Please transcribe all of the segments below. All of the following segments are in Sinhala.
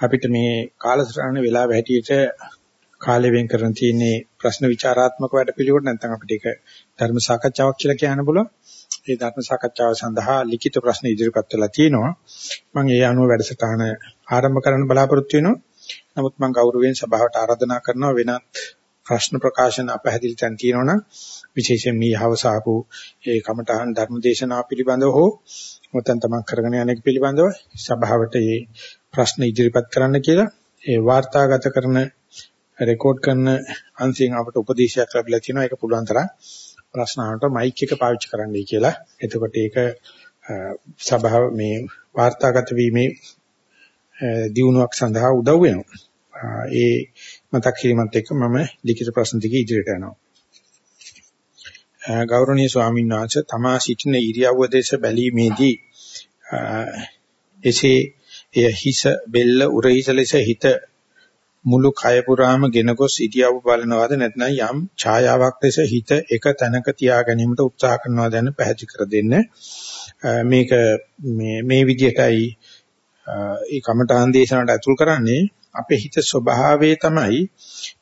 අපිට මේ කාලසටහන වෙලාව හැටියට කාලය වෙන් කරන් තියෙන්නේ ප්‍රශ්න විචාරාත්මක වැඩපිළිවෙල නැත්නම් අපිට ඒක ධර්ම සාකච්ඡාවක් කියලා කියන්න පුළුවන්. ඒ ධර්ම සාකච්ඡාව සඳහා ලිඛිත ප්‍රශ්න ඉදිරිපත් වෙලා තියෙනවා. මම ඒ අනුව වැඩසටහන ආරම්භ කරන්න බලාපොරොත්තු වෙනවා. නමුත් මම ගෞරවයෙන් සභාවට ආරාධනා කරනවා වෙනත් ප්‍රශ්න ප්‍රකාශන අපහැදිලි තැන් තියෙනවනම් විශේෂයෙන් මේ හවසාපු ඒ කමඨහන් ධර්ම දේශනාව පිළිබඳව හෝ නැත්නම් තමන් කරගෙන යන එක පිළිබඳව සභාවට මේ ප්‍රශ්න ඉදිරිපත් කරන්න කියලා ඒ වාර්තාගත කරන රෙකෝඩ් කරන අංශයෙන් අපට උපදේශයක් ලැබිලා තියෙනවා ඒක පුළුවන් තරම් ප්‍රශ්න අහනට මයික් එක පාවිච්චි කරන්නයි කියලා. එතකොට ඒක සභාව මේ වාර්තාගත වීමේ දියුණුවක් සඳහා උදව් වෙනවා. ඒ මතක් කිරීමත් එක්ක මම ලිඛිත ප්‍රශ්න ටික ඉදිරියට යනවා. ගෞරවනීය ස්වාමීන් වහන්සේ තමා සිටින ඉරියව්ව දේශ බැලීමේදී එසේ එය හිස බෙල්ල උරහිස ලෙස හිත මුළු කය පුරාම ගෙන ගොස් ඉරියව්ව බලනවාද නැත්නම් යම් ඡායාවක් ලෙස හිත එක තැනක තියා ගැනීමට උත්සාහ කරනවාද යන පැහැදිලි කර දෙන්න මේක මේ මේ විදිහටයි ඒ කමඨාන් දේශනාවට අතුල් කරන්නේ අපේ හිත ස්වභාවය තමයි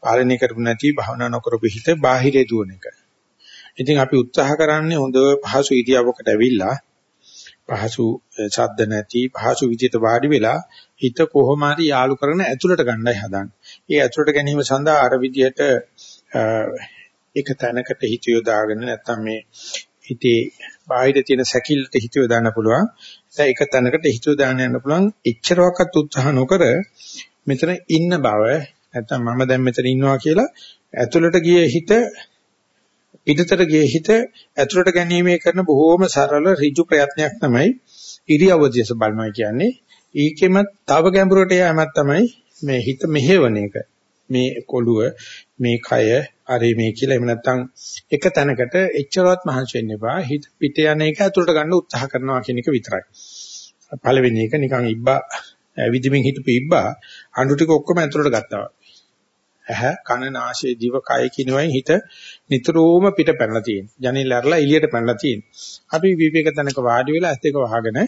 පාලනය කරපු නැති භවනා නොකරපු හිත බාහිරේ දුවන එක. ඉතින් අපි උත්සාහ කරන්නේ හොඳ පහසු ඉරියව්වකට ඇවිල්ලා පහසු ශබ්ද නැති පහසු විදිහට වාඩි වෙලා හිත කොහොම හරි යාලු කරගෙන ඇතුළට ගන්නයි හදන්නේ. ඒ ඇතුළට ගැනීම සඳහා අර විදිහට එක තැනකට හිත යොදාගෙන නැත්තම් මේ හිතේ බාහිර තියෙන සැකිල්ලට හිත යොදාන්න පුළුවන්. දැන් එක තැනකට හිත යොදාන්න යන්න පුළුවන්. එච්චරවත් උත්සාහ නොකර මෙතන ඉන්න බව නැත්තම් මම දැන් මෙතන ඉන්නවා කියලා ඇතුළට ගිය හිත පිටතට ගියේ හිත ඇතුළට ගැනීමේ කරන බොහෝම සරල ඍජු ප්‍රයත්නයක් තමයි ඉරියව්ව දිහා බලනවා කියන්නේ. ඊකෙම තව ගැඹුරට යෑමක් තමයි මේ හිත මෙහෙවන එක. මේ කොළුව, මේ කය, අරේ මේ කියලා එහෙම නැත්නම් එක තැනකට එච්චරවත් මහන්සි වෙන්න එපා. හිත පිට යන එක ඇතුළට ගන්න උත්සාහ කරනවා කියන එක විතරයි. පළවෙනි එක නිකන් ඉබ්බා විදිමින් හිටපු ඉබ්බා අඬු ටික ඔක්කොම ඇතුළට ගත්තා. ඇහ කන නාසය දිව කය කිනවයින් හිත නිතරම පිට පැනලා තියෙන. ජනෙල් ඇරලා එළියට පැනලා තියෙන. අපි විවේක තැනක වාඩි වෙලා ඇස් දෙක වහගෙන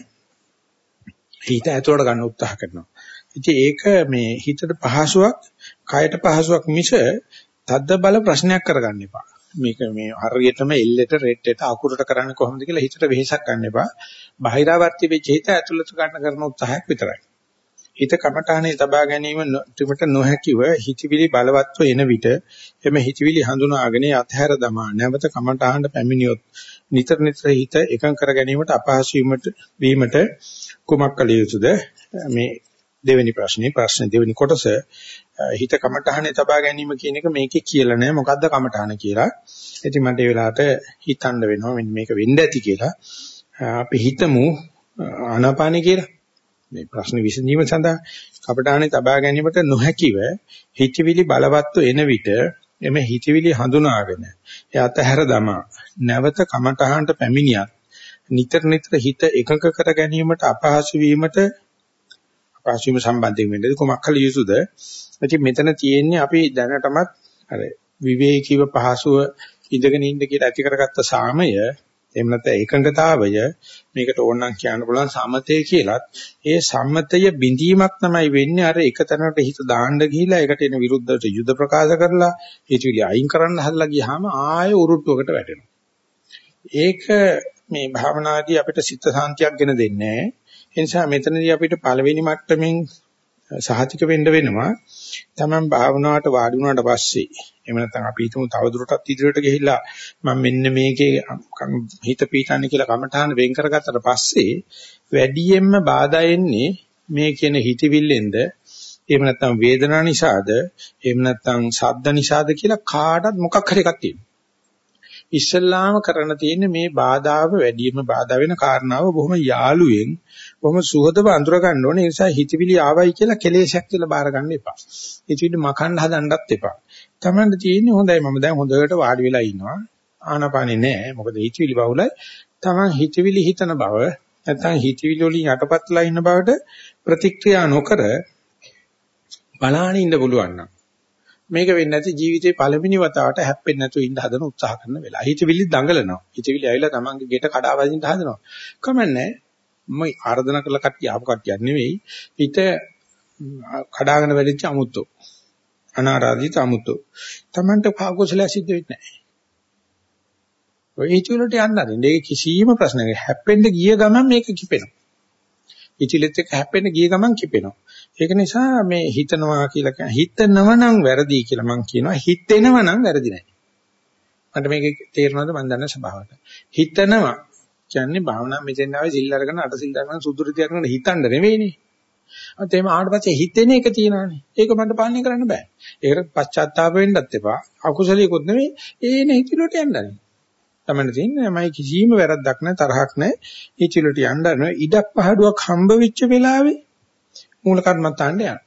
හිත ඇතුළට ගන්න උත්සාහ කරනවා. ඉතින් ඒක මේ හිතට පහසුවක්, කයට පහසුවක් මිස තද්ද බල ප්‍රශ්නයක් කරගන්න එපා. මේක මේ හරියටම එල්ලෙට රෙට්ටට අකුරට කරන්නේ කොහොමද කියලා හිතට වෙහෙසක් ගන්න එපා. බාහිරාවර්ති වෙච්ච හිත ඇතුළට ගන්න කරන උත්සාහයක් විතරයි. හිත කමඨානේ තබා ගැනීම ත්‍රිමට නොහැකිව හිතවිලි බලවත්ව එන විට එම හිතවිලි හඳුනාගෙන අතහැර දමා නැවත කමඨාහඬ පැමිණියොත් නිතර නිතර හිත එකඟ කර ගැනීමට අපහසු වීමට වීමට කුමක් කළ යුතුද මේ දෙවෙනි ප්‍රශ්නේ ප්‍රශ්න දෙවෙනි කොටස හිත කමඨාහනේ තබා ගැනීම කියන එක මේකේ කියලා නෑ මොකද්ද කමඨාන කියලා. ඉතින් මට ඒ වෙලාවට හිතන්න වෙනවා මෙන්න මේක වෙන්න ඇති කියලා. අපි හිතමු ආනාපානේ කියලා. මේ ප්‍රශ්න විසඳීම සඳහා කපටානේ තබා ගැනීමට නොහැකිව හිතවිලි බලවත්ව එන විට එම හිතවිලි හඳුනාගෙන ඒ අතහැර දමා නැවත කමටහනට පැමිණියත් නිතර නිතර හිත එකඟ කර ගැනීමට අපහසු වීමට අපහසු වීම සම්බන්ධයෙන් වෙන්නේ කොමක් කළ යුතුද? ඉතින් මෙතන තියෙන්නේ අපි දැනටමත් අර විවේකීව පහසුව ඉඳගෙන ඉන්න කියලා ඇති කරගත්ත සාමය එහෙම නැත්නම් ඒකඟතාවය මේකට ඕනනම් කියන්න පුළුවන් සමතය කියලත් ඒ සම්මතය බිඳීමක් තමයි වෙන්නේ අර එක තැනකට හිත දාන්න ගිහිලා ඒකට එන විරුද්ධවට යුද ප්‍රකාශ කරලා හිතවිලි අයින් කරන්න හදලා ගියාම ආයෙ උරුට්ටුවකට වැටෙනවා. ඒක මේ භාවනාදී අපිට සිත සාන්තියක් ගෙන දෙන්නේ නැහැ. ඒ නිසා මෙතනදී අපිට පළවෙනි මට්ටමින් සහතික වෙන්න වෙනවා. Taman භාවනාවට වාඩි වුණාට පස්සේ එහෙම නැත්නම් අපි හිතමු තවදුරටත් ඉදිරියට ගිහිල්ලා මම මෙන්න මේකේ හිත පීතන්නේ කියලා කමඨාන වෙන් කරගත්තට පස්සේ වැඩියෙන්ම බාධා එන්නේ මේ කියන හිතවිල්ලෙන්ද එහෙම නැත්නම් වේදනා නිසාද එහෙම නැත්නම් ශබ්ද නිසාද කියලා කාටවත් මොකක් හරි එකක් තියෙනවා. ඉස්සල්ලාම කරන්න තියෙන්නේ මේ බාධාව වැඩියෙන්ම බාධා වෙන කාරණාව බොහොම යාළුවෙන් බොහොම සුහදව අඳුර ගන්න ඕනේ. ඒ නිසා හිතවිලි ආවයි කියලා කෙලේශයක් කියලා බාර ගන්න එපා. හිතවිලි මකන්න හදන්නත් එපා. තමන්ට තියෙන්නේ හොඳයි මම දැන් හොඳට වාඩි වෙලා ඉන්නවා. ආනපානේ නෑ. මොකද හිතවිලි බහුලයි. තමන් හිතවිලි හිතන බව නැත්නම් හිතවිලි වලින් යටපත්ලා ඉන්න බවට ප්‍රතික්‍රියා නොකර බලාගෙන ඉන්න පුළුවන් නම් මේක වෙන්නේ නැති ජීවිතේ පළවෙනි වතාවට හැප්පෙන්නේ නැතුව ඉන්න හදන උත්සාහ කරන වෙලාව. හිතවිලි දඟලනවා. හිතවිලි ඇවිල්ලා තමන්ගේ ගෙට කඩා වදින්න හදනවා. කමන්නේ මම ආර්දනා කළ කට්ටිය ආපු කට්ටියක් නෙවෙයි. හිත කඩාගෙන වැඩිච්ච අමුත්තෝ. අනාරාධිත අමුත්තෝ. Tamanට පාකුසල සිද්ධ වෙන්නේ නැහැ. ඔය හිතුවලට යන්න අරින්න. ඒක කිසිම ප්‍රශ්නයක්. හැප්පෙන්න ගිය ගමන් මේක කිපෙනවා. ඉතිලෙත් එක හැප්පෙන්න ගිය ගමන් කිපෙනවා. ඒක නිසා මේ හිතනවා කියලා කියන හිතනව නම් වැරදි කියලා මම කියනවා. හිතෙනව නම් වැරදි නැහැ. මට මේක තේරෙනවද මම දන්න ස්වභාවයට. හිතනවා කියන්නේ භාවනා මෙතෙන් ආවේ සිල් අරගෙන අට සිල් අරගෙන සුදුරිති අරගෙන හිතන්න නෙවෙයිනේ. අත් එහෙම ආවට පස්සේ හිතෙන එක තියෙනවානේ. ඒක මට පාලනය කරන්න බෑ. ඒකට පශ්චාත්තාප වෙන්නත් එපා. අකුසලියකුත් නෙවෙයි. ඒන හිතිලට යන්නනේ. තමයි තියෙන්නේ මම කිසිම වැරද්දක් නැහැ තරහක් නැහැ. හිතිලට යන්න ඉඩක් පහඩුවක් හම්බ වෙච්ච වෙලාවේ මූල කර්මත්තාන්න යන්න.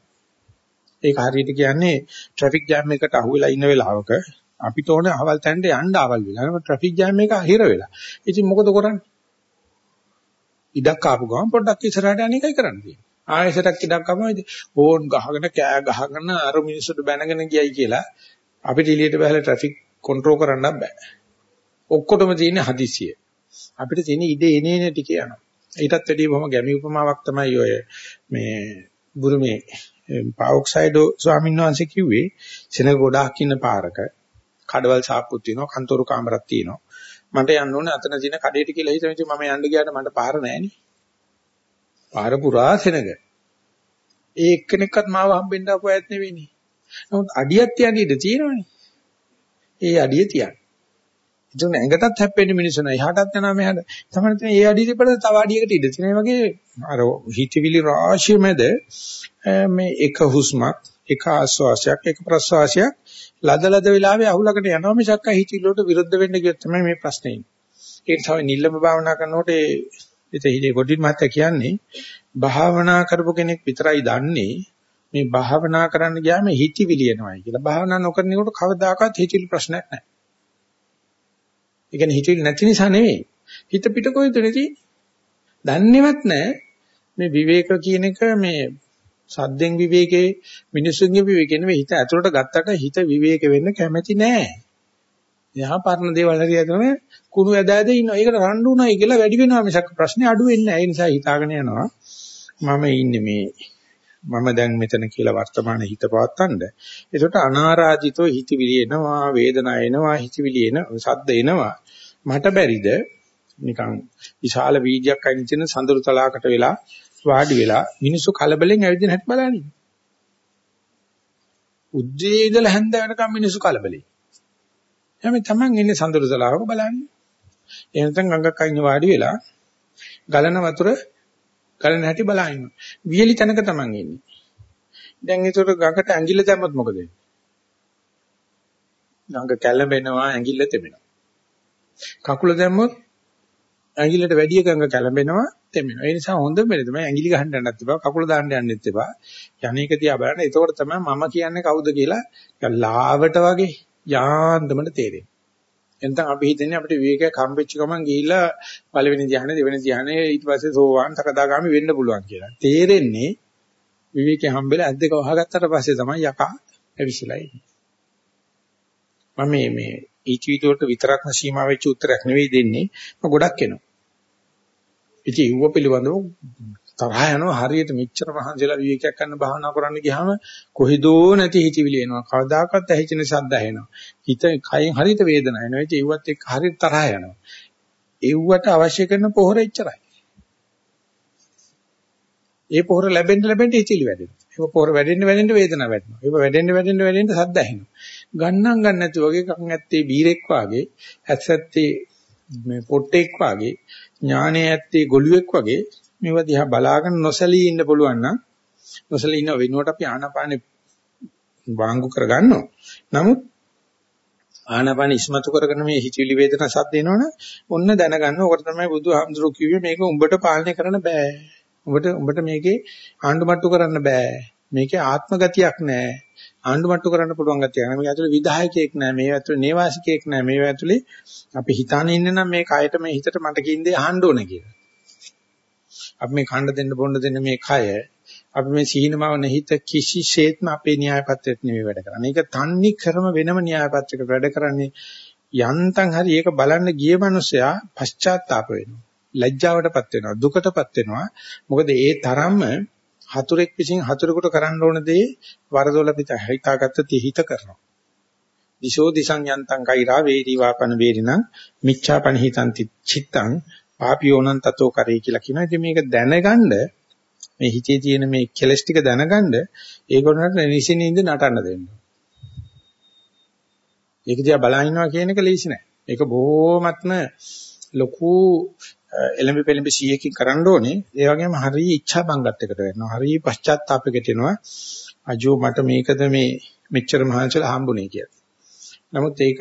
ඒක හරියට කියන්නේ ට්‍රැෆික් ජෑම් එකකට අහුවෙලා ඉන්න වෙලාවක අපිට ඕනේ අවල් තැනට යන්න අවල් වෙලා. නේද ට්‍රැෆික් ජෑම් එක හිර වෙලා. ඉතින් මොකද කරන්නේ? ඉඩක් ආපු ගමන් පොඩ්ඩක් ඉස්සරහට යන එකයි කරන්න තියෙන්නේ. ආයෙසටක් ඉඩක් ආවම ඕන් ගහගෙන කෑ ගහගෙන අර මිනිස්සුන්ට බැනගෙන ගියයි කියලා අපිට එළියට බහලා ට්‍රැෆික් කන්ට්‍රෝල් කරන්න බෑ. ඔක්කොටම තියෙන හදිසිය. අපිට තියෙන ඉඩ එනේන ටික යනවා. ඊටත් වැඩිය බොහොම ගැමි උපමාවක් තමයි ඔය මේ බුරුමේ පාවොක්සයිඩෝ ස්වාමීන් වහන්සේ කිව්වේ සෙනග ගොඩාක් ඉන්න පාරක කඩවල් සාප්පුත් තියෙනවා කන්තරු කාමරක් තියෙනවා මට යන්න ඕනේ අතන තියෙන කඩේට කියලා හිතන ඉතින් මම යන්න ගියාට මට පාර නැහැනේ පාර පුරා සෙනග. ඒ එක්කෙනෙක්වත් මාව හම්බෙන්න ආපු අයත් නෙවෙයිනේ නමුත් අඩියක් තියන්න ඉඩ තියෙනවනේ. ඒ අඩිය තියන්න. ඉතින් ඇඟටත් හැප්පෙන්න මිනිස්සු නෑ. එහාටත් යනවා මෙහාට. තමයි තියෙන ඒ අඩිය තිබ්බට තව අඩියකට ඉඩ තියෙන වගේ අර හිතවිලි රාශිය මැද මේ එක හුස්මක් එක ආශ්වාසයක් එක ප්‍රශ්වාසයක් ලද ලද වෙලාවේ අහුලකට යනවා මිසක් හිතවිලි වලට විරුද්ධ වෙන්න කියොත් තමයි මේ ප්‍රශ්නේ ඉන්නේ. ඒක තමයි නිල්ලම භාවනා කරනකොට ඒ ඉතින් ගොඩින් මහත්තයා කියන්නේ භාවනා කරපු කෙනෙක් විතරයි දන්නේ මේ භාවනා කරන්න ගියාම හිතවිලි එනවායි කියලා භාවනා නොකරනකොට කවදාකවත් හිතවිලි ප්‍රශ්නයක් නැහැ ඒ කියන්නේ හිතවිලි නැති නිසා නෙවෙයි. හිත පිට කොහෙද නැති? දන්නේවත් නැහැ. මේ විවේක කියන එක මේ සද්දෙන් විවේකේ මිනිසුන්ගේ විවේකේ නෙවෙයි හිත ඇතුළට ගත්තට හිත විවේක වෙන්න කැමැති නැහැ. එහා පරණ දේවල් හරියටම කුණු ඇද ඇද ඉන්නවා. ඒකට රණ්ඩු උනායි කියලා වැඩි වෙනවා මිසක් ප්‍රශ්නේ අඩු වෙන්නේ නැහැ. ඒ නිසා හිතාගෙන යනවා මම ඉන්නේ මේ මම දැන් මෙතන කියලා වර්තමාන හිත පවත්තන්න. ඒකට අනාරාධිතෝ හිතවිලි එනවා, වේදනා එනවා, හිතවිලි එන, සද්ද එනවා. මට බැරිද නිකන් විශාල වීජයක් අයින් තියෙන සඳුරු තලාකට වෙලා වාඩි වෙලා මිනිස්සු කලබලෙන් ඇවිදින හැටි බලන්නේ. උද්දී ඉඳලා හැන්ද වෙනකම් මිනිස්සු කලබලෙයි. එහම තමන් ඉන්නේ සඳුරු තලාවක බලන්නේ. එහෙනම් ගඟක් අයින් වාඩි වෙලා ගලන වතුර ගලන හැටි බලන්න. වියලි තැනක තමන් ඉන්නේ. දැන් ඒතර ගඟට ඇඟිල්ල දැම්මොත් මොකද වෙන්නේ? ගඟ කැළඹෙනවා ඇඟිල්ල තෙමෙනවා. කකුල දැම්මොත් ඇඟිල්ලට වැඩි ගඟ කැළඹෙනවා තෙමෙනවා. ඒ නිසා හොඳම වෙලේ තමයි ඇඟිලි ගහන්න යන්නත් එපා, කකුල දාන්න යන්නෙත් එපා. යන්නේක තියා බලන්න. එතකොට තමයි මම කියන්නේ කවුද කියලා ලාවට වගේ යාන්තමට තේරෙන්නේ. එතන අපි හිතන්නේ අපිට විවේකයක් හම්බෙච්ච ගමන් ගිහිල්ලා පළවෙනි ධ්‍යානෙ දෙවෙනි ධ්‍යානෙ ඊට පස්සේ සෝවාන් සකදාගාමි වෙන්න පුළුවන් කියලා. තේරෙන්නේ විවේකේ හම්බෙලා ඇද්දක වහගත්තට පස්සේ තමයි යකා ඇවිස්සලා ඉන්නේ. මම මේ මේ ඊචීට වලට විතරක්ම සීමා වෙච්ච උත්තරයක් නෙවෙයි දෙන්නේ. මම ගොඩක් එනවා. ඉතින් ඌව පිළිබඳව තරහ යනවා හරියට මෙච්චර මහන්සිලා විවේකයක් ගන්න භාවනා කරන්න ගියාම කොහෙදෝ නැති හිතවිලි එනවා. කවදාකවත් ඇහිචින ශබ්ද ඇහෙනවා. හිත කයින් හරියට වේදනාවක් එනවා. ඉතින් ඒවත් එක්ක හරියට තරහ යනවා. ඒවට අවශ්‍ය කරන පොහොර එච්චරයි. ඒ පොහොර ලැබෙන්න ලැබෙන්න හිතවිලි වැඩෙනවා. ඒක පොහොර වැඩෙන්න වැඩෙන්න වේදනාවක් වැඩෙනවා. ඒක වැඩෙන්න වැඩෙන්න වැඩෙන්න ශබ්ද ඇහෙනවා. ගන්නම් ගන්න නැති වගේ කන් ඇත්තේ බීරෙක් වාගේ ඇස් ඇත්තේ මේ පොට්ටෙක් වාගේ ඥානයේ ඇත්තේ ගොළුෙක් වගේ මේව දිහා බලාගෙන නොසලී ඉන්න පුළුවන් නම් නොසලී ඉන්න වෙනුවට අපි ආනාපානෙ වාංගු කරගන්නවා. නමුත් ආනාපාන ඉස්මතු කරගෙන මේ හිතවිලි වේදනා සද්ද එනවනේ ඔන්න දැනගන්න. ඕකට තමයි බුදුහාමුදුරුවෝ කිව්වේ මේක උඹට පාලනය කරන්න බෑ. උඹට උඹට මේකේ ආණ්ඩු මට්ටු කරන්න බෑ. මේකේ ආත්ම ගතියක් නෑ. ආණ්ඩු මට්ටු කරන්න පුළුවන් ගතියක් නෑ. මේක ඇතුලේ විධායකයෙක් නෑ. මේ ඇතුලේ නේවාසිකයෙක් නෑ. මේ ඇතුලේ අපි හිතාන ඉන්නේ නම් මේ කයට මේ හිතට මට කින්දේ අහන්න ඕනේ කියලා. අපි මේ කණ්ඩ දෙන්න බොන්න දෙන්න මේ කය අපි මේ සීනමවන හිත කිසිසේත්ම අපේ න්‍යාය පත්‍රයට නෙවෙයි වැඩ කරන්නේ. ඒක තන්නේ ක්‍රම වෙනම න්‍යාය පත්‍රයක වැඩ කරන්නේ යන්තම් හරි ඒක බලන්න ගිය මනුස්සයා පශ්චාත්තාප වෙනවා. ලැජ්ජාවටපත් වෙනවා, දුකටපත් වෙනවා. මොකද ඒ තරම්ම හතුරෙක් විසින් හතුරෙකුට කරන්න ඕන දේ වරදොල පිට හිතාගත්ත තිහිත කරනවා. දිශෝ දිසං යන්තං කෛරා වේදී වාපන වේරිණ මිච්ඡාපන හිතන්ති චිත්තං පාපියෝනං තතෝ කරේ කියලා කියනවා. ඉතින් මේක දැනගන්න මේ හිතේ තියෙන මේ කෙලස් ටික දැනගන්න ඒගොල්ලන්ට නිසිනින්ද නටන්න දෙන්න. ඒක දිහා බලන් ඉන්නවා කියන එක ලේසි නෑ. ඒක බොහොමත්ම ලොකු එලඹ පෙලඹ 100කින් කරන්න ඕනේ. ඒ වගේම හරිය ඉච්ඡා බංගත් එකට වෙනවා. හරිය පශ්චාත්තාපයකට එනවා. අජෝ මට මේකද මේ මෙච්චර මහන්සිලා හම්බුනේ කියලා. නමුත් ඒක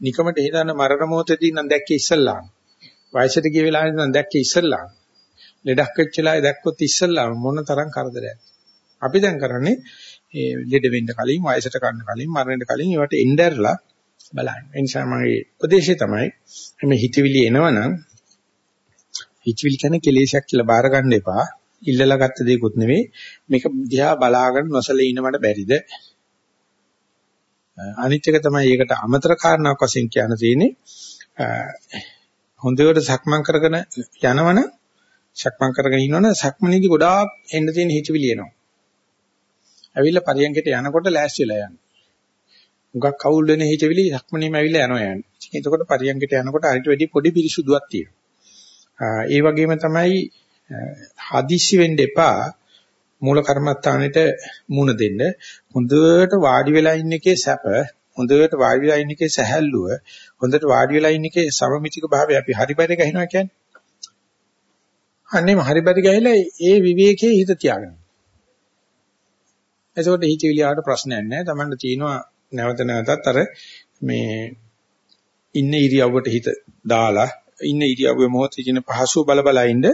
නිකමට හිතන්න මරණ මොහොතදී නම් දැක්කේ ඉස්සල්ලාම. වයසට ගිය වෙලාවෙදී නම් දැක්කේ ඉස්සල්ලාම. ලෙඩක් වෙච්ච වෙලාවේ දැක්කොත් ඉස්සල්ලාම මොන තරම් කරදරයක්ද. අපි දැන් කරන්නේ ඒ ලෙඩ වෙන්න කලින් වයසට කන්න කලින් මරණයට කලින් ඒවට එnderලා බලන්න. ඒ නිසා මගේ උපදේශය තමයි මේ හිතවිලි එනවනම් හිතවිලි කියන්නේ කෙලෙසයක් කියලා බාර ගන්න එපා. ඉල්ලලා ගත්ත දෙයක්වත් නෙවෙයි. මේක දිහා බලාගෙන නොසලී ඉන්න මට බැරිද? අනිත් එක තමයි ඒකට අමතර කාරණාවක් වශයෙන් කියන්න තියෙන්නේ. හොඳට සක්මන් කරගෙන යනවනම් සක්මන් කරගෙන ඉන්නවනම් සක්මනේදී ගොඩාක් එන්න තියෙන හිතවිලි එනවා. ඇවිල්ලා පරියන්කට යනකොට ලෑස්තිලා යන්න. මුගක් කවුල් වෙන හිතවිලි සක්මනේම ඇවිල්ලා යනවා යන්නේ. එතකොට පරියන්කට යනකොට අරිට වැඩි පොඩි පිරිසුදුවක් තියෙනවා. ඒ වගේම තමයි හදිස්සි වෙන්න එපා මූල කර්මස්ථානෙට මුණ දෙන්න හොඳට වාඩි වෙලා ඉන්න එකේ සැප හොඳට වාඩි වෙලා ඉන්න එකේ සැහැල්ලුව හොඳට වාඩි වෙලා ඉන්න එකේ සමමිතික භාවය අපි හරිබරි ගහිනවා කියන්නේ. අන්නේම හරිබරි ගහිලා ඒ විවේකයේ හිත තියාගන්න. එතකොට හිතවිලියට ප්‍රශ්නයක් නැහැ. තමන්ට තියෙනවා නැවත නැවතත් අර මේ ඉන්න ඉරියව්වට හිත දාලා ඉන්න ඉරියව්වේ මොහොතේ තියෙන පහසුව බල බල ඉන්න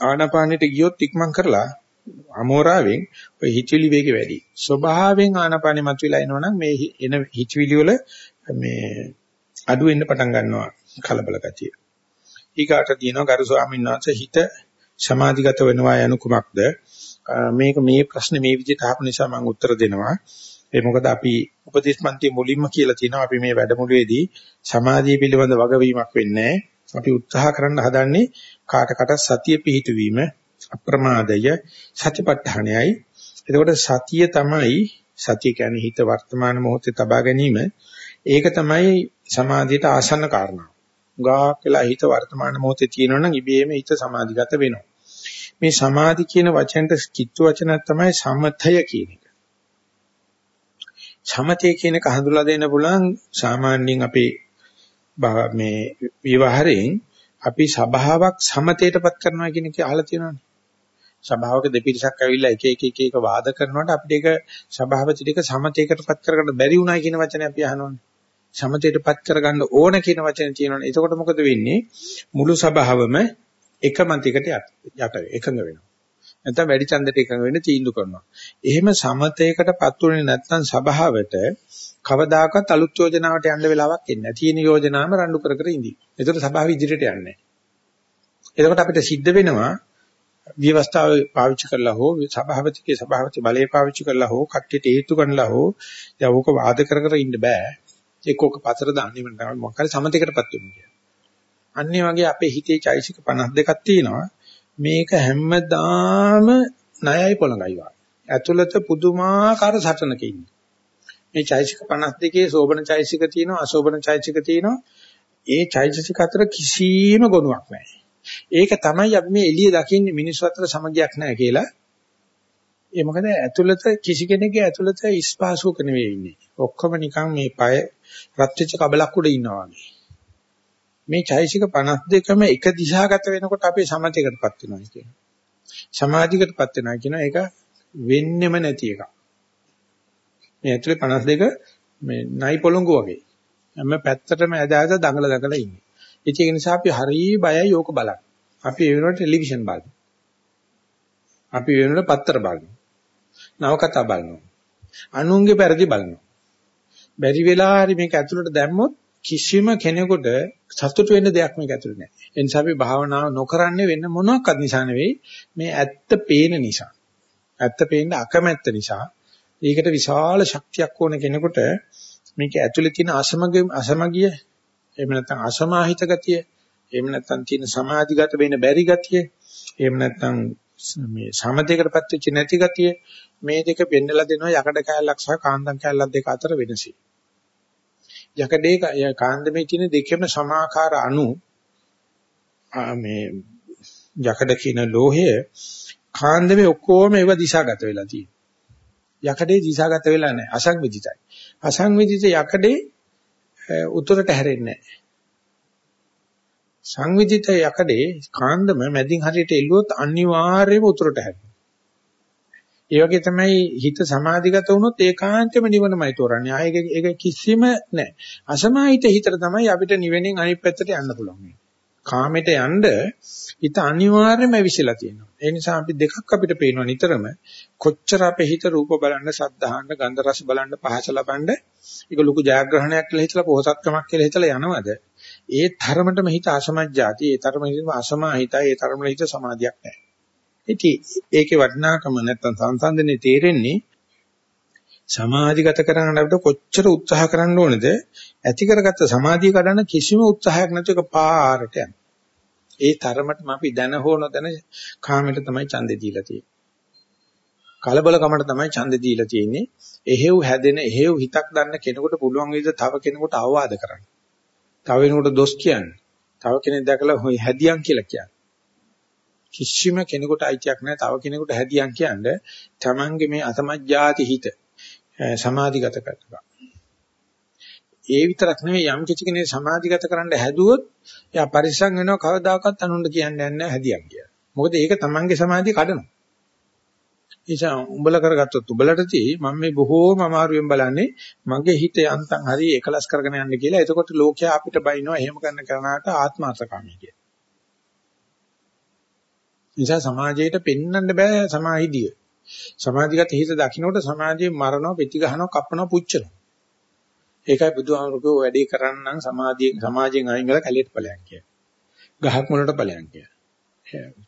ආනාපානෙට ගියොත් ඉක්මන් කරලා අමෝරාවෙන් ඔය හිතවිලි වේගය වැඩි. ස්වභාවයෙන් ආනාපානෙ මතුවලා එනවනම් මේ එන හිතවිලි වල මේ අඩු වෙන්න පටන් ගන්නවා කලබල ගතිය. ඊගාට තියෙනවා ගරු ස්වාමීන් වහන්සේ හිත සමාධිගත වෙනවා යනු කුමක්ද? මේක මේ ප්‍රශ්නේ මේ විදිහට අහපු නිසා මම උත්තර දෙනවා. ඒ මොකද අපි උපදේශ මන්ත්‍රී මුලින්ම කියලා තියෙනවා අපි මේ වැඩමුළුවේදී සමාධිය පිළිබඳ වගවීමක් වෙන්නේ අපි උත්සාහ කරන්න හදන්නේ කාටකට සතිය පිහිටවීම අප්‍රමාදය සතිපට්ඨානයයි එතකොට සතිය තමයි සතිය කියන්නේ හිත වර්තමාන මොහොතේ තබා ගැනීම ඒක තමයි සමාධියට ආසන්න කාරණා. ගාක් වෙලා හිත වර්තමාන මොහොතේ තියෙනවනම් ඉබේම හිත සමාධිගත වෙනවා. මේ සමාධි කියන වචනට කිත්තු වචනක් තමයි සමතය කියන එක. සමතය කියන එක හඳුලා දෙන්න පුළුවන් සාමාන්‍යයෙන් අපේ මේ විවහරෙන් අපි සබාවක් සමතේටපත් කරනවා කියන එක අහලා තියෙනවනේ. සභාවක දෙපිරිසක් ඇවිල්ලා එක එක එක එක වාද කරනකොට අපිට ඒක සභාපති ටික සමතේකටපත් කරගන්න බැරි වුණා කියන වචනේ අපි අහනවනේ. සමතේටපත් කරගන්න ඕන කියන වචනේ තියෙනවනේ. එතකොට මොකද වෙන්නේ? මුළු සභාවම එක මතයකට යට එකඟ වෙනවා. නැත්නම් වැඩි ඡන්දයට එකඟ වෙන්න තීන්දුව කරනවා. එහෙම සමතේකටපත් උනේ නැත්නම් සභාවට කවදාකවත් අලුත් යෝජනාවට යන්න වෙලාවක් එන්නේ නැහැ. තියෙන යෝජනාවම රණ්ඩු කර කර ඉඳී. ඒකට සභාව ඉදිරියට යන්නේ නැහැ. එතකොට අපිට සිද්ධ වෙනවා විවස්ථාව පාවිච්චි කරලා හෝ සභාපතිගේ සභාපති බලය පාවිච්චි කරලා හෝ කට්ටියට හේතු ගන්නලා හෝ දැන් ඕක වාද කර කර ඉන්න බෑ. එක්කෝක පතර දාන්නේ මම මොකක් හරි සමතේකටපත් වෙනවා. අන්නේ වගේ අපේ හිතේ චෛසික 52ක් තියෙනවා. මේක හැමදාම ණයයි පොළඟයි වගේ. ඇතුළත පුදුමාකාර සටනක ඉන්නේ. මේ චෛසික 52 සෝබන චෛසික තියෙනවා අසෝබන චෛසික තියෙනවා. ඒ චෛසික අතර කිසිම ගුණයක් නැහැ. ඒක තමයි අපි මේ එළිය දකින්නේ මිනිස්සු අතර සමගියක් නැහැ කියලා. ඒ මොකද ඇතුළත කිසි කෙනෙක්ගේ ඇතුළත ස්පාසුක නෙවෙයි ඉන්නේ. ඔක්කොම නිකන් මේ পায় රත් වෙච්ච කබලක් උඩ ඉන්නවා වගේ. මේ චෛසික 52ම එක දිශාගත වෙනකොට අපේ සමතයකටපත් වෙනවා කියනවා. සමාධියකටපත් වෙනවා කියන එක වෙන්නෙම නැති එකක්. මේ ඇතුලේ 52 මේ නයි පොළොංගු වගේ. හැම පැත්තටම ඇද ඇද දඟල දඟල ඉන්නේ. ඒක නිසා අපි හරිය බයයි යෝක බලන්න. අපි ඒ වෙනකොට ටෙලිවිෂන් බලනවා. අපි ඒ වෙනකොට පත්තර බලනවා. නවකතා බලනවා. අනුන්ගේ පෙරදි බලනවා. බැරි වෙලා හරි මේක ඇතුළට දැම්මොත් කිසිම කෙනෙකුට සතුට වෙන්න දෙයක් මේක ඇතුළේ නැහැ. ඒ නිසා අපි භාවනාව නොකරන්නේ වෙන මොනවාක්වත් නිසා නෙවෙයි මේ ඇත්ත පේන නිසා. ඇත්ත පේන්න අකමැත්ත නිසා. ඒකට විශාල ශක්තියක් ඕන කෙනෙකුට මේක ඇතුළේ තියෙන අසමගිය අසමගිය එහෙම නැත්නම් අසමාහිත ගතිය එහෙම නැත්නම් තියෙන සමාධිගත වෙන්න බැරි ගතිය එහෙම නැත්නම් මේ සමතේකටපත් වෙච්ච නැති ගතිය මේ දෙක පෙන්නලා දෙනවා යකඩ කෑල්ලක් සහ කාන්දම් කෑල්ලක් දෙක අතර වෙනසයි. යකඩේ කාන්දමේ තියෙන දෙකම සමාකාර අණු මේ යකඩ කියන ලෝහය කාන්දමේ ඔක්කොම ඒව දිශාගත වෙලා තියෙනවා. යකඩේ දිශාගත වෙලා නැහැ. අසංවිධිතයි. අසංවිධිත යකඩේ උතුරට හැරෙන්නේ නැහැ. සංවිධිත යකඩේ කාන්දම මැදින් හරියට එල්ලුවොත් අනිවාර්යයෙන්ම උතුරට හැරෙනවා. ඒ වගේ තමයි හිත සමාධිගත වුණොත් ඒකාන්තයෙන්ම නිවනමයි තෝරන්නේ. ආයෙක ඒක කිසිම නැහැ. අසමාහිත හිතට තමයි අපිට නිවෙනින් අනිත් පැත්තට යන්න පුළුවන්. කාමයට යන්න හිත අනිවාර්යයෙන්ම විශ්ලා තියෙනවා. ඒ නිසා අපි දෙකක් අපිට පේනවා නිතරම කොච්චර අපේ හිත රූප බලන්න, ශබ්ද අහන්න, ගන්ධ රස බලන්න, පහස ලබන්න ඒක ලොකු ජයග්‍රහණයක් කියලා හිතලා පොහසත්කමක් කියලා හිතලා යනවද? ඒ තරමටම හිත අසමජ්ජාති, ඒ තරමටම අසමාහිතයි, ඒ තරමට හිත සමාධියක් නැහැ. ඉතින් ඒකේ වටිනාකම නැත්තම් සංසන්දනේ තේරෙන්නේ සමාධිගත කරගන්න අපිට කොච්චර උත්සාහ කරන්න ඕනද ඇති කරගත්ත සමාධිය කඩන කිසිම උත්සාහයක් නැතුව එක පාරට යන. ඒ තරමටම අපි දැන හෝ නොදැන කාමයට තමයි ඡන්දේ දීලා තියෙන්නේ. කලබලකමට තමයි ඡන්දේ දීලා තියෙන්නේ. එහෙව් හැදෙන එහෙව් හිතක් ගන්න කෙනෙකුට පුළුවන් වේද තව කෙනෙකුට අවවාද කරන්න. තව කෙනෙකුට දොස් කියන්න. තව කෙනෙක් දැකලා හැදියම් කියලා කියන්න. කිසිම කෙනෙකුට අයිතියක් නැහැ තව කෙනෙකුට හැදියම් කියන්නේ තමන්ගේ මේ අසමජ්ජාති හිත සමාධිගත කරනවා. ඒ විතරක් නෙවෙයි යම් කිසි කෙනෙක් සමාධිගත කරන්න හැදුවොත් එයා පරිස්සම් වෙනවා කවදාකවත් අනුන්ට කියන්නේ නැහැ හැදියම් කියලා. මොකද ඒක තමන්ගේ සමාධිය කඩනවා. නිසා උඹලා කරගත්තොත් උඹලට තියෙයි මම මේ බොහෝම අමාරුවෙන් බලන්නේ මගේ හිත යන්තම් හරි එකලස් කරගෙන යන්න කියලා. එතකොට ලෝකයා අපිට බයිනවා එහෙම කරන කරනාට ආත්මාර්ථකාමී කියලා. නිසා සමාජයට පෙන්වන්න බෑ සමාහිදිය. සමාධිගත හිත දකින්නකොට සමාජයේ මරනවා, පිටි ගහනවා, කපනවා, පුච්චනවා. ඒකයි බුදුහාමුදුරුවෝ වැඩේ කරන්නම් සමාධියෙන් සමාජයෙන් අයින් කරලා කැලේට ඵලයන් කියලා. ගහක් මුලට ඵලයන් කියලා.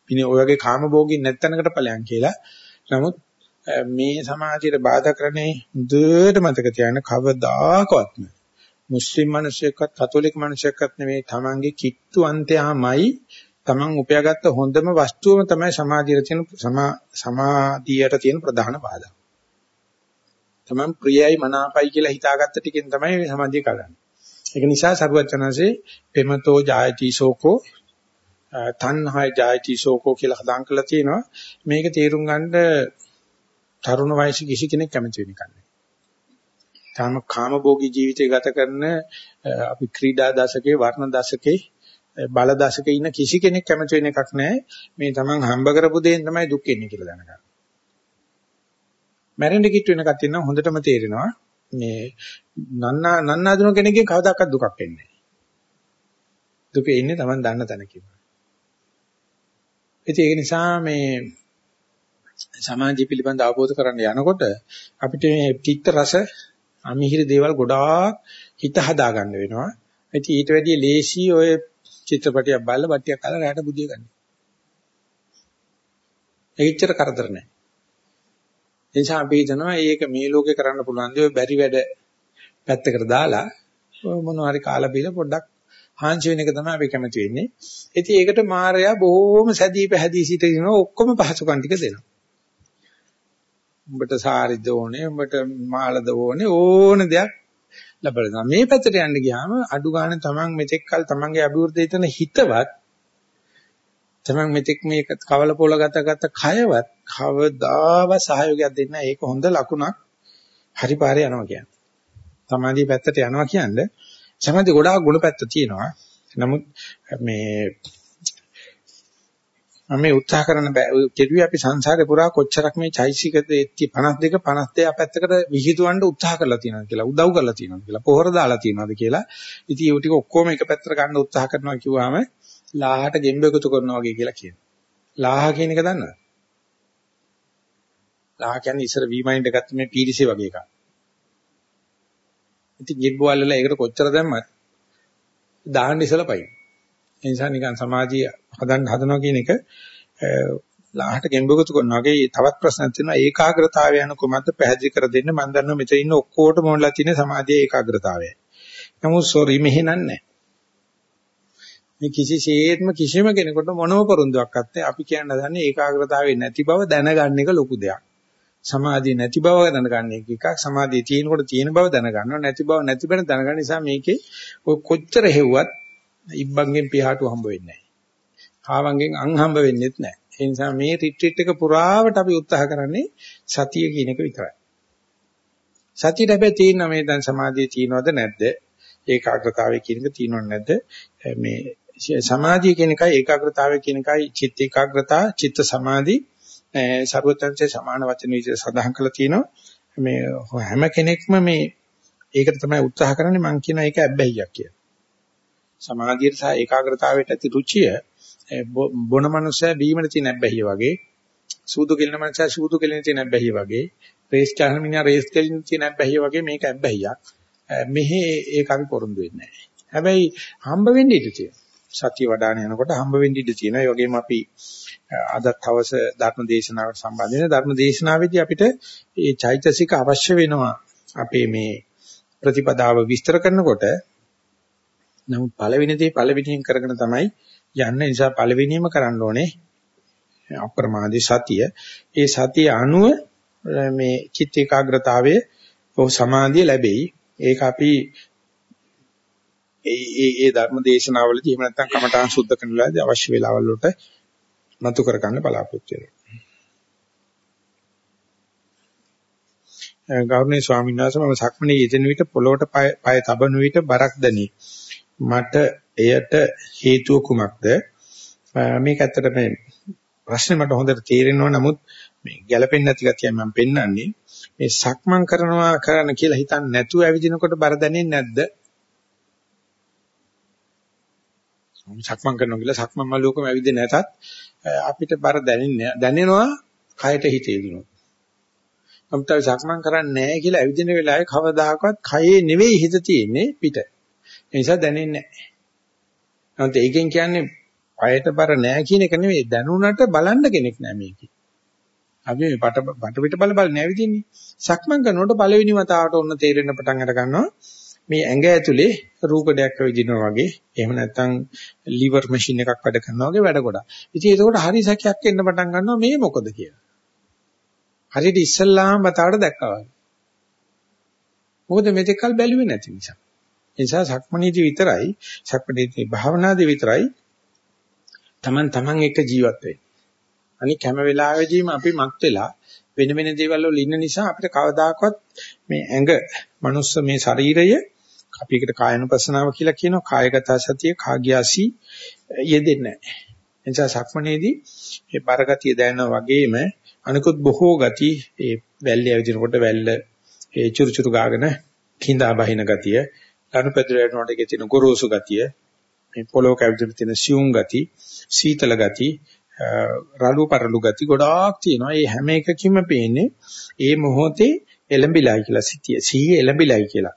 පිනේ ඔය වගේ කාම භෝගින් නැත්තනකට ඵලයන් කියලා. නමුත් මේ සමාජයට බාධා කරන්නේ දුරට මතක තියාගන්න කවදාකවත් නෑ. මුස්ලිම් මිනිසෙක්වත් කතෝලික මිනිසෙක්වත් නෙමෙයි තමන්ගේ කිට්ටු අන්තයාමයි තමන් උපයාගත්ත හොඳම වස්තුවම තමයි සමාධියට තියෙන සමාධියට තියෙන ප්‍රධාන බාධා. තමන් ප්‍රියයි මනාපයි කියලා හිතාගත්ත ටිකෙන් තමයි මේ සමාධිය කරන්නේ. ඒක නිසා සරුවචනanse පෙමතෝ ජායති සෝකෝ තණ්හාය ජායති සෝකෝ කියලා හදාන් කරලා තියෙනවා. මේක තේරුම් ගන්න තරුණ වයසේ කිසි කෙනෙක් කැමති වෙන්නේ නැහැ. තාම කාමභෝගී ජීවිතය ගත කරන අපි ක්‍රීඩා දශකේ වර්ණ දශකේ බල දශකේ ඉන්න කිසි කෙනෙක් කැමති වෙන එකක් නැහැ. මේ තමන් හම්බ කරපු දේෙන් තමයි දුක් එන්නේ කියලා දැනගන්න. මැරෙන්න කිට් වෙන කතිය නම් හොඳටම තේරෙනවා. මේ නන්නා නන්නාදුන කෙනෙක්ගෙන් කවදාකවත් දුකක් එන්නේ නැහැ. දුක එන්නේ තමන් දන්න තැනකින්. ඒක නිසා මේ සමාජය පිළිබඳ අවබෝධ කරන්න යනකොට අපිට මේ පිට රස අමිහිර දේවල් ගොඩාක් හිත හදා ගන්න වෙනවා. ඉතින් ඊට වැඩිය ලේසි ඔය චිත්‍රපටියක් බලලා බට්ටියක් කාලා රැට බුදිය ගන්න. ඒච්චර කරදර නැහැ. ඒ නිසා අපි හිතනවා මේක මේ ලෝකේ කරන්න පුළුවන් දේ බැරි වැඩ පැත්තකට දාලා මොනවා හරි කාලා බීලා පොඩ්ඩක් හාන්සි වෙන එක තමයි අපි කැමති වෙන්නේ. ඉතින් ඒකට මායя බොහොම සැදී පැහැදී සිටින ඔක්කොම පහසුකම් ටික දෙනවා. උඹට සාරිද ඕනේ, උඹට මාළද ඕනේ ඕන දෙයක් ලැබෙනවා. මේ පැත්තට යන්න ගියාම අඩු ගන්න තමන් මෙතෙක් කල තමන්ගේ අභිවෘද්ධිය තන හිතවත් තමන් මෙතෙක් මේක කවල පොල ගත ගත කයවත් කවදාව සහයෝගයක් දෙන්න ඒක හොඳ ලකුණක් හරි පාරේ යනවා කියන්නේ. සමාධිය පැත්තට යනවා කියන්නේ සමාධිය ගොඩාක් ගුණ පැත්ත තියෙනවා. නමුත් මේ මම මේ උත්සාහ කරන කෙරුවේ අපි සංසාරේ පුරා කොච්චරක් මේ චෛසික 52 52 පැත්තකට විහිදුවන්න උත්සාහ කරලා තියෙනවද කියලා උදව් කරලා තියෙනවද කියලා පොහොර දාලා තියෙනවද කියලා. ඉතින් ඒ ටික ඔක්කොම එක පැත්තකට ගන්න උත්සාහ කරනවා කිව්වම ලාහට ගෙම්බ එකතු කරනවා වගේ කියලා කියනවා. ලාහ කියන එක දන්නවද? ලාහ කියන්නේ ඉස්සර V-mind එකත් මේ පීරිසේ වගේ එකක්. ඉතින් ගෙම්බවල වල ඒකට කොච්චර දැම්මත් දාහන්න ඉස්සලා පයින් ඒ නිසා නිකන් සමාජීය හදන්න හදනවා කියන එක ලාහට ගෙම්බගතු කරනවා වගේ තවත් ප්‍රශ්නක් තියෙනවා ඒකාග්‍රතාවය යන කොමද්ද පැහැදිලි කර දෙන්න මම දන්නවා මෙතන ඉන්න ඔක්කොටම මොනලා තියෙන සමාධියේ ඒකාග්‍රතාවය. නමුත් සෝරි මෙහෙ නන්නේ. මේ කිසිසේත්ම කිසිම කෙනෙකුට මොනම පොරොන්දුවක් නැත්තේ අපි කියන්න දන්නේ ඒකාග්‍රතාවේ නැති බව දැනගන්න එක ලොකු දෙයක්. සමාධිය නැති බව දැනගන්න එක එකක් සමාධිය තියෙනකොට තියෙන බව දැනගන්නවා නැති බව නැති බව දැනගන්න නිසා මේකේ ඔය කොච්චර හෙව්වත් ඉබ්බන්ගෙන් පියාටු හම්බ වෙන්නේ නැහැ. කාවන්ගෙන් අං හම්බ වෙන්නේත් නැහැ. ඒ නිසා මේ රිට්‍රීට් එක පුරාවට අපි උත්සාහ කරන්නේ සතිය කියන එක විතරයි. සතියට හැබැයි තියෙන මේ දැන් සමාධිය තියෙනවද නැද්ද? ඒකාග්‍රතාවය කියන එක තියෙනවද නැද්ද? මේ සමාධිය කියන එකයි ඒකාග්‍රතාවය කියන එකයි චිත්ත ඒකාග්‍රතාව, චිත්ත සමාධි ਸਰවත්‍ංශේ සමාන වචන විදිහට සඳහන් කරලා තියෙනවා. මේ හැම කෙනෙක්ම මේ ඒකට තමයි උත්සාහ කරන්නේ මම කියන එක ඇබ්බැහියක් කියලා. සමාධියට සහ ඒකාග්‍රතාවයට ඇති රුචිය බොන මනුස්සයා බීමන තියෙන ඇබ්බැහිය වගේ සූදු කෙලින මනුස්සයා සූදු කෙලින තියෙන ඇබ්බැහිය වගේ රේස් කරන මිනිහා රේස් කෙලින තියෙන ඇබ්බැහිය වගේ මේක ඇබ්බැහියක්. මෙහි ඒක අපි පොරොන්දු වෙන්නේ නැහැ. හැබැයි හම්බ වෙන්න ඉඩ තියෙනවා. සතිය වඩාන යනකොට හම්බ වෙන්න ඉඩ තියෙනවා. ඒ වගේම අපි අද තවස ධර්ම දේශනාවට සම්බන්ධ වෙන ධර්ම දේශනාවේදී අපිට මේ චෛතසික අවශ්‍ය වෙනවා. අපේ මේ ප්‍රතිපදාව විස්තර කරනකොට නමුත් පළවෙනි දේ පළවෙනියෙන් කරගෙන තමයි යන්න නිසා පළවෙනියම කරන්න ඕනේ අප්‍රමාදී සතිය. ඒ සතිය අනුව මේ චිත්ත ඒකාග්‍රතාවයේ ඔහු සමාධිය ලැබෙයි. ඒක අපි ඒ ඒ ඒ ධර්ම දේශනාවලදී එහෙම නැත්නම් කමඨාන් සුද්ධ කරන වෙලාවේදී අවශ්‍ය වෙලාවල් වලට නතු කර ගන්න බලාපොරොත්තු වෙනවා. ගෞරවනීය ස්වාමීන් වහන්සේ මම සක්මණේ යෙදෙන විට පොළොවට පය තබන විට බරක් දැනේ. මට එයට හේතුව කුමක්ද? මේක ඇත්තට මේ ප්‍රශ්නේ මට හොඳට තේරෙනවා නමුත් මේ ගැළපෙන්නේ නැති ගැතිය මම පෙන්වන්නේ මේ සක්මන් කරනවා කරන්න කියලා හිතන්නේ නැතුව ඇවිදිනකොට බර දැනෙන්නේ නැද්ද? සක්මන් කරනවා කියලා සක්මන් මළුවකම ඇවිදින්නේ නැතත් අපිට බර දැනෙන්නේ දැනෙනවා කයට හිතේ දිනුනොත්. නමුත් අපි සක්මන් කරන්නේ නැහැ කියලා ඇවිදින වෙලාවේ කවදාකවත් කයේ නෙවෙයි හිත තියෙන්නේ පිට. ඒ නිසා දැනෙන්නේ නැහැ. නමුත් ඒකෙන් කියන්නේ පයට බර නැහැ කියන එක නෙවෙයි දැනුණට බලන්න කෙනෙක් නැහැ මේකේ. අපි මේ පට පට පිට බල බල නැවිදින්නේ. සක්මන් කරනකොට පළවෙනි වතාවට ඔන්න තේරෙන්න පටන් අර ගන්නවා. මේ ඇඟ ඇතුලේ රූකඩයක් විදිනවා වගේ එහෙම නැත්නම් liver machine එකක් වැඩ කරනවා වගේ වැඩ ගොඩක්. ඉතින් ඒකෝට හරි සැකයක් එන්න පටන් ගන්නවා මේ මොකද කියලා. හරියට ඉස්සල්ලාම වතාවට දැක්කා වගේ. මොකද මෙතෙක්කල් බැලුවේ නැති නිසා. ඒ නිසා සක්මණේදී විතරයි සක්මණේදී භාවනාදී විතරයි Taman taman එක ජීවත් වෙන්නේ. අනික හැම වෙලාවෙදීම අපි මත් වෙලා වෙන වෙන දේවල් වල ඉන්න නිසා අපිට කවදාකවත් මේ ඇඟ, මනුස්ස මේ ශරීරය අපි එකට කායනුපස්සනාව කියලා කියනවා කායගත සතිය කාග්‍යාසි යෙදෙන්නේ නැහැ. එනිසා සක්මනේදී මේ බරගතිය දැනෙනා වගේම අනිකුත් බොහෝ ගති ඒ වැල්ලේ ඇවිදිනකොට වැල්ල ඒ චුරු චුරු ගාගෙන කිඳා බහින ගතිය ලනුපැදුරේනකොට ඒකේ තියෙන ගොරෝසු ගතිය මේ පොළොව කැවිදින තියෙන සියුම් ගති සීතල ගති රළු පරළු ගති ගොඩාක් තියෙනවා. ඒ හැම එකකින්ම පේන්නේ ඒ මොහොතේ එළඹිලයි කියලා සිටිය. සිහිය එළඹිලයි කියලා.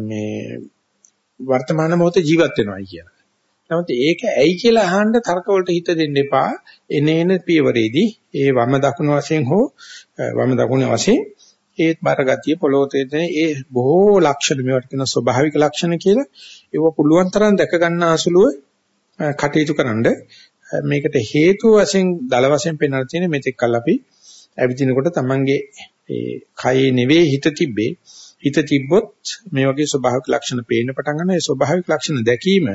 මේ වර්තමාන මොහොතේ ජීවත් වෙනවයි කියලා. නමුත් ඒක ඇයි කියලා අහන්න තර්ක වලට හිත දෙන්න එපා. එනේන පියවරේදී ඒ වම දකුණු වශයෙන් හෝ වම දකුණු වශයෙන් ඒ බරගතිය පොළොතේ තියෙන ඒ බොහෝ ලක්ෂණ මේවට කියන ස්වභාවික ලක්ෂණ කියලා ඒව පුළුවන් තරම් දැක ගන්න අසුලුව කටයුතු කරන්න මේකට හේතු වශයෙන් දල වශයෙන් පෙන්වලා තියෙන මෙතෙක් කල් අපි ඇවිදිනකොට Tamange ඒ කයේ නෙවෙයි හිත තිබ්බේ හිත තිබ්බොත් මේ වගේ ස්වභාවික ලක්ෂණ පේන්න පටන් ගන්නවා ඒ ස්වභාවික ලක්ෂණ දැකීම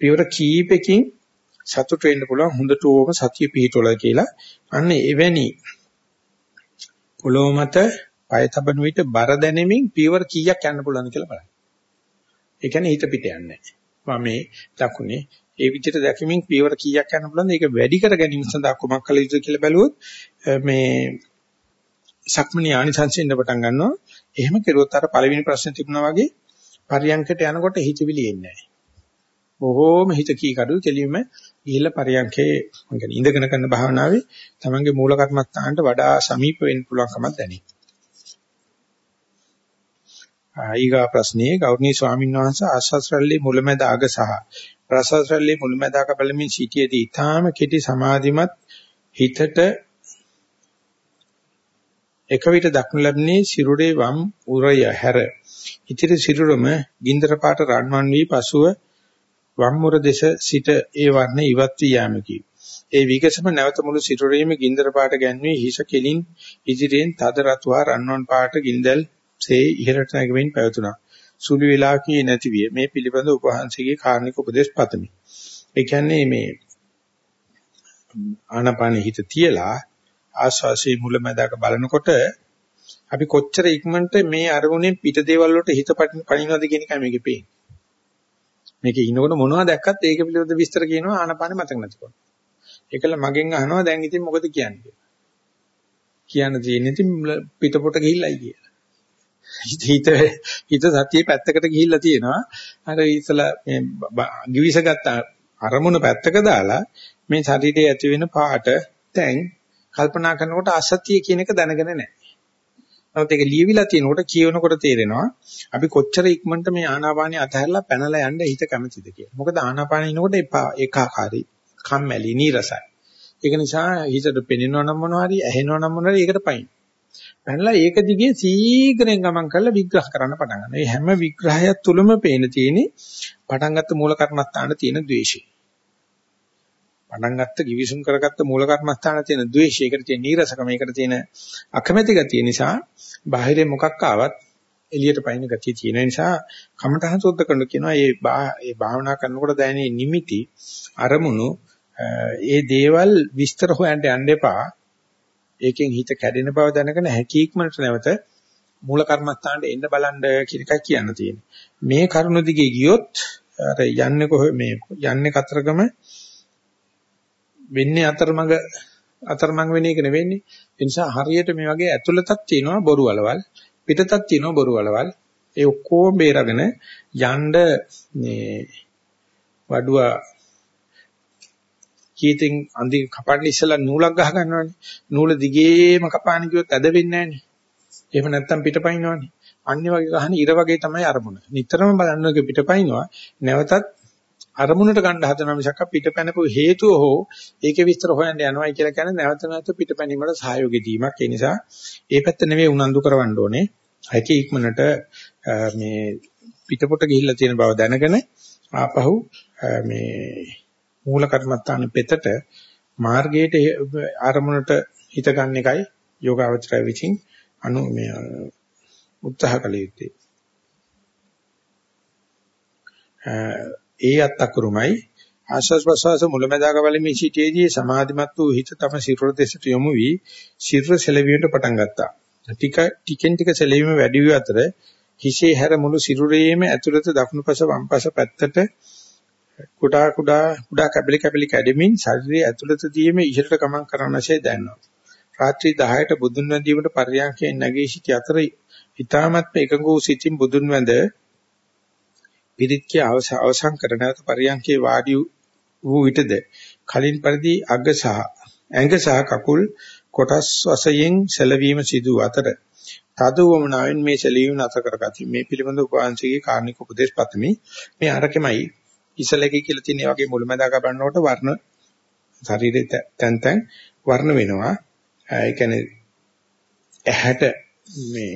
පියවර කීපකින් සතුට වෙන්න පුළුවන් හොඳට ඕම සතිය පිහිටවල කියලා අන්න එවැනි පොළොව මත පය තබන විට බර දැනෙමින් පියවර කීයක් යන්න පුළුවන්ද කියලා බලන්න. ඒ කියන්නේ හිත පිට යන්නේ නැහැ. වමේ දකුණේ ඒ විදිහට දැකීමෙන් පියවර කීයක් යන්න පුළුවන්ද? ඒක වැඩි කර ගැනීම සඳහා කුමක් කළ යුතුද කියලා බැලුවොත් මේ සක්මණේ ආනිසංසෙන්න පටන් ගන්නවා. එහෙම කෙරුවොත් අර පළවෙනි ප්‍රශ්නේ තිබුණා වගේ පරියන්කට යනකොට හිතවිලි එන්නේ නැහැ. බොහෝම හිත කී කඩු කෙලින්ම ගිහිල්ලා පරියන්කේ මම කියන්නේ ඉඳගෙන කරන භාවනාවේ තමන්ගේ මූල කර්මස්ථානට වඩා සමීප වෙන්න පුළුවන්කමක් දැනේ. ඊගා ප්‍රශ්නේ ගෞරවනීය ස්වාමීන් වහන්සේ ආශාස්රල්ලේ මුලමැද අග සහ ප්‍රසස්රල්ලේ මුලමැද අග බලමින් සිටියේදී ඊටාම කෙටි සමාධිමත් හිතට එක විට දක්න ලැබෙන්නේ සිරුරේ වම් උරය හැර ඉතිරි සිරුරම ගින්දර පාට රන්වන් වී පසුව වම්මුර දේශ සිට ඒ වර්ණ ඉවත් වී යාමකි. ඒ විකසම නැවත මුළු සිරුරේම ගින්දර පාට ගැන්වී හිස කෙලින් ඉදිරියෙන් තද රතුවා රන්වන් පාට ගින්දල් සේ ඉහළට නැගෙමින් පැවතුණා. සුළු වේලාවකී නැති විය. මේ පිළිබඳ උපහාංශිකේ කාරණික උපදේශ පතමි. ඒ කියන්නේ මේ ආනාපාන හිත තියලා ආස්වාසේ මුලැමැදක බලනකොට අපි කොච්චර ඉක්මනට මේ අරමුණෙන් පිට දේවල් වලට හිත පනිනවද කියන එකයි මේකේ පේන්නේ. මේකේ ඉන්නකොට මොනවද දැක්කත් ඒක පිළිබඳ විස්තර කියනවා ආනාපාන මතක නැතිකොට. ඒකල මගෙන් අහනවා දැන් ඉතින් මොකද කියන්නේ? කියන්න තියෙන්නේ ඉතින් පිටපොට ගිහිල්ලයි කියලා. හිත හිත සතියේ පැත්තකට ගිහිල්ලා තියෙනවා. අර ඉතලා මේ givisගත්ත අරමුණ පැත්තක දාලා මේ ශරීරයේ ඇති වෙන පාට දැන් කල්පනා කරනකොට අසතිය කියන එක දැනගෙන නැහැ. නමුත් ඒක ලියවිලා තියෙනකොට කියවනකොට තේරෙනවා අපි කොච්චර ඉක්මනට මේ ආනාපානිය අතහැරලා පැනලා යන්න හිත කැමතිද කියලා. මොකද ආනාපානිය ඉනකොට එපා ඒකාකාරී, කම්මැලි, නීරසයි. ඒක නිසා හිතට පෙනෙනව නම් මොනවා හරි, ඇහෙනව නම් මොනවා හරි ඒකට පයින්. පැනලා ඒක දිගේ සීඝ්‍රයෙන් ගමන් කරලා විග්‍රහ කරන්න පටන් ගන්නවා. මේ හැම විග්‍රහයක් තුළම පේන තියෙන්නේ පටන් ගත්ත මූල කර්මස්ථාන තියෙන ද්වේෂය. පටන් ගත්ත givisum කරගත්ත මූල කර්මස්ථාන තියෙන ද්වේෂය, ඒකට තියෙන නීරසකම, ඒකට තියෙන අකමැති ගතිය නිසා බාහිරේ මොකක් ආවත් එළියට පයින් ගතිය තියෙන නිසා කමඨහං සුද්ධ කරන කියනවා මේ මේ භාවනා කරනකොට දැනෙන නිමිති අරමුණු ඒ දේවල් විස්තර හොයන්න යන්න එපා. ඒකෙන් හිත කැඩෙන බව දැනගෙන හැකීක්මනට නැවත මූල කර්මස්ථානට එන්න බලන්න කියන එකයි කියන්න තියෙන්නේ. මේ කරුණ දිගේ ගියොත් අර යන්නේ කොහෙ මේ යන්නේ කතරගම වෙන්නේ අතරමඟ අතරමඟ වෙන එක නෙවෙන්නේ. ඒ නිසා හරියට මේ වගේ ඇතුළතක් තියෙනවා බොරු වලවල් පිටතක් තියෙනවා බොරු වලවල්. ඒ ඔක්කොම බේරගෙන යන්න මේ වඩුවා කීතෙන් අන්දි කපන්න ඉස්සලා නූලක් ගහ ගන්නවනේ. නූල දිගේම කපාන කිව්වොත් ඇද වෙන්නේ නැහනේ. එහෙම නැත්තම් පිටපයින්නවනේ. අන්නේ වගේ ගහන ඉර වගේ තමයි අරමුණ. නිතරම බලන්නක පිටපයින්නවා. නැවතත් අරමුණට ගන්න හදන මිසක් පිටපැනපු හේතුව හෝ ඒකේ විස්තර හොයන්න යනවායි කියලා කියන්නේ නැවත නැවත පිටපැනීමට සහයෝගය දීමක්. ඒ නිසා ඒ පැත්ත නෙවෙයි උනන්දු කරවන්න ඕනේ. හැකි ඉක්මනට මේ පිටපොට ගිහිල්ලා තියෙන බව දැනගෙන ආපහු මේ මූල කර්මත්තාන පෙතට මාර්ගයට ආරමුණට හිත ගන්න එකයි යෝගාවචරය විසින් අනු මේ උත්සාහ කළ යුත්තේ. ඒ අත්තකුරුමයි ආශ්වාස ප්‍රශ්වාස මුලැමැදාක වලින් සිටියේදී සමාධිමත් වූ හිත තම සිරුර දෙසට යොමු වී සිරුර සෙලවීමට පටන් ගත්තා. ටික ටිකෙන් ටික සෙලවීම වැඩි වූ අතර හිසේ හැර මුළු සිරුරේම ඇතුළත දකුණුපස වම්පස පැත්තට කුඩා කුඩා කුඩා කැබලි කැබලි කැඩෙමින් ශරීරයේ ඇතුළතදීම ඉහළට ගමන් කරනසේ දැනෙනවා. රාත්‍රී 10ට බුදුන් වැඳීමට පරියන්කේ නැගී සිටි අතර ඊ타මත්ම එකඟ වූ සිතින් බුදුන් වැඳ පිරිත්කේ අවසන් කර නැවත පරියන්කේ වාඩි වූ විටද කලින් පරිදි අග සහ ඇඟ සහ කකුල් කොටස් වශයෙන් සැලවීම සිදු අතර තද වමනාවෙන් මේ සැලවීම නැතර කරගති. මේ පිළිබඳ උපවාංශිකේ කාර්නික උපදේශ පතමි. මේ අරකෙමයි ඉසලකේ කියලා තියෙන වගේ මුලමදාක බලනකොට වර්ණ ශරීරයේ තැන් තැන් වර්ණ වෙනවා. ඒ කියන්නේ ඇහැට මේ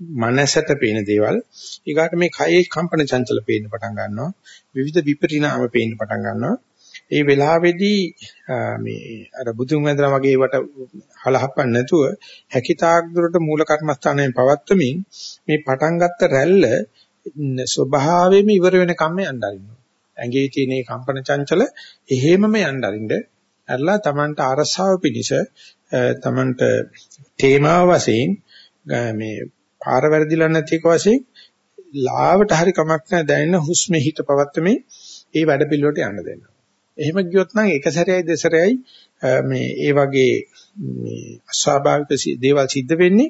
මනසට පේන දේවල් ඊගාට මේ කයේ කම්පන චංචල පේන්න පටන් ගන්නවා විවිධ විපරිණාම පේන්න පටන් ගන්නවා ඒ වෙලාවේදී මේ අර බුදුන් වහන්සේලා වගේ වට හලහපන්න නැතුව හැකිතාක් දුරට මූල කර්මස්ථානයෙන් පවත්වමින් මේ පටන් ගත්ත රැල්ල ස්වභාවයෙන්ම ඉවර වෙනකම්ම යන්න අරිනවා. ඇඟේ තියෙන මේ කම්පන චංචල එහෙමම යන්න අරින්න. අරලා Tamanට අරසාව පිනිස Tamanට තේමාව වශයෙන් මේ පාර වැරදිලා නැති එක වශයෙන් ලාවට හරි කමක් නැහැ දැනෙන හුස්මේ හිත පවත්තමේ ඒ වැඩ පිළිවෙලට යන්න දෙන්න. එහෙම ගියොත් නම් එක සැරේයි දෙසරේයි මේ ඒ වගේ මේ අස්වාභාවික දේවල් සිද්ධ වෙන්නේ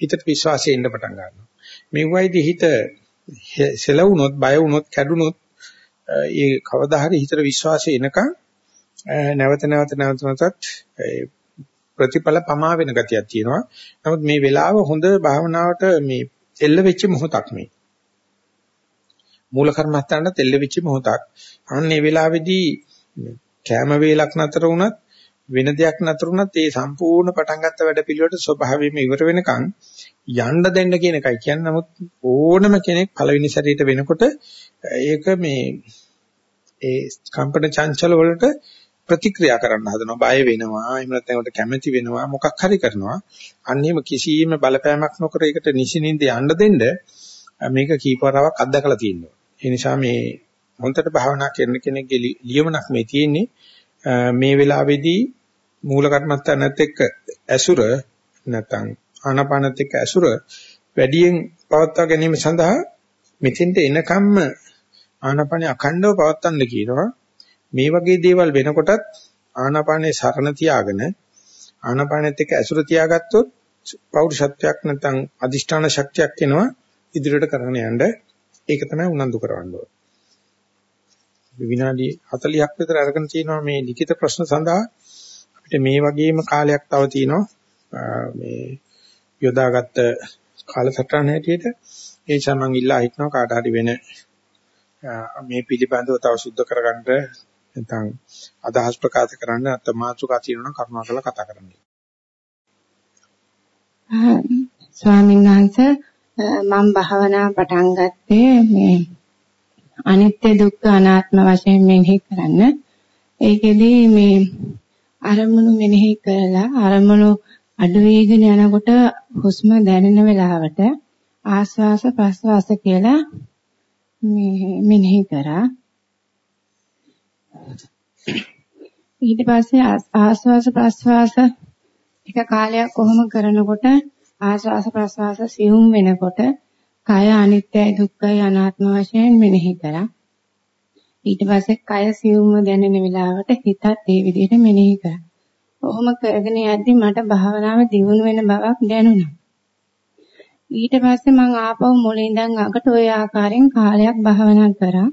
හිතට විශ්වාසය එන්න පටන් ගන්නවා. මේ වයිදී හිත සෙලවුනොත් බය වුනොත් කැඩුනොත් ඒ කවදා හරි හිතට විශ්වාසය එනකන් නැවත නැවත නැවත නැවතත් ප්‍රතිඵල පමා වෙන ගතියක් තියෙනවා. නමුත් මේ වෙලාව හොඳ භාවනාවට මේ එල්ල වෙච්ච මොහොතක් මේ. මූල කර්මස්ථානට එල්ල වෙච්ච මොහොතක්. අන්න ඒ වෙලාවේදී කැම වේලක් නතර වුණත් වෙන දෙයක් නතරුණත් ඒ සම්පූර්ණ පටන් ගත්ත වැඩ පිළිවෙලට ස්වභාවයෙන්ම ඉවර වෙනකන් යන්න දෙන්න කියන එකයි කියන්නේ. නමුත් ඕනම කෙනෙක් පළවෙනි සැරේට වෙනකොට ඒක මේ ඒ කම්පන චංචල වලට ප්‍රතික්‍රියා කරන්න හදනවා. බය වෙනවා එහෙම නැත්නම් ඒකට කැමැති වෙනවා. මොකක් හරි කරනවා. අන්නේම කිසියම් බලපෑමක් නොකර ඒකට නිසින්ින්ද යන්න දෙන්න මේක කීපවරාවක් අත්දකලා තියෙනවා. ඒ නිසා මේ හොන්තට භාවනා කරන කෙනෙක්ගේ ලියමනක් මේ තියෙන්නේ. මේ වෙලාවේදී මූල කර්මස්ථානත් එක්ක ඇසුර නැත්නම් ආනාපානත් එක්ක ඇසුර වැඩියෙන් පවත්වා ගැනීම සඳහා මෙතෙන්ට එනකම්ම ආනාපානිය අඛණ්ඩව පවත්වන්න කියනවා. මේ වගේ දේවල් වෙනකොටත් ආනාපානේ සරණ තියාගෙන ආනාපානෙත් එක්ක ඇසුර තියාගත්තොත් පෞරුෂත්වයක් නැත්නම් අදිෂ්ඨාන ශක්තියක් එනවා ඉදිරියට කරගෙන යන්න. ඒක තමයි උනන්දු කරවන්න ඕනේ. විනාඩි 40ක් විතර අරගෙන තිනවා මේ ලිඛිත ප්‍රශ්න සඳහා. අපිට මේ වගේම කාලයක් තව තියෙනවා මේ යොදාගත්ත කාලසටහන හැටියට. ඒ නිසා මම ඉල්ලා හිටනවා කාට හරි වෙන මේ පිළිබඳව තව සුද්ධ කරගන්න නැත්නම් අදහස් ප්‍රකාශ කරන්න නැත්නම් මාතෘකා තියෙනවා කරුණාකරලා කතා කරන්න. ස්වාමීන් වහන්සේ මම භාවනා පටන් ගත්තේ මේ අනිත්‍ය දුක්ඛ අනාත්ම වශයෙන් මෙනෙහි කරන්න. ඒකෙදි මේ අරමුණු මෙනෙහි කරලා අරමුණු අඩු වේගෙන යනකොට හුස්ම දැනෙන වෙලාවට ආස්වාස ප්‍රස්වාස කියලා මේ මෙනෙහි කරා. ඊට පස්සේ ආස්වාස ප්‍රස්වාස ටික කාලයක් කොහොම කරනකොට ආස්වාස ප්‍රස්වාස සියුම් වෙනකොට කය අනිත්‍යයි දුක්ඛයි අනාත්ම වශයෙන් මෙනෙහි කරා. ඊට පස්සේ කය සියුම්ව දැනෙන වෙලාවට හිතත් ඒ විදිහට මෙනෙහි කරා. ඔහොම කරගෙන යද්දි මට භාවනාව දියුණු වෙන බවක් දැනුණා. ඊට පස්සේ මම ආපහු මුලින් ඉඳන් අගට ওই ආකාරයෙන් කාලයක් භාවනා කරා.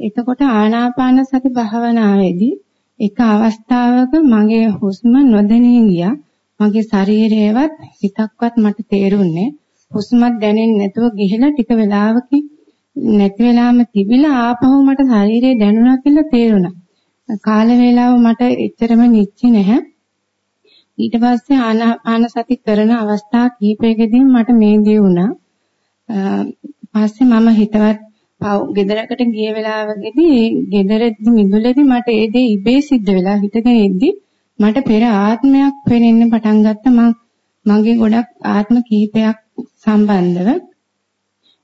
එතකොට ආනාපාන සති භාවනාවේදී එක අවස්ථාවක මගේ හුස්ම නොදැනී ගියා. මගේ ශරීරයවත් හිතක්වත් මට තේරුන්නේ හුස්මක් දැනෙන්නේ නැතුව ගිහිලා ටික වෙලාවකින් නැති වෙලාම තිබිලා ආපහු මට ශරීරය දැනුණා කියලා තේරුණා. කාල වේලාව මට එච්චරම නිච්චි නැහැ. ඊට පස්සේ ආනාපාන සති කරන අවස්ථා කිහිපයකදී මට මේ දේ වුණා. පස්සේ මම හිතවත් ගෙදරකට ගිය වෙලාවකදී ගෙදරදී මිදුලේදී මට ඒ දේ ඉබේ සිද්ධ වෙලා හිතගෙන ඉද්දි මට පෙර ආත්මයක් පෙනෙන්න පටන් ගත්තා මම මගේ ගොඩක් ආත්ම කිහිපයක් සම්බන්ධව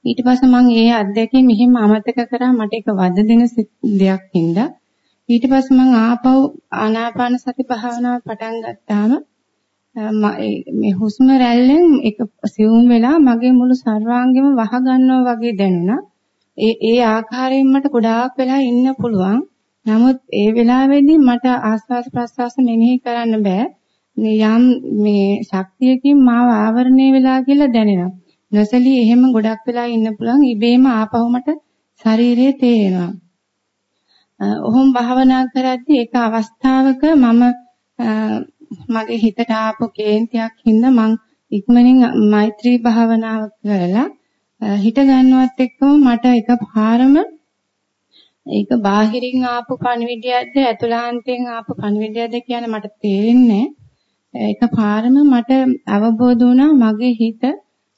ඊට පස්සේ මම ඒ අත්දැකීම මෙහෙම අමතක කරා මට ඒක වද දෙන දෙයක් හින්දා ඊට පස්සේ මම ආපහු ආනාපාන සති භාවනාව පටන් ගත්තාම මේ හුස්ම රැල්ලෙන් එක සිවුම් වෙලා මගේ මුළු සර්වාංගෙම වහ ගන්නවා වගේ දැනුණා. ඒ ඒ ආකාරයෙන් මට ගොඩාක් වෙලා ඉන්න පුළුවන්. නමුත් ඒ වෙලාවේදී මට ආස්වාද ප්‍රස්වාස මෙනෙහි කරන්න බෑ. යම් මේ ශක්තියකින් මාව ආවරණය වෙලා කියලා දැනෙනවා. නොසලී එහෙම ගොඩක් වෙලා ඉන්න පුළුවන්. ඉබේම ආපහු මට ශරීරයේ තේරෙනවා. ඔහොම භාවනා කරද්දී එක අවස්ථාවක මම මගේ හිතට ආපු කේන්තියක් හින්දා මං ඉක්මනින් මෛත්‍රී භාවනාව කරලා හිත ගන්නවත් එක්කම මට එකපාරම ඒක බාහිරින් ආපු පණිවිඩයක්ද ඇතුළාන්තයෙන් ආපු පණිවිඩයක්ද කියන මට තේරෙන්නේ එකපාරම මට අවබෝධ වුණා මගේ හිත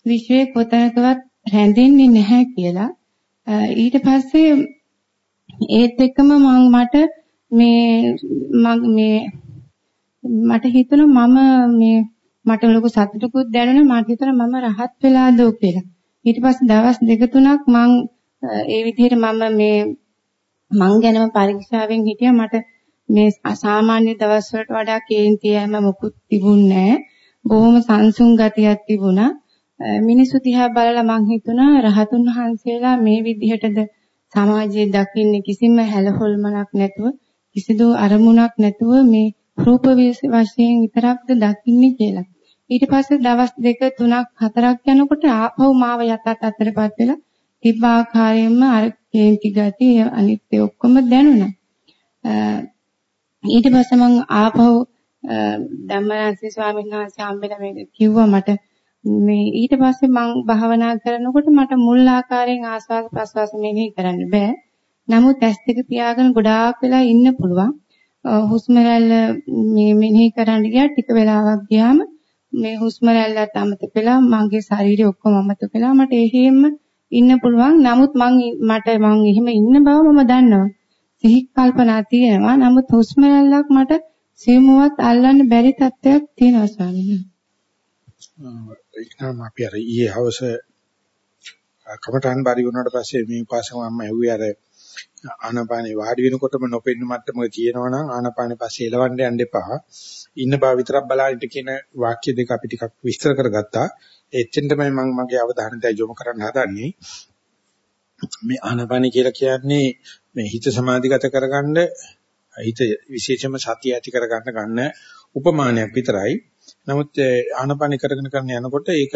විශ්වයේ කොතනකවත් රැඳෙන්නේ නැහැ කියලා ඊට පස්සේ ඒත් එක්කම මම මට මේ මේ මට හිතුණා මම මේ මට ලොකු සතුටකුත් දැනුණා මට හිතුණා මම rahat වෙලාද කියලා. ඊට පස්සේ දවස් දෙක තුනක් මං ඒ විදිහට මම මේ මං ගැනම පරීක්ෂාවෙන් හිටියා මට මේ අසාමාන්‍ය දවස් වලට වඩා කේන්ති යෑම මොකුත් තිබුණේ නැහැ. බොහොම සංසුන් ගතියක් තිබුණා. මිනිසු දිහා බලලා මං හිතුණා රහතුන් වහන්සේලා මේ විදිහටද සමාජයේ දකින්නේ කිසිම හැලහොල්මනක් නැතුව කිසිදු අරමුණක් නැතුව මේ රූප වශයෙන් විතරක්ද දකින්නේ කියලා. ඊට පස්සේ දවස් දෙක තුනක් හතරක් යනකොට ආපහු මාව යටත් අතරපත් වෙලා තිබ්බ ආකාරයෙන්ම අර කේන්ති ගති අනිත් ඔක්කොම දැනුණා. ඊට පස්සේ මම ආපහු ධම්මරාජි ස්වාමීන් වහන්සේ හම්බෙලා මේක කිව්වා මට මේ ඊට පස්සේ මම භාවනා කරනකොට මට මුල් ආකාරයෙන් ආස්වාද ප්‍රසවාස මෙනෙහි කරන්න බෑ. නමුත් ඇස් දෙක පියාගෙන ගොඩාක් වෙලා ඉන්න පුළුවන්. හුස්ම රැල්ල මේ මෙනෙහි කරන්න ගියා ටික වෙලාවක් ගියාම මේ හුස්ම රැල්ලත් අමතක වෙලා මගේ ශරීරය ඔක්කොම අමතක වෙලා මට එහෙම ඉන්න පුළුවන්. නමුත් මං මට මං එහෙම ඉන්න බව මම දන්නවා. සිහි කල්පනා තියෙනවා. නමුත් හුස්ම රැල්ලක් මට සියුමුවත් අල්ලන්න බැරි තත්ත්වයක් තියෙනවා ස්වාමීනි. ඒකම අපි අර ඊයේ හවස කමටහන් බරි වුණාට පස්සේ මේ පාසම මම ඇහුවේ අර ආනාපානේ වාඩි වෙනකොටම නොපෙන්න මට්ටමක තියෙනවා නම් ආනාපානේ පස්සේ එලවන්න යන්න එපා. ඉන්න බව විතරක් බලන්න කියන වාක්‍ය දෙක අපි ටිකක් විස්තර කරගත්තා. එච්චෙන් තමයි මම මගේ අවධානය යොමු කරන්න හදන්නේ. මේ ආනාපානේ කියලා කියන්නේ මේ හිත සමාධිගත කරගන්න හිත විශේෂම සතිය ඇති කරගන්න ගන්න උපමානයක් විතරයි. නමුත් ආනාපානේ කරගෙන කරන යනකොට ඒක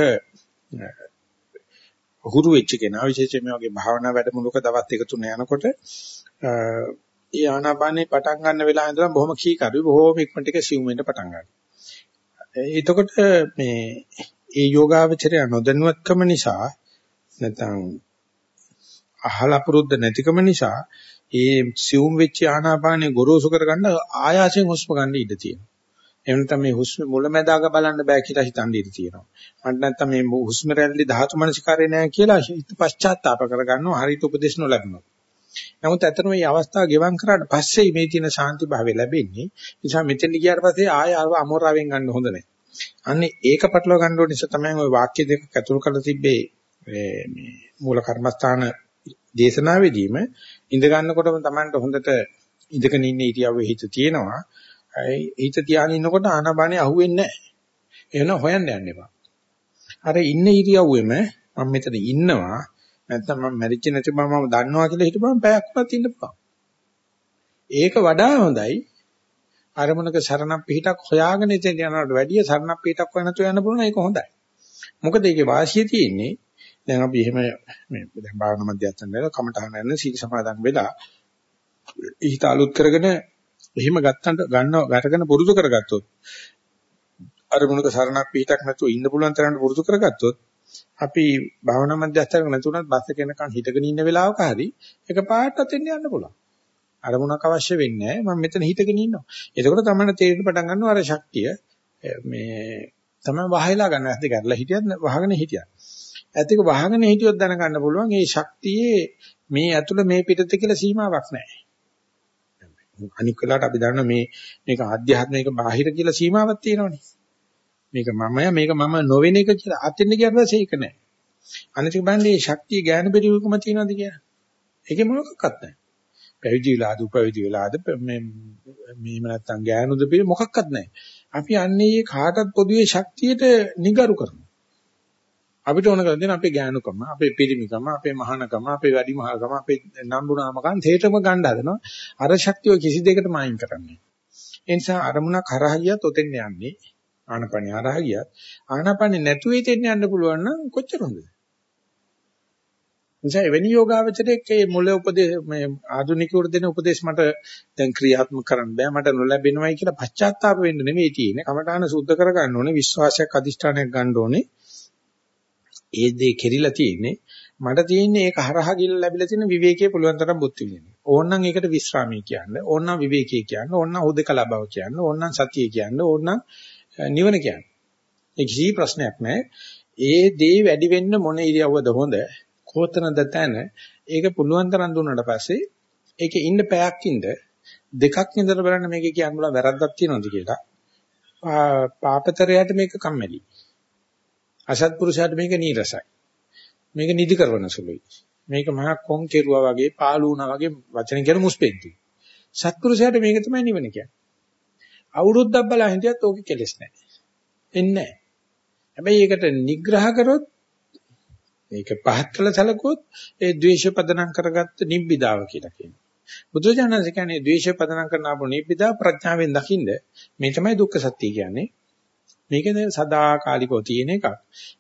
හුරු වෙච්ච කෙනා විශේෂයෙන් මේ වගේ භාවනා වැඩමුළුක දවස් දෙක තුන යනකොට ඒ ආනාපානේ පටන් ගන්න වෙලාව ඉඳලා බොහොම කීකරුයි බොහොම ඉක්මනට එක සිවුම් වෙන්න පටන් ගන්නවා. එතකොට මේ ඒ යෝගාවචරය නොදැනුවත්කම නිසා නැත්නම් අහලා පුරුද්ද නැතිකම නිසා ඒ සිවුම් වෙච්ච ආනාපානේ ගොරෝසු කරගන්න ආයාසයෙන් හුස්ම ගන්න ඉඩ තියෙනවා. එහෙම නැත්නම් මේ හුස්ම මුලැමැදාක බලන්න බෑ කියලා හිතන් ඉඳී තියෙනවා. මට නැත්නම් මේ හුස්ම රැල්ලේ ධාතු මනසිකාරය නෑ කියලා හිත පශ්චාත්තාප කරගන්නවා හරියට උපදේශ නොලැබුණොත්. නමුත් ඇත්තටම මේ අවස්ථාව ගෙවම් කරාට පස්සේ මේ තියෙන ශාන්ති භාවය ලැබෙන්නේ. නිසා මෙතෙන් ගියාට පස්සේ ආය අමෝරාවෙන් ගන්න හොඳ නෑ. අන්නේ ඒක පටලව ගන්න ඕන නිසා තමයි ওই වාක්‍ය දෙක ඇතුළු කරලා තිබ්බේ මේ මූල කර්මස්ථාන දේශනාවේදීම ඉඳ ගන්නකොටම Tamanට හොඳට ඉඳගෙන ඉන්න ඉරියව්වේ හිත තියෙනවා. හිත තියාගෙන ඉන්නකොට ආනාපානිය අහුවෙන්නේ නැහැ. එහෙනම් හොයන්න යන්න එපා. අර ඉන්න ඉරියව්වෙම මම මෙතන ඉන්නවා නැත්නම් මම මැරිච්ච නැති බව මම දන්නවා කියලා හිතපම පැයක් වුණත් ඉන්න පුළුවන්. ඒක වඩා හොඳයි අරමුණක සරණක් පිටක් හොයාගෙන ඉතින් යනවට වැඩිය සරණක් පිටක් හොයන තු යන්න පුළුවන් ඒක හොඳයි. මොකද ඒකේ වාසිය තියෙන්නේ දැන් අපි එහෙම මේ දැන් භාවනා මධ්‍යස්ථාන වල කමටහන යන සීල සමාදන් වෙලා ඊට අලුත් කරගෙන එහෙම ගත්තන්ට ගන්නව ගැටගෙන පුරුදු කරගත්තොත් අරමුණක සරණක් පිටක් නැතුව ඉන්න පුළුවන් තරමට පුරුදු කරගත්තොත් අපි භාවනා මධ්‍යස්ථානක නැතුණත් බස් එක යනකන් හිටගෙන ඉන්න වෙලාවක හරි එක පාටත් එන්න යන්න පුළුවන්. අරමුණක් අවශ්‍ය වෙන්නේ නැහැ. මම මෙතන හිටගෙන ඉන්නවා. එතකොට තමයි තේරෙන්න පටන් ගන්නවා අර ශක්තිය මේ තමයි වහයලා ගන්න. ඇත්ත කරලා හිටියත් වහගෙන හිටියත්. ඇත්ත එක වහගෙන හිටියොත් දැනගන්න පුළුවන් මේ ශක්තියේ මේ ඇතුළ මේ පිටත කියලා සීමාවක් නැහැ. අනික් වෙලාවට අපි දන්නවා මේ මේක ආධ්‍යාත්මික බාහිර කියලා සීමාවක් තියෙනවනේ. මේක මමය මේක මම නොවෙන එක කියලා අතින් ගියාට පස්සේ ඒක නැහැ. අනිත් එක බලන්නේ මේ ශක්තිය ඥාන පිළිවෙකම තියෙනවද කියලා. ඒකේ මොනක්වත් නැහැ. පැවිදි වෙලාද උපවිදි වෙලාද මේ මේව නැත්තම් ඥානුද පිළ මොකක්වත් නැහැ. අපි අන්නේ කාටත් පොදුවේ ශක්තියට නිගරු කරනවා. අපිට ඕන කරන්නේ තියෙන අපේ ඥානකම, අපේ පිරිමිකම, අපේ මහානකම, අපේ වැඩිමහල්කම, අපේ නම්බුනාමකම් තේටම ගන්න හදනවා. අර ශක්තිය කිසි දෙයකට මායින් කරන්නේ. ඒ නිසා අරමුණක් හරහා ගියත් ඔතෙන් යන්නේ ආනපනිය හරහා ගියත් ආනපනිය නැතුව ඉතින් යන්න පුළුවන් නම් කොච්චර හොඳද? නිසා එවැනි යෝගාවචරයේ මේ මුල උපදේශ මේ ආධුනිකවරු දෙන උපදේශ මට දැන් ක්‍රියාත්මක කරන්න බෑ මට නොලැබෙනවයි කියලා පශ්චාත්තාප වෙන්න නෙමෙයි තියෙන්නේ. කමඨාන සුද්ධ කර ගන්න ඕනේ, විශ්වාසයක් අදිෂ්ඨානයක් ගන්න ඕනේ. ඒ දේ කෙරිලා තියෙන්නේ මට තියෙන්නේ ඒක හරහා ගිහිල්ලා ලැබිලා තියෙන විවේකයේ පුළුවන් තරම් බුද්ධ විදින්න. ඕනනම් ඒකට විස්රාමී කියන්න, ඕනනම් විවේකී කියන්න, ඕනනම් හුදකලා බව කියන්න, ඕනනම් සතිය කියන්න, ඕනනම් නිවන කියන්න. ඒ කිසි ප්‍රශ්නයක් නැහැ. ඒ දේ වැඩි වෙන්න මොන ඉරියව්වද හොඳ? කොතනද තැන? ඒක පුළුවන් තරම් දුන්නාට පස්සේ ඒකේ ඉන්න පැයක් ඉඳ දෙකක් ඉඳලා බලන්න මේකේ කියන්න බුණා වැරද්දක් තියෙනවද කියලා. පාපතරයට මේක කම්මැලි. අසත්පුරුෂයාට මේක නීරසයි. මේක නිදි කරවන සුළුයි. මේක මහා කොන් කෙරුවා වගේ පාළු වුණා වගේ වචන කියන මුස්පෙන්ති. සත්පුරුෂයාට මේක තමයි නිවන කියන්නේ. අවුරුද්දක් බලා හිටියත් ඕකේ කෙලස් නැහැ. එන්නේ නැහැ. හැබැයි ඒකට නිග්‍රහ කරොත් මේක පහත් කළ සැලකුවොත් ඒ ද්වේෂ පදනම් කරගත්ත නිබ්බිදාව කියලා කියනවා. බුදුජානක කියන්නේ ද්වේෂ පදනම් කරන අපු නිබ්බිදා ප්‍රඥාවෙන් දකින්න මේ තමයි දුක්ඛ සත්‍ය කියන්නේ. මේකද සදාකාලිකව තියෙන එකක්.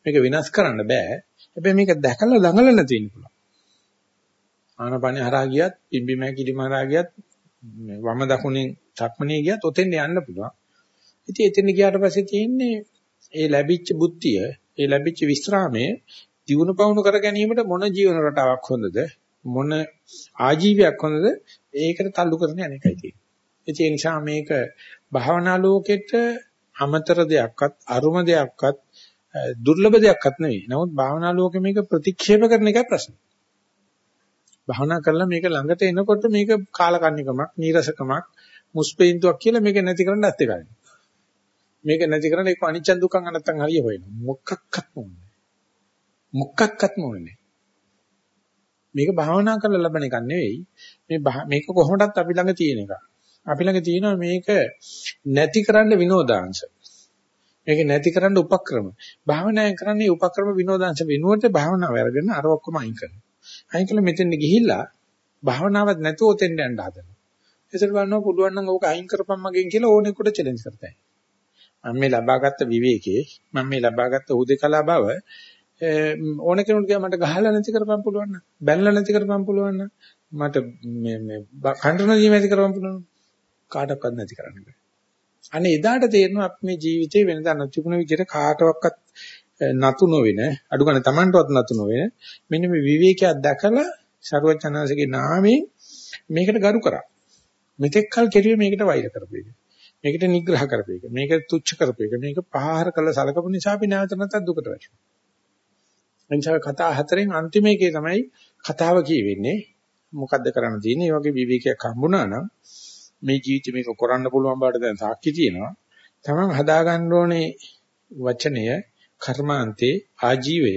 මේක වෙනස් කරන්න බෑ. හැබැයි මේක දැකලා දඟලන්න තියෙන්න පුළුවන්. ආනපනේ හරහා ගියත්, පිම්බිමෑ කිලිම හරහා ගියත්, වම දකුණෙන් සක්මනේ ගියත් ඔතෙන් යන්න පුළුවන්. ඉතින් එතන ගියාට පස්සේ තියෙන්නේ ඒ ලැබිච්ච බුද්ධිය, ඒ ලැබිච්ච විස්රාමයේ දිනු පවුණු කර ගැනීමට මොන ජීවන රටාවක් හොඳද? මොන ආජීවයක් හොඳද? ඒකට තල්ලු කරන අනේකයි තියෙන්නේ. ඒ නිසා මේක භාවනා ලෝකෙට අමතර දෙයක්වත් අරුම දෙයක්වත් දුර්ලභ දෙයක්වත් නෙවෙයි. නමුත් භාවනා ලෝකෙ මේක ප්‍රතික්ෂේප කරන එකයි ප්‍රශ්නේ. භාවනා කරලා මේක ළඟට එනකොට මේක කාලකන්නිකමක්, නීරසකමක්, මුස්පේන්තුවක් කියලා මේක නැති කරන්න ඇත්ත එකයි. මේක නැති කරන්න ඒක අනිච්ච දුක්ඛ නැත්තම් හරිය හොයනවා. මොකක්වත් මොන්නේ. මොකක්වත් මොන්නේ. මේක භාවනා කරලා ලබන එකක් නෙවෙයි. මේ මේක කොහොමදත් අපි ළඟ තියෙන එකක්. අපි ළඟ තියෙනවා මේක නැති කරන්න විනෝදාංශ. මේක නැති කරන්න උපක්‍රම. භාවනායෙන් කරන්නේ උපක්‍රම විනෝදාංශ වෙනුවට භාවනාව අරගෙන අර ඔක්කොම අයින් කරනවා. අයින් කළා මෙතෙන් ගිහිල්ලා භාවනාවක් නැතුව ඔතෙන් යන්න හදනවා. ඒසර බලනවා පුළුවන් නම් ඕක අයින් කරපම් මගෙන් කියලා ඕනෙකට චැලෙන්ජ් කරතයි. මම මේ ලබාගත් විවේකේ මම මේ ලබාගත් උදේකලා බව ඕන කෙනෙකුට කිය මට ගහලා නැති කරපම් පුළුවන් නම් බැලලා නැති කරපම් පුළුවන් නම් මට මේ මේ කන්ට්‍රෝල් දීම නැති කරපම් පුළුවන් කාටවත් නැති කරන්න බෑ. අනේ එදාට තේරෙනවා අපි මේ ජීවිතේ වෙනදා නොතිබුණ විදිහට කාටවත් නතු නොවෙන අඩු ගන්න Tamanටවත් නතු නොවෙන මෙන්න මේ විවේකයක් දැකලා ਸਰවචනanසගේ නාමයෙන් මේකට ගරු කරා. මෙතෙක් කල් කෙරුවේ මේකට වෛර කරපේක. මේකට නිග්‍රහ කරපේක. මේක තුච්ච කරපේක. මේක පහහර කළ සලකපු නිසා අපි නැවත නැවතත් දුකට වැටෙනවා. එනිසා කතා හතරෙන් අන්තිම එකේ තමයි කතාව කියවෙන්නේ. මොකද්ද කරන්න තියෙන්නේ? මේ වගේ විවේකයක් හම්බුණා නම් මේ ජීවිතේ මේක කරන්න පුළුවන් බවට දැන් සාක්ෂි තියෙනවා. තමන් හදාගන්න ඕනේ වචනය, කර්මාන්තේ, ආජීවය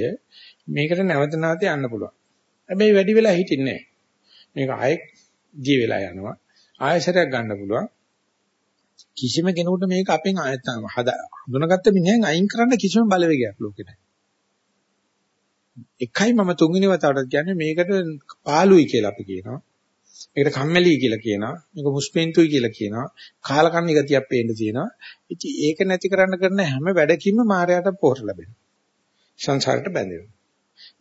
මේකට නැවත නැවත යන්න පුළුවන්. හැබැයි වැඩි වෙලා හිටින්නේ නැහැ. මේක ආයෙත් ජී වෙලා යනවා. ආයෙසරයක් ගන්න පුළුවන්. කිසිම කෙනෙකුට මේක අපෙන් ආයෙත් හඳුනාගත්ත මිනිහෙන් අයින් කරන්න කිසිම බලවේගයක් ලෝකේ නැහැ. එකයි මම තුන්වෙනි වතාවට කියන්නේ මේකට පාළුයි කියලා අපි කියනවා. මේකට කම්මැලි කියලා කියනවා. මේක මුස්පෙන්තුයි කියලා කියනවා. කාලකන්ණි ගතියක් පේන්න තියෙනවා. ඉතින් ඒක නැති කරන්න කරන හැම වැඩකින්ම මායයට පොර ලැබෙනවා. සංසාරයට බැඳෙනවා.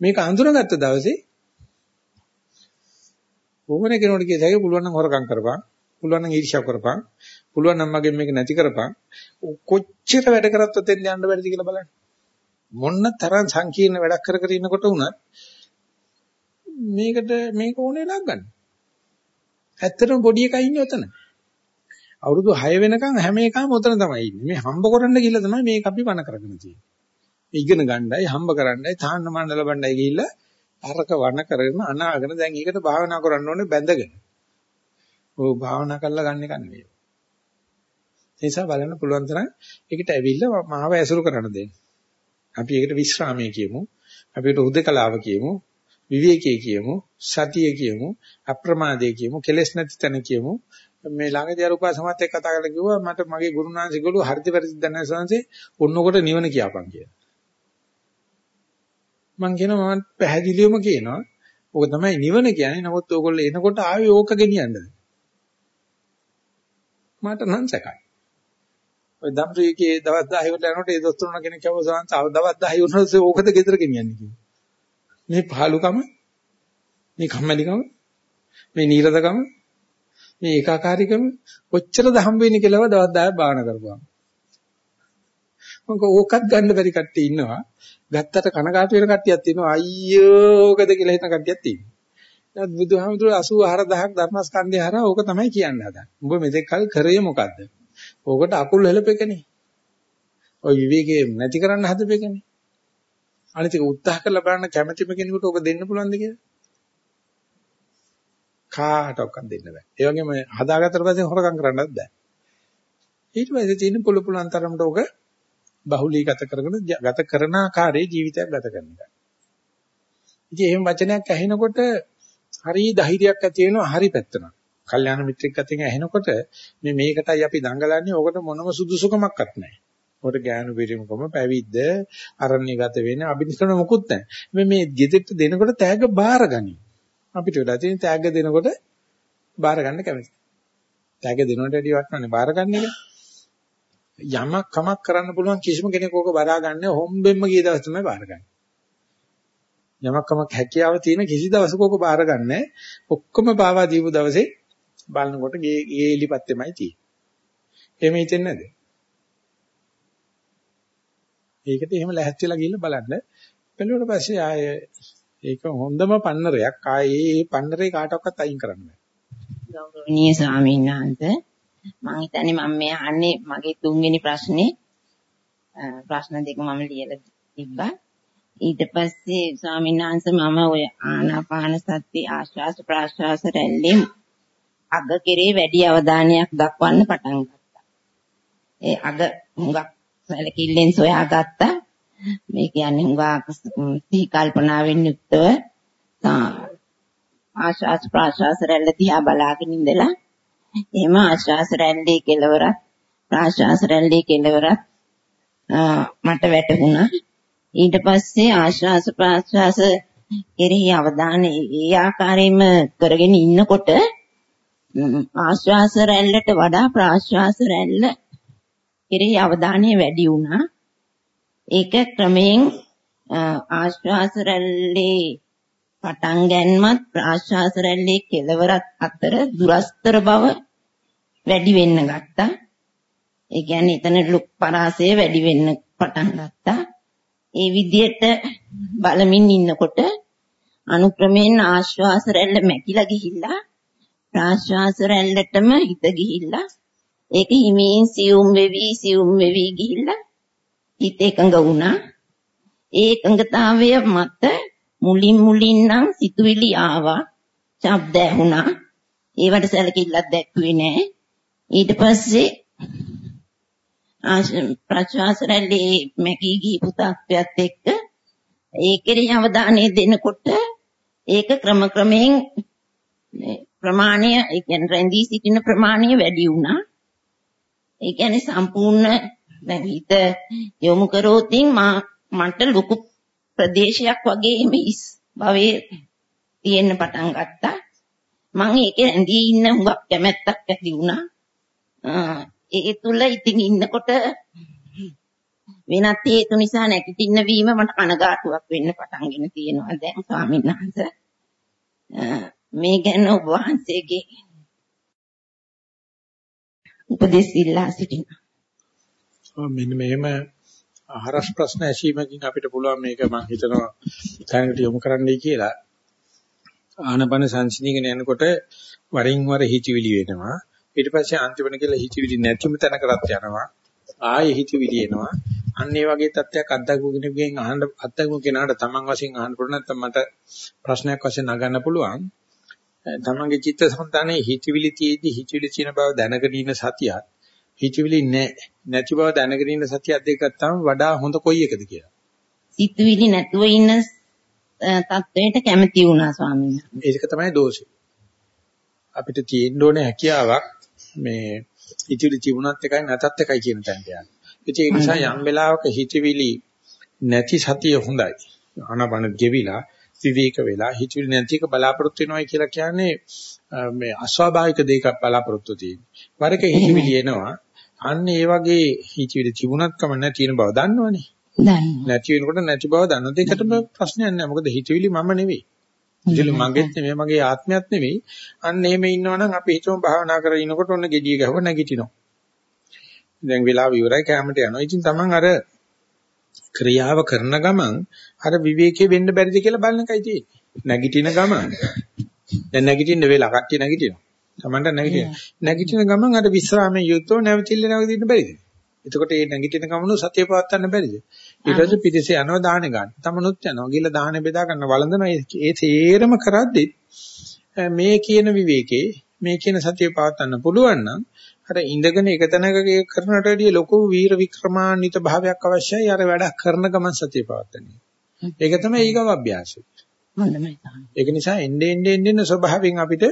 මේක අඳුනගත්ත දවසේ ඕන කෙනෙකුට කියතයි පුළුවන් නම් හොරකම් කරපන්. පුළුවන් නම් ඊර්ෂ්‍යා කරපන්. පුළුවන් නම් මගෙන් මේක නැති කරපන්. කොච්චර වැඩ කරත් ඔතෙන් යන්න බැරිද කියලා බලන්න. මොන්න තරම් සංකීර්ණ වැඩක් කර කර ඉන්නකොට උනත් මේකට මේක ඕනේ ලක් ගන්න. ඇත්තටම පොඩි එකා ඉන්නේ ඔතන. අවුරුදු 6 වෙනකන් හැම එකම ඔතන තමයි ඉන්නේ. මේ හම්බ කරන්න ගිහලා තමයි මේක අපි වණ කරගෙන තියෙන්නේ. ඉගෙන ගන්නයි හම්බ කරන්නයි තාන්න මණ්ඩල බණ්ඩයි ගිහිල්ලා අරක වණ කරගෙන අනාගෙන දැන් ඒකට භාවනා කරන්න ඕනේ බැඳගෙන. ඔව් භාවනා කරලා ගන්න එක නෙවෙයි. ඒ නිසා බලන්න පුළුවන් තරම් ඒකට ඇවිල්ලා මාව ඇසුරු කරන්න දෙන්න. අපි ඒකට විශ්‍රාමයේ කියමු. අපිට හුදකලාව කියමු. විවේකයේ කියමු. සතිය කියමු. අප්‍රමාදයේ කියමු. කෙලෙස් නැති තැන කියමු. මේ ළඟදී අර උපාසමත් එක්ක කතා කරලා කිව්වා මට මගේ ගුරුනාන්සිකලු හරිද වැරදිද නැහැ සංසේ ඔන්නකොට නිවන කියපන් කියලා. මං කියනවා මම පැහැදිලිවම කියනවා. ඕක තමයි නිවන කියන්නේ. නමුත් ඕගොල්ලෝ එනකොට ආවේ ඕක ගෙනියන්නද? මට නම් සැකයි. ඔය දම්රියකේ දවස් 10 කට යනකොට ඒ දොස්තරුණ කෙනෙක් කියව සාන්ත දවස් 10 වුණොත් ඕකද ගෙදර ගෙනියන්නේ කිව්වා. මේ පහලුකම මේ කම්මැලිකම මේ නීරදකම මේ ඒකාකාරීකම කොච්චරද හම්බ වෙන්නේ කියලාව දවස් 10ක් භාවනා කරපුවා. මොකද ඕකත් ගන්න බැරි කට්ටිය ඉන්නවා. ගත්තට කනගාටු වෙන කට්ටියක් තියෙනවා. අයියෝ ඕකද කියලා හිතන කට්ටියක් තියෙනවා. නමුත් බුදුහාමුදුරුවෝ 84000ක් ධර්මස්කන්ධය හරහා ඕක තමයි කියන්න හදන්නේ. උඹ මෙතෙක් කල් කරේ මොකද්ද? ඕකට අකුල් හෙලපෙකනේ. ඔය විවේකේ නැති කරන්න හදපෙකනේ. අනිත් එක උත්සාහ කරලා බලන්න කැමැතිම කෙනෙකුට ඕක දෙන්න පුළුවන්ද කියලා? කාටවත් දෙන්න බෑ. ඒ වගේම හදාගත්තට පස්සේ හොරකම් කරන්නත් බෑ. ඊට පස්සේ තියෙන පුළු පුළුවන් තරමට ඕක බහුලීගත කරගෙන ගත කරන ආකාරයේ ජීවිතයක් ගත කරන එක. ඉතින් එහෙම වචනයක් ඇහෙනකොට හරි ධෛර්යයක් ඇති වෙනවා හරි පැත්තන. කල්යාණ මිත්‍රෙක් අතින් ඇහෙනකොට මේ මේකටයි අපි දඟලන්නේ. ඕකට මොනම සුදුසුකමක්වත් නැහැ. ඔකට ගෑනු පිරිමකම පැවිද්ද අරණ්‍යගත වෙන අභිනිෂ්ක්‍රම මොකුත් නැහැ. මේ මේ ගෙදෙට්ට දෙනකොට තෑග්ග බාරගනි. අපිට වෙලා තියෙන තෑග්ග දෙනකොට බාර ගන්න කැමති. තෑග්ග දෙනකොට වැඩි වටනනේ බාර ගන්න එක. යමක් කමක් කරන්න පුළුවන් කිසිම කෙනෙක් ඕක බාරා ගන්න හොම්බෙම්ම ගිය දවස් තමයි බාර ගන්න. යමක් කමක් හැකියාව තියෙන කිසි දවසක ඕක බාර ගන්න ඔක්කොම පාවා දීපු දවසේ බලනකොට ගේ ගේ එලිපත්තෙමයි තියෙන්නේ. එහෙම හිතෙන්නේ නැද්ද? ඒකට එහෙම ලැහැත්තිලා ගිහිල්ලා බලන්න. බැලුවට පස්සේ ආය ඒක හොඳම පන්නරයක්. ආයේ මේ පන්නරේ කාටවත් අයින් කරන්න බෑ. ගෞරවනීය ස්වාමීන් වහන්සේ මම හිතන්නේ මම මේ අහන්නේ මගේ තුන්වෙනි ප්‍රශ්නේ ප්‍රශ්න දෙක මම ලියලා තිබ්බා. ඊට පස්සේ ස්වාමීන් වහන්සේ මම ඔය ආනාපාන සති ආශ්වාස ප්‍රාශ්වාස රැල්ලේ අග කෙරේ වැඩි අවධානයක් දක්වන්න පටන් ගත්තා. ඒ අග හුඟක් සැලකිල්ලෙන් සොයාගත්තා. මේ කියන්නේ හුඟක් සිහි කල්පනාවෙන් යුක්තව ආශ්වාස ප්‍රාශ්වාස රැල්ල දිහා බලාගෙන ඉඳලා එහෙම ආශ්වාස රැල්ලේ කෙලවරක් ප්‍රාශ්වාස රැල්ලේ කෙලවරක් මට වැටහුණා. ඊට පස්සේ ආශ්වාස ප්‍රාශ්වාස කෙරෙහි අවධානය ඒ ආකාරයෙන්ම කරගෙන ඉන්නකොට ආශ්වාස රැල්ලට වඩා ප්‍රාශ්වාස රැල්ල කෙරෙහි අවධානය වැඩි වුණා. ඒක ක්‍රමයෙන් ආශ්වාස රැල්ලේ පටන් ගැනීමත් ප්‍රාශ්වාස රැල්ලේ කෙලවරත් අතර දුරස්තර බව වැඩි වෙන්න ගත්තා. ඒ කියන්නේ එතන ලුක් පරාසය වැඩි වෙන්න පටන් ගත්තා. ඒ විදිහට බලමින් ඉන්නකොට අනුක්‍රමයෙන් ආශ්වාස රැල්ල මැකිලා ගිහිල්ලා ප්‍රාශ්වාස රැල්ලටම හිත ගිහිල්ලා ඒක හිමින් සියුම් වෙවි සියුම් වෙවි ගිහිල්ලා හිත එකඟ වුණා. ඒ එකඟතාවය මත මුලින් මුලින් නම් සිතුවිලි ආවා, ශබ්ද ඇහුණා. ඒවට සැලකිල්ලක් දැක්ුවේ නෑ. ඊට පස්සේ ප්‍රශ්වාස රැල්ලේ මැකී ගිහපු තත්ත්වයක් එක්ක ඒ කෙරෙහි අවධානය දෙනකොට ඒක ක්‍රම ක්‍රමයෙන් ප්‍රමාණය ඒ කියන්නේ රැඳී සිටින ප්‍රමාණය වැඩි වුණා. ඒ කියන්නේ සම්පූර්ණ දැන් හිත යොමු කරෝතින් මා මට ලොකු ප්‍රදේශයක් වගේ මේ භවයේ තියෙන්න පටන් ගත්තා. මම ඒකේ රැඳී ඉන්න හුඟක් කැමැත්තක් ඇති වුණා. ඒ තුල ඉතින් ඉන්නකොට වෙනත් හේතු නිසා නැගිටින්න වීම මට කනගාටුවක් වෙන්න පටන්ගෙන තියෙනවා දැන් ස්වාමීන් වහන්සේ. මේ ගැන ඔබ වහන්සේගේ උපදෙස් ඉල්ලා සිටිනවා. මෙන්න මෙහෙම හරස් ප්‍රශ්න ඇසීමකින් අපිට පුළුවන් මේක මම හිතනවා තැනකට යොමු කරන්නයි කියලා. ආනපන සංසිඳීගෙන යනකොට වරින් වර හිතවිලි වෙනවා. ඊට පස්සේ අන්තිමට කියලා හිතවිලි නැතිම තැනකටත් යනවා. ආයෙ හිතවිලි එනවා. අන්න ඒ වගේ තත්ත්වයක් අත්දැකපු කෙනෙකුගෙන් අහන්න අත්දැකපු කෙනාට තමන් වශයෙන් අහන්න පුළුවන් නැත්නම් මට ප්‍රශ්නයක් වශයෙන් නගන්න පුළුවන්. තමන්ගේ චිත්තසංතානයේ හිතවිලි තියේදී හිතවිලි තියෙන බව දැනගෙන ඉන්න සතියත් හිතවිලි නැති බව දැනගෙන ඉන්න සතියත් දෙකක් තමයි වඩා හොඳ කොයි එකද කියලා. හිතවිලි නැතුව ඉන්න තත්වයට කැමති වුණා ස්වාමීන් වහන්සේ. ඒක තමයි දෝෂය. අපිට තියෙන්න ඕනේ හැකියාවක් මේ හිතවිලි තිබුණත් එකයි නැතත් එකයි කියන තැනට යන්න. ඒ නිසා යම් වෙලාවක හිතවිලි නැති සතිය හොඳයි. ආනපන ගෙවිලා විවේක වෙලා හිතවිලි නැති එක බලාපොරොත්තු වෙනවා කියලා කියන්නේ මේ අස්වාභාවික දෙයක බලාපොරොත්තු තියෙන. වරක හිතවිලි එනවා. අන්න ඒ වගේ හිතවිලි තිබුණත් කම නැති වෙන බව දන්නවනේ. දන්නවා. නැති වෙනකොට නැති බව දන්න දෙයකටම ප්‍රශ්නයක් නැහැ. මොකද හිතවිලි මම නෙවෙයි. හිතවිලි මගේත් නෙවෙයි මගේ ආත්මයක් නෙවෙයි. අන්න එහෙම ඉන්නවනම් අපි හිතමු භාවනා කරගෙන ඉනකොට ඔන්න gediy ගහව නැගිටිනවා. දැන් වෙලාව ඉවරයි කැමරට යනවා. ඉතින් Taman අර ක්‍රියාව කරන ගමන් අර විවේකයේ වෙන්න බැරිද කියලා බලන එකයි තියෙන්නේ. නැගිටින ගමන් දැන් නැගිටින්න වෙලා කට්ටිය නැගිටිනවා. Tamanට නැගිටින. නැගිටින ගමන් අර විස්රාමයේ යුතුව නැවතිල්ල නැවතින්න බැරිද? එතකොට මේ නැගිටින ගමන සතිය පවත්වන්න බැරිද? ඊට පස්සේ පිටිසේ යනවා දාහන ගන්න. තමනුත් යනවා. ගිහලා දාහන බෙදා ගන්න වළඳන ඒ තේරම කරද්දි මේ කියන විවේකේ මේ කියන සතිය පවත්වන්න පුළුවන් නම් අර ඉඳගෙන එක තැනක කරනට වැඩිය ලොකු වීර වික්‍රමාන්විත භාවයක් අවශ්‍යයි අර වැඩ කරන ගමන් සතිය පවත්වන්නේ. ඒක තමයි ඊගව අභ්‍යාසය. ඒක නිසා එන්නේ එන්නේ එන්නේ ස්වභාවයෙන් අපිට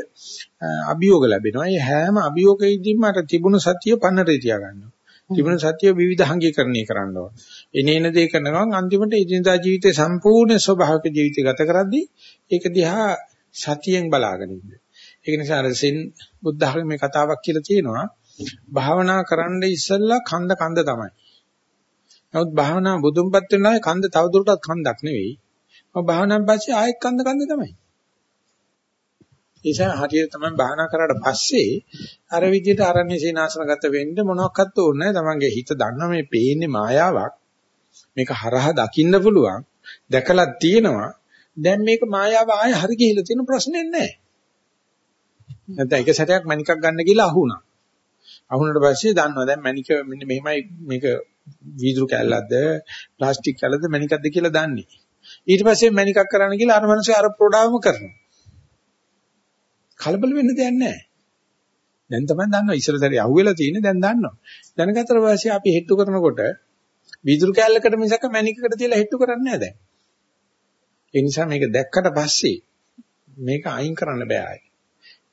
අභියෝග ලැබෙනවා. ඒ හැම අභියෝගයකින්ම අර තිබුණු සතිය පන්නරේ තියා ගන්නවා. තිබුණු සතිය විවිධාංගීකරණය කරන්න ඕන. එනේන දේ කරන ගමන් අන්තිමට ඉදිනදා ජීවිතේ සම්පූර්ණ ස්වභාවික ජීවිතය ගත කරද්දී ඒක දිහා සතියෙන් බලාගෙන ඉන්න. ඒක නිසා අර සෙන් බුද්ධ ධර්මයේ කතාවක් කියලා තියෙනවා. භාවනා කරන්න ඉස්සෙල්ලා කන්ද කන්ද තමයි. නමුත් භාවනා බුදුන්පත් වෙනායි කන්ද තවදුරටත් කන්දක් නෙවෙයි. ඔය භාවනාවෙන් පස්සේ ආයෙත් කන්ද කන්ද තමයි. ඒසම හරියට තමයි භාවනා කරාට පස්සේ අර විදිහට අරණ්‍ය සීනාසනගත වෙන්න මොනවත් ඕනේ නැහැ. තමන්ගේ හිත දන්නා මේ පේන්නේ මායාවක්. මේක හරහා දකින්න පුළුවන්. දැකලා තියෙනවා. දැන් මේක මායාව ආයෙ හරි ගිහිල්ලා තියෙන ප්‍රශ්නේ නැහැ. නැත්නම් එක සැරයක් මණිකක් ගන්න ගිහලා අහුණා. අහුනට පස්සේ දන්නවා දැන් මැනික මෙන්න මෙහෙමයි මේක වීදුරු කැල්ලක්ද ප්ලාස්ටික් කැල්ලක්ද මැනිකක්ද කියලා දන්නේ. ඊට පස්සේ මැනිකක් කරන්න කියලා අර මිනිස්සු අර ප්‍රෝඩාවම කරනවා. කලබල වෙන්න දෙයක් නැහැ. දැන් තමයි දන්නවා ඉස්සර සැරේ අහුවෙලා තියෙන්නේ දැන් දන්නවා. දැනගත්තට පස්සේ අපි හෙට්ටු කරනකොට වීදුරු කැල්ලකට මිසක මැනිකකට තියලා හෙට්ටු කරන්නේ නැහැ දැන්. ඒ නිසා මේක දැක්කට පස්සේ මේක අයින් කරන්න බෑ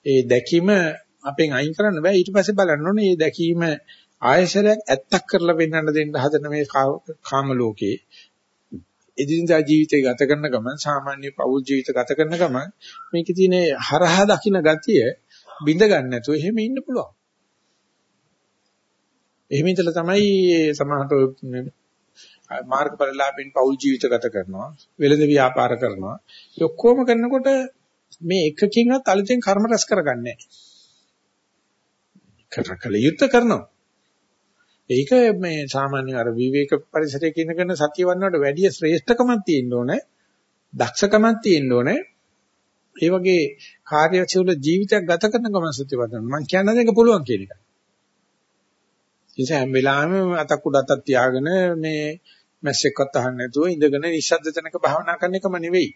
ඒ දැකීම අපෙන් අයින් කරන්න බෑ. ඊට පස්සේ බලන්න ඕනේ මේ දැකීම ආයශරයක් ඇත්තක් කරලා වෙන්නන්න දෙන්න හදන මේ කාම ලෝකේ. එදිනදා ජීවිතය ගත කරන ගමන් සාමාන්‍ය පෞල් ජීවිත ගත කරන ගමන් මේකේ තියෙන හරහා දකින්න ගතිය බිඳ ගන්න නැතුව එහෙම ඉන්න පුළුවන්. එහෙම ඉඳලා තමයි සමහරට මාර්ගඵලලාභින් පෞල් ජීවිත ගත කරනවා වෙළඳ ව්‍යාපාර කරනවා. ඒ ඔක්කොම කරනකොට මේ එකකින්වත් අලුතෙන් කර්ම රැස් කරගන්නේ නැහැ. කරකල යුත් කරනවා ඒක මේ සාමාන්‍ය අර විවේක පරිසරයේ කිනගෙන සතිය වන්නවට වැඩිය ශ්‍රේෂ්ඨකමක් තියෙන්න ඕනේ දක්ෂකමක් තියෙන්න ඕනේ ඒ වගේ කාර්යශීල ජීවිතයක් ගත කරන ගමන් සතිය වඩන්න මම කියන්න දෙක පුළුවන් කියන එක. ඉතින් හැම වෙලාවෙම අතක් උඩ අතක් තියාගෙන මේ මැස්සෙක්වත් අහන්න නැතුව ඉඳගෙන නිශ්ශබ්ද තැනක භාවනා කරන එකම නෙවෙයි.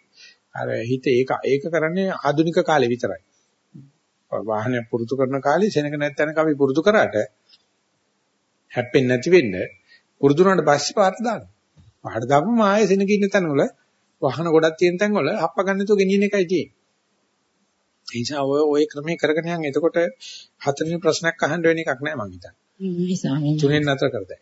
අර හිත ඒක ඒක කරන්නේ ආධුනික කාලේ විතරයි. වාහනය පුරුදු කරන කාලේ සෙනඟ නැත්නම් අපි පුරුදු කරාට හැප්පෙන්නේ නැති වෙන්න පුරුදු වුණාට පස්සේ පාට දාන්න. පාට දාපුවම ආයෙ සෙනඟ ඉන්න තැන වල වාහන ගොඩක් තියෙන තැන් වල හප්ප ගන්න නැතුව ගෙනියන එකයි තියෙන්නේ. ඒ නිසා ඔය ඔය ක්‍රමයේ කරගෙන යන් එතකොට හතරවෙනි ප්‍රශ්නයක් අහන්න වෙන එකක් නෑ මං හිතන්නේ. තුනෙන් නතර කරදයි.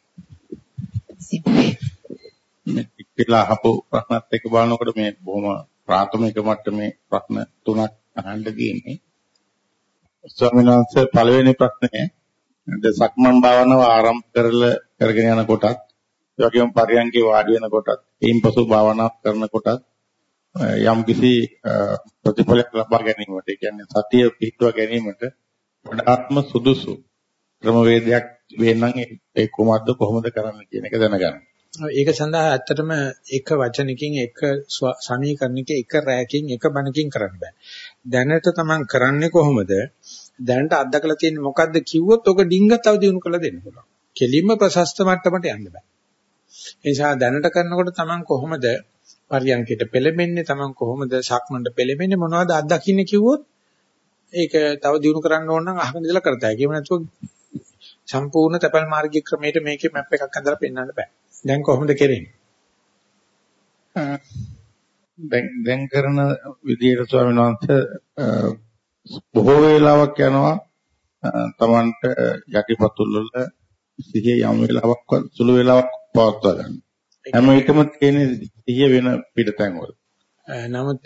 ඉතිලා අහපු ප්‍රශ්නත් එක්ක බලනකොට මේ බොහොම ප්‍රාථමික මට්ටමේ ප්‍රශ්න තුනක් අහන්න තියෙන්නේ. ස්වාමීන් වහන්සේ පළවෙනි ප්‍රශ්නේ ද සක්මන් භාවනාව ආරම්භ කරලා කරගෙන යන කොටත් ඒ වගේම පරියන්කේ වාඩි වෙන කොටත් එයින් පසු භාවනා කරන කොටත් යම් කිසි ප්‍රතිඵලයක් ලබා ගැනීමට ඒ කියන්නේ සතිය පිටව ගැනීමට වඩාත්ම සුදුසු ක්‍රමවේදයක් වෙනනම් ඒ කොහොමද කොහොමද කරන්න කියන එක දැනගන්න. ඒක සඳහා ඇත්තටම එක වචනකින් එක සමීකරණයක එක රැයකින් එක බණකින් කරන්න බෑ. දැනට තමන් කරන්නේ කොහොමද? දැනට අත්දකලා තියෙන්නේ මොකද්ද කිව්වොත් ඔක ඩිංග තව දිනු කරලා දෙන්න පුළුවන්. කෙලින්ම ප්‍රශස්ත මට්ටමට යන්න බෑ. ඒ නිසා දැනට කරනකොට තමන් කොහොමද පරියන්කයට පෙළෙන්නේ තමන් කොහොමද සක්මන්ට පෙළෙන්නේ මොනවද අත්දකින්නේ කිව්වොත් ඒක තව දිනු කරන්න ඕන නම් අහගෙන ඉඳලා කරතයි. කියව නැතුව සම්පූර්ණ තපල් මාර්ගික ක්‍රමයට මේකේ මැප් එකක් හදලා පෙන්වන්න බෑ. දැන් කොහොමද කරන්නේ? දැන් දැන් කරන විදියට ස්වාමීන් වහන්සේ බොහෝ වේලාවක් යනවා තමන්ට යටිපතුල් වල සිහිය යම් වෙලාවක් සුළු වෙලාවක් පවත්වා ගන්න. හැම එකම තියෙන සිහිය වෙන පිටතැන් වල. නමුත්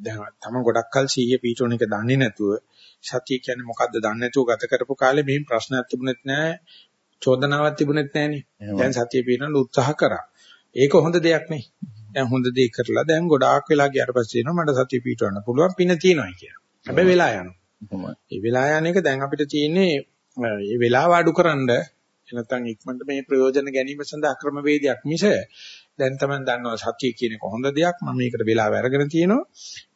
දැන් තම ගොඩක් කල සිහිය පිටෝන එක දන්නේ නැතුව සතිය කියන්නේ මොකද්ද දන්නේ නැතුව ගත කරපු කාලේ මෙහින් ප්‍රශ්නයක් තිබුණෙත් නැහැ චෝදනාවක් තිබුණෙත් නැහනේ. දැන් සතිය පිටවන්න උත්සාහ කරා. ඒක හොඳ දෙයක් නේ. දැන් හොඳ දේ කරලා දැන් ගොඩාක් වෙලා ගියාට පස්සේ එනවා මට සතිය පිටවන්න පුළුවන් පින තියෙනවා කියලා. හැබැයි වෙලා යනවා. ඒ වෙලා යන එක දැන් අපිට තියෙන්නේ මේ වෙලාව අඩුකරනද නැත්නම් ඉක්මනට මේ ප්‍රයෝජන ගැනීම සඳහා ක්‍රම වේදයක් මිස දැන් තමයි දන්නවා සතිය කියන එක හොඳ දෙයක් මම මේකට වෙලාව අරගෙන තියෙනවා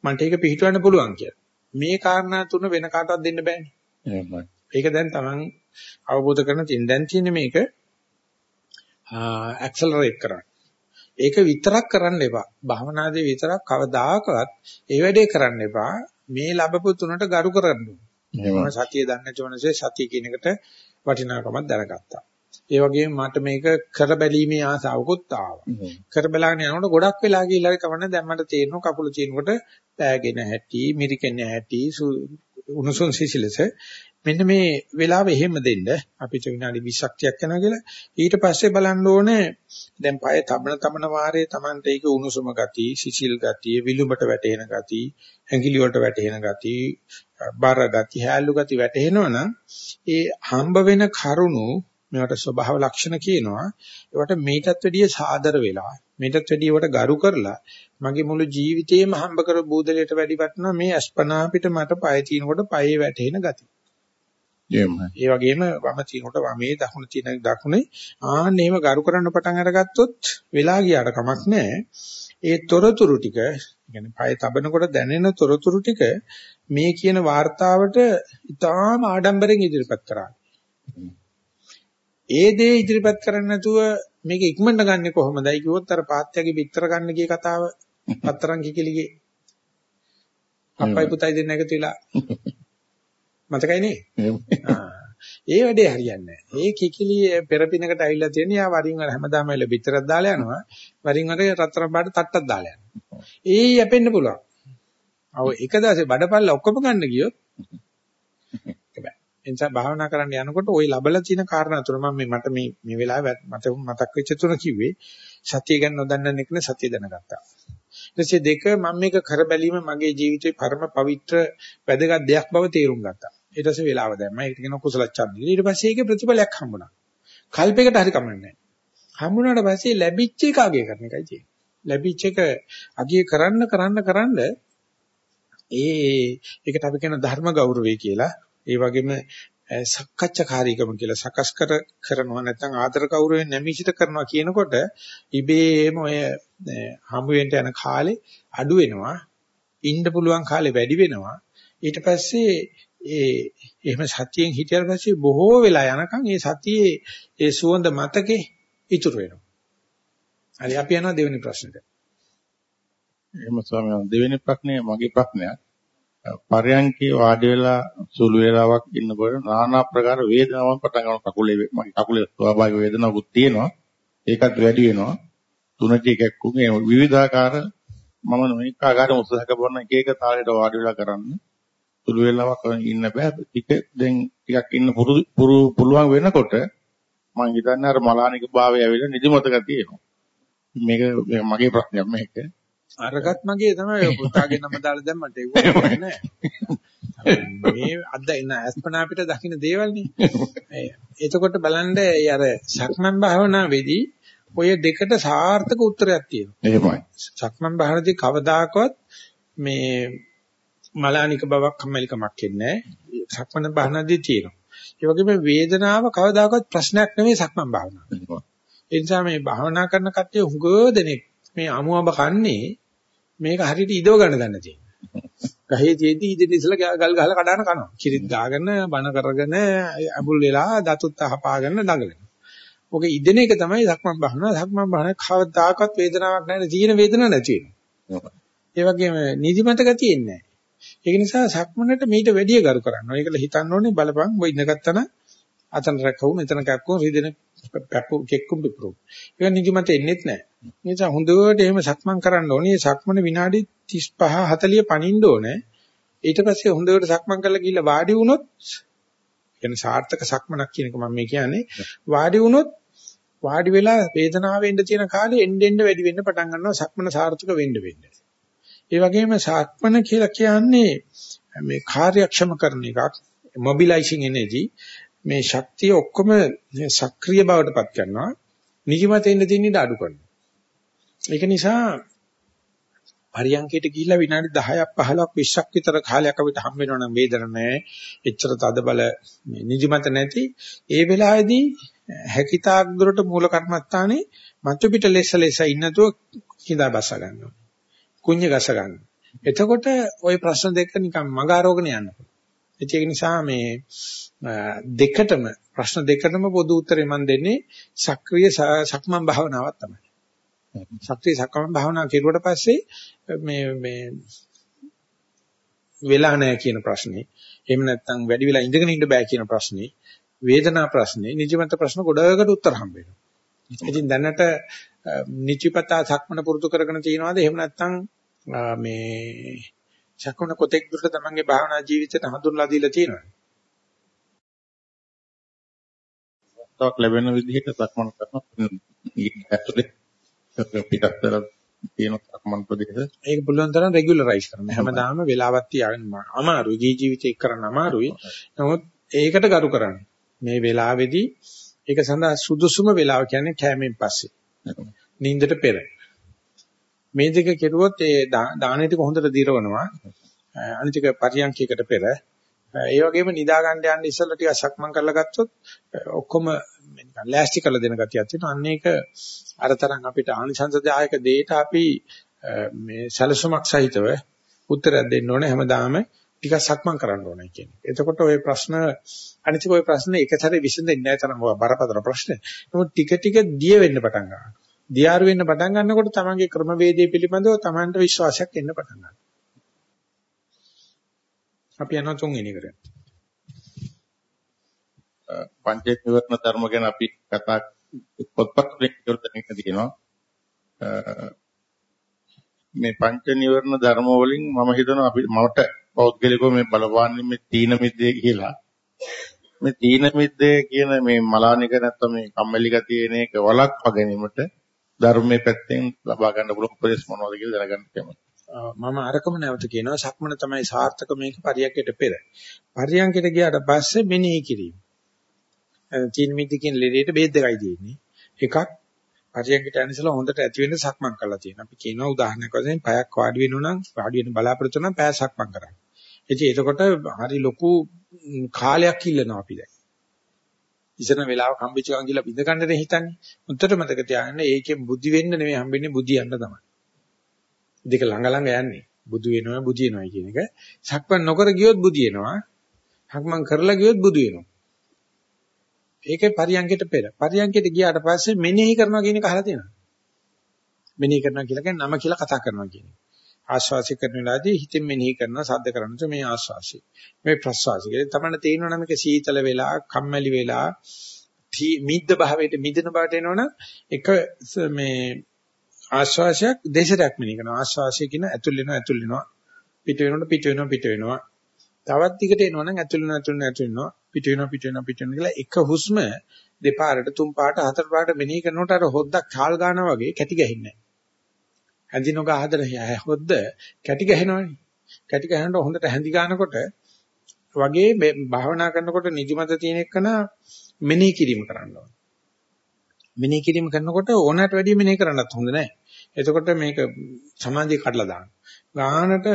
මන්ට ඒක පිළිටවන්න පුළුවන් කියලා. මේ කාරණා තුන වෙන කාටවත් දෙන්න බෑනේ. ඒක දැන් Taman අවබෝධ කරන තින් දැන් තියෙන්නේ මේක ඇක්සලරේට් කරන්න. ඒක විතරක් කරන්න එපා. භවනාදී විතරක් කවදාකවත් ඒ වැඩේ කරන්න එපා. මේ ලැබපු තුනට ගරු කරන්න ඕනේ. සතිය දන්නේ නැචවනසේ සතිය කියන එකට වටිනාකමක් දැනගත්තා. ඒ වගේම මට මේක කර බැලීමේ ආසාවකුත් ආවා. කර බලාගෙන යනකොට ගොඩක් වෙලා ගිහිල්ලා කවන්න දැන් මට තේරෙනවා කකුල චිනකොට පෑගෙන හැටි, මිරිකෙන හැටි, උණුසුම් සිසිලස මෙන්න මේ වෙලාව එහෙම දෙන්න. අපිට විනාඩි 20ක් තියක් යනවා කියලා. ඊට පස්සේ බලන්න ඕනේ දැන් පය තබන තබන වාරයේ Tamante ඒක උණුසුම ගති සිසිල් ගතිය විලුඹට වැටෙන ගති ඇඟිලි වලට වැටෙන ගති බර ගති හැලු ගති වැටෙනවනම් ඒ හම්බ වෙන කරුණු මේවට ස්වභාව ලක්ෂණ කියනවා. ඒවට මේකත් වැඩිය සාදර වෙලා මේකත් වැඩිය වට ගරු කරලා මගේ මුළු ජීවිතේම හම්බ කර බූදලයට වැඩි වටනවා මේ අස්පනා පිට මට පය තිනකොට පයේ වැටෙන ගති. ඒ වගේම වම තිනකොට වමේ දකුණ තින දකුණේ ආන්න එහෙම ගරු කරන්න පටන් අරගත්තොත් වෙලා ගියාට කමක් නැහැ. ඒ තොරතුරු ටික, يعني පය තබනකොට දැනෙන තොරතුරු ටික මේ කියන වார்த்தාවට ඉතාම ආඩම්බරෙන් ඉදිරිපත් කරා. ඒ දේ ඉදිරිපත් කරන්නේ නැතුව මේක ඉක්මනට ගන්නෙ කොහොමදයි කිව්වොත් අර පාත්‍යගේ පිටර ගන්න ගිය කතාව පතරන් කිකිලිගේ අප්පයි පුතයි දෙන්න එකතු වෙලා මතකයි නේ ඒ වැඩේ හරියන්නේ නැහැ. ඒ කිකිලි පෙරපිනකට ඇවිල්ලා තියෙන යා වරින් වර හැමදාම ඇවිල්ලා පිටරක් දාලා යනවා. වරින් වර රත්තරන් පාට තට්ටක් දාලා යනවා. ඒ යැපෙන්න පුළුවන්. අව එක දවසේ බඩපල්ල ඔක්කොම ගන්න ගියොත්. එනිසා භාවනා කරන්න යනකොට ওই ලබලා තියෙන කාරණා තුන මම මේ මට මේ මේ වෙලාවේ මට මතක් වෙච්ච තුන කිව්වේ සතිය ගැන නොදන්න එකනේ සතිය දැනගත්තා. ඊටසේ දෙක මම මේක කර බැලීම මගේ ජීවිතේ පරම පවිත්‍ර වැදගත් දෙයක් බව තේරුම් ගත්තා. ඊට පස්සේ වෙලාව දැම්මා. ඒකට කියන කුසල ඡන්දය. ඊට පස්සේ ඒකේ ප්‍රතිඵලයක් හම්බුණා. කල්පයකට හරි කමන්නේ හම්බුණාට පස්සේ ලැබිච්ච එක අගය කරන එකයි තියෙන්නේ. ලැබිච්ච එක අගය කරන්න කරන්න කරන්න ඒ ඒකට අපි කියන ධර්ම ගෞරවය කියලා ඒ වගේම සක්කච්ඡාකාරීකම කියලා සකස් කර කරනවා නැත්නම් ආදර කෞරවයෙන් නැමිසිත කරනවා කියනකොට ඉබේම ඔය හමු වෙන්න යන කාලේ අඩු වෙනවා ඉන්න පුළුවන් කාලේ වැඩි වෙනවා ඊට පස්සේ ඒ එහෙම සතියෙන් හිටියට පස්සේ බොහෝ වෙලා යනකම් ඒ සතියේ ඒ සුවඳ මතකේ ඉතුරු වෙනවා. හරි අපි යනවා දෙවෙනි ප්‍රශ්නෙට. එහෙම ස්වාමීන් දෙවෙනි ප්‍රශ්නේ මගේ ප්‍රශ්නයක්. පරයන්කේ වාඩි වෙලා සුළු වේලාවක් ඉන්නකොට নানা ආකාර වේදනාවක් පටන් ගන්න කකුලේ මගේ කකුලේ ස්වාභාවික වේදනාවක් තියෙනවා. ඒකත් වැඩි වෙනවා. තුනට එකක් උගේ විවිධාකාර මම මේක ආකාරයෙන් උත්සාහ කරන එක එක තාලෙට වාඩි වෙලා කරන්නේ. සුළු වෙලාවක් ඉන්න බෑ. ටික දැන් ටිකක් ඉන්න පුළුවන් වෙනකොට මම හිතන්නේ අර මලානික භාවය ඇවිල්ලා නිදිමතක තියෙනවා. මේක මගේ ප්‍රශ්නයක් මේක. අරගත් මගේ තමයි පුතාගේ නම දාලා දැම්මට ඒක නෑ. මේ අද එන අස්පනා අපිට දකින්න දේවල් නේ. එතකොට බලන්න අර සක්මන් භාවනාවේදී ඔය දෙකට සාර්ථක උත්තරයක් තියෙනවා. එහෙමයි. සක්මන් භාවනාවේදී කවදාකවත් මේ මලානික බවක් කම්මැලිකමක් එන්නේ නැහැ. සක්මන භාවනාදී තියෙනවා. ඒ වගේම වේදනාව කවදාකවත් ප්‍රශ්නයක් නෙවෙයි සක්මන් භාවනාව. ඒ නිසා මේ භාවනා කරන කට්ටිය හුඟ දෙනෙක් මේ අමුඹ කන්නේ මේක හරියට ඉදව ගන්න දන්න තියෙනවා. ගහේ තියෙද්දි ඉදින් ඉස්සලා ගල් ගහලා කඩන කනවා. කිරිත් ගාගෙන බන කරගෙන අඹුල් වෙලා දතුත් අහපාගෙන දඟලනවා. ඔක ඉදෙන එක තමයි සක්මන් භාවනාව. සක්මන් භාවනාව කවදාකවත් වේදනාවක් නැහැ. තියෙන වේදනාවක් නැති වෙනවා. ඒ වගේම නිදිමත ගතියෙන්නේ නැහැ. ඒක නිසා සක්මනට මීට වැඩිය ගරු කරන්න ඕනේ. ඒකල හිතන්න ඕනේ බලපන් ඔය ඉඳගත්තන අතන රැකවු මෙතන කැක්කෝ රිදෙන පැප්පු කෙක්කුම් පිපුරු. ඒක නිදිමත එන්නේත් නැහැ. ඒ නිසා හොඳට එහෙම සක්මන් කරන්න ඕනේ. සක්මන විනාඩි 35 40 පනින්න ඕනේ. ඊට පස්සේ හොඳට සක්මන් කරලා ගිහිල්ලා වාඩි වුණොත් කියන්නේ සාර්ථක සක්මනක් කියන එක මම මේ කියන්නේ වාඩි වුණොත් වාඩි වෙලා වේදනාවෙන් ඉඳ තියෙන කාලේ එන්න එන්න වැඩි වෙන්න පටන් ගන්නවා සක්මන සාර්ථක වෙන්න වෙන්න. ඒ වගේම සක්මන කියලා කියන්නේ මේ කාර්යක්ෂම කරන එකක් මොබිලයිසිං එනර්ජි මේ ශක්තිය ඔක්කොම සක්‍රීය බවට පත් කරනවා. නිදිමත එන්න තියෙන ඉඩ අඩු කරනවා. ඒක නිසා පරියන්කයට ගිහිල්ලා විනාඩි 10ක් 15ක් 20ක් විතර කාලයක් අපිට හම් වෙනවා නම් වේදන නැහැ. එච්චර තද බල නිදිමත නැති. ඒ වෙලාවේදී හැකිතාක් දුරට මූල කර්මස්ථානේ මතු පිට ලෙස ලෙස ඉන්නතුව කිඳා බස ගන්නවා. කුඤ්ඤ ගස ගන්න. එතකොට ওই ප්‍රශ්න දෙක නිකන් මග ආරෝගණ යන්න පුළුවන්. ඒක නිසා මේ දෙකටම ප්‍රශ්න දෙකටම පොදු උත්තරේ මම දෙන්නේ සක්‍රීය සක්මන් භාවනාවක් තමයි. සක්‍රීය සක්මන් භාවනාව කෙරුවට පස්සේ මේ මේ වෙලා නැහැ කියන ප්‍රශ්නේ එහෙම නැත්නම් වැඩි වෙලා ඉඳගෙන ඉන්න බෑ කියන ප්‍රශ්නේ වේදනා ප්‍රශ්නේ නිජමත ප්‍රශ්න ගොඩකට උත්තර හම්බ වෙනවා. ඉතින් දැනට නිචිපතා සක්මන පුරුදු කරගෙන තියනවාද එහෙම නැත්නම් මේ ශකුණ කොතෙක් දුරට තමන්ගේ භාවනා ජීවිතයට හඳුන්ලා දීලා තියෙනවා. තවක් ලැබෙන විදිහට සක්මන් කරනවා. ඇතුලේ පිටත්තර තියෙන සක්මන් ප්‍රදේශ. ඒක පුළුවන් තරම් රෙගියුලරයිස් කරන්න. හැමදාම වෙලාවක් තියාගෙන අමාරුයි. ජී ජීවිතේ කරන්න අමාරුයි. නමුත් ඒකට ගරු කරන්න. මේ වෙලාවේදී ඒක සඳහා සුදුසුම වෙලාව කියන්නේ කැමෙන් පස්සේ. නිින්දට පෙර. මේ දෙක කෙරුවොත් ඒ දාන ටික හොඳට දිරවනවා. අනිතික පරියන්කයකට පෙර ඒ වගේම නිදා ගන්න යන්න ඉස්සෙල්ලා ටිකක් සක්මන් කරලා ගත්තොත් ඔක්කොම නිකන් ලෑස්ති කරලා දෙන ගතියක් තියෙනවා. අන්න ඒක අරතරන් අපිට ආනිසංසදායක දෙයට අපි මේ සැලසුමක් සහිතව උත්තරයක් දෙන්න ඕනේ හැමදාම ටිකක් සක්මන් කරන්න ඕනේ කියන එක. එතකොට ওই ප්‍රශ්න අනිතික ওই ප්‍රශ්න එක සැරේ විසඳෙන්නේ නැහැ තරම් බරපතල ප්‍රශ්න. නමුත් ටික ටික දිය වෙන්න පටන් ගන්නවා. දියාරු වෙන්න පටන් ගන්නකොට තමන්ගේ ක්‍රමවේදයේ පිළිබඳව තමන්ට විශ්වාසයක් එන්න පටන් ගන්නවා. අපි යනවා තුන්වෙනි එකට. පංචේත් නිවර්ණ ධර්ම ගැන අපි කතා පොත්පත් වලින් කියලා තියෙනවා. මේ පංච නිවර්ණ ධර්ම වලින් මම හිතනවා අපි මට පෞද්ගලිකව මේ බලපාන්නේ මේ තීන මිද්දේ කියලා. මේ තීන මිද්දේ කියන මේ මලානික නැත්නම් මේ කම්මැලි ගතිය එන එක වළක්වා ගැනීමට ධර්මයේ පැත්තෙන් ලබා ගන්න පුළුවන් උපදෙස් මොනවද කියලා දැනගන්න කැමතියි. මම අරකම නැවත කියනවා සක්මන තමයි සාර්ථක මේක පරියන්කයට පෙර. පරියන්කයට ගියාට පස්සේ මෙනෙහි කිරීම. තීන මිද්දකින් ලෙඩේට බෙහෙත් දෙකයි තියෙන්නේ. එකක් පරියන්කට යනසලා හොඳට ඇති වෙන්න සක්මන් කරලා තියෙනවා. අපි කියනවා උදාහරණයක් වශයෙන් පයක් වාඩි වෙනු නම් වාඩි වෙන බලාපොරොත්තු නම් පය සක්මන් කරන්න. ඉතින් එතකොට හරි ලොකු කාලයක් ඉල්ලනවා අපි දැන්. ඉතන වෙලාවක හම්බෙච්ච ගමන් ගිහලා බින්ද ගන්නනේ හිතන්නේ. උන්ට මතක තියාගන්න ඒකෙන් බුද්ධි වෙන්න නෙමෙයි හම්බෙන්නේ බුද්ධියන්න තමයි. දෙක ළඟ ළඟ යන්නේ. බුදු වෙනවා බුදිනවා කියන එක. සක්මන් නොකර ගියොත් බුදිනවා. සක්මන් කරලා ගියොත් බුදු වෙනවා. ඒකේ පරියන්කයට පෙර. පරියන්කයට ගියාට පස්සේ මෙනෙහි කරනවා කියන එක අහලා තියෙනවා. මෙනෙහි කරනවා කියලා කියන්නේ නම කියලා කතා කරනවා කියන එක. ආශ්වාසය කරන වෙලාවේදී හිතෙන් මෙනෙහි කරනවා සද්ද කරනකොට මේ ආශ්වාසය. මේ ප්‍රශ්වාසය. ඒක තමයි තේරෙනවා නම් මේක සීතල වෙලා, කම්මැලි වෙලා, මිද්ද භාවයට මිදෙන බවට එනවනම් එක මේ ආශ්වාසයක් දෙසරයක් මෙනෙහි කරනවා. ආශ්වාසය කියන ඇතුල් වෙනවා ඇතුල් වෙනවා. පිට වෙනකොට පිට වෙනවා පිට වෙනවා. තවත් දිගට එනවනම් ඇතුල් වෙනවා ඇතුල් වෙනවා ඇතුල් වෙනවා. පිට වෙනවා පිට වෙනවා පිට වෙනවා කියලා එක හුස්ම දෙපාරට තුන් පාට හතර පාට මෙනෙහි කරනකොට අර හොද්දක් ඡාල් ගන්නවා වගේ කැටි ගහින්නේ නැහැ. හැඳිනොග හදන හොද්ද කැටි ගහනවනේ. කැටි ගහනකොට හොඳට හැඳි ගන්නකොට වගේ භාවනා කරනකොට නිදිමත තියෙන එකන මෙනෙහි කිරීම කරන්න ඕනේ. මෙනෙහි කිරීම කරනකොට ඕනකට වැඩිය මෙනෙහි කරන්නත් හොඳ නැහැ. එතකොට මේක සමාධිය කඩලා දානවා. ගාහනට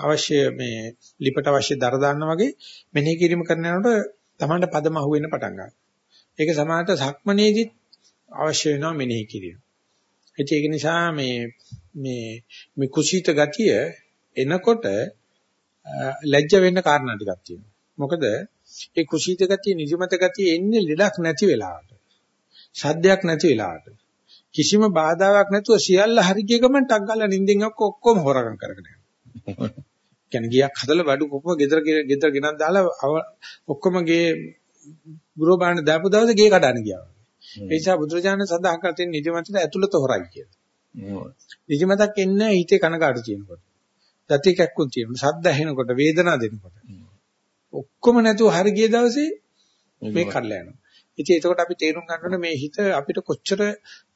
අවශ්‍ය මේ ලිපට අවශ්‍ය දර දාන්න වගේ මෙනෙහි කිරීම කරනකොට Tamanට පදම අහුවෙන්න පටන් ගන්නවා. ඒක සමානට සක්මනේදිත් අවශ්‍ය වෙනවා මෙනෙහි කිරීම. ඒක නිසා මේ මේ මේ කුසීත ගතිය එනකොට ලැජ්ජ වෙන්න කාරණා ටිකක් තියෙනවා. මොකද ඒ කුසීත ගතිය නිදිමත ගතිය එන්නේ ලෙඩක් නැති වෙලාවට. සද්දයක් නැති වෙලාවට. කිසිම බාධාවක් නැතුව සියල්ල හරි ගිය ගමන් ටක් ගාලා නිින්දෙන් ඔක්කොම හොරගම් කරගෙන යනවා. කියන්නේ ගියක් හදලා බඩු කොපුව ගෙදර ගෙදර ගෙනත් දාලා ඔක්කොම ගේ ගුරු බාන්න දාපු දවසේ ගේ කඩන්න ගියා. ඒ නිසා බුදුරජාණන් සඳහන් කර තියෙන නිදිමතට ඇතුළත හොරයි කියලා. නිදිමතක් එන්නේ හිතේ කනකාටු තියෙනකොට. දති කැක්කුම් තියෙනකොට, ශබ්ද ඇහෙනකොට, වේදනාව දෙනකොට. ඔක්කොම නැතුව හරි ගිය දවසේ මේ කඩලා යනවා. ඉතින් ඒකට අපි තේරුම් ගන්න ඕනේ මේ හිත අපිට කොච්චර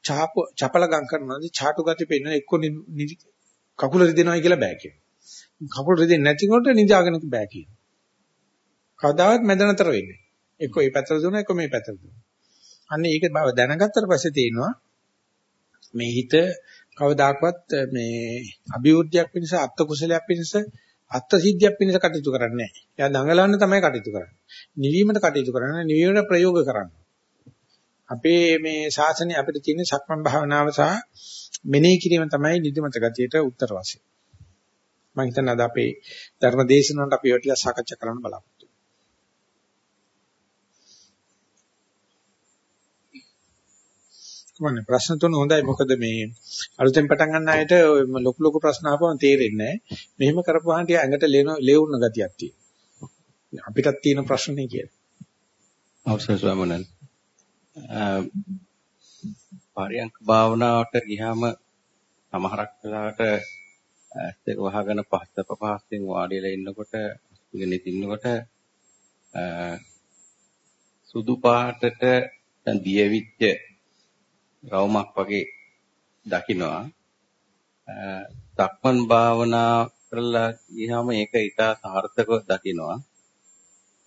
චාප චපල ගම් කරනවද, චාටු ගති පෙන්න එක්ක කකුල රිදෙනවයි කියලා බෑ කියනවා. කකුල රිදෙන්නේ නැතිකොට නිදාගෙන බෑ කියනවා. කවදාවත් මැද නතර වෙන්නේ. එක්ක මේ පැත්තට දුවනවා, එක්ක මේ පැත්තට දුවනවා. අන්න ඒක බව දැනගත්තට පස්සේ තේනවා මේ හිත කවදාකවත් මේ අභිවෘද්ධියක් පිණිස අත්ත කුසලයක් පිණිස අත්ත සිද්ධියක් පිණිස කටයුතු කරන්නේ නැහැ. එයා දඟලන්න තමයි කටයුතු කරන්නේ. නිවීමට කටයුතු කරන්නේ නිවීමට ප්‍රයෝග කරන්නේ. අපේ මේ ශාසනය අපිට තියෙන සක්මන් භාවනාව සහ මෙනෙහි කිරීම තමයි නිදිමත ගතියට උත්තර වශයෙන්. මම හිතන්නේ අද අපේ ධර්ම දේශනාවට අපි ඒවා ටික සාකච්ඡා කරන්න බලාපොරොත්තු කමන්නේ ප්‍රශ්න තුන හොඳයි මොකද මේ අලුතෙන් පටන් ගන්න අයට ලොකු ලොකු ප්‍රශ්න අහපුවම තේරෙන්නේ නැහැ. මෙහෙම කරපුවාම ටික ඇඟට ලේවුන ගතියක් තියෙනවා. අපිටත් තියෙන ප්‍රශ්නේ කියලා. අවසන් ස්වාමීන් පරියන්ක භාවනාවට ගියාම සමහරක් වෙලාවට ඇස් දෙක වහගෙන පහත පහස්යෙන් වාඩිලා ඉන්නකොට ඉගෙන ඉන්නකොට සුදු පාටට දියවිච්ච රවුමක් වගේ දකින්නවා. සක්මන් භාවනා කරලා ගියාම ඒක ඉතා සාර්ථකව දකින්නවා.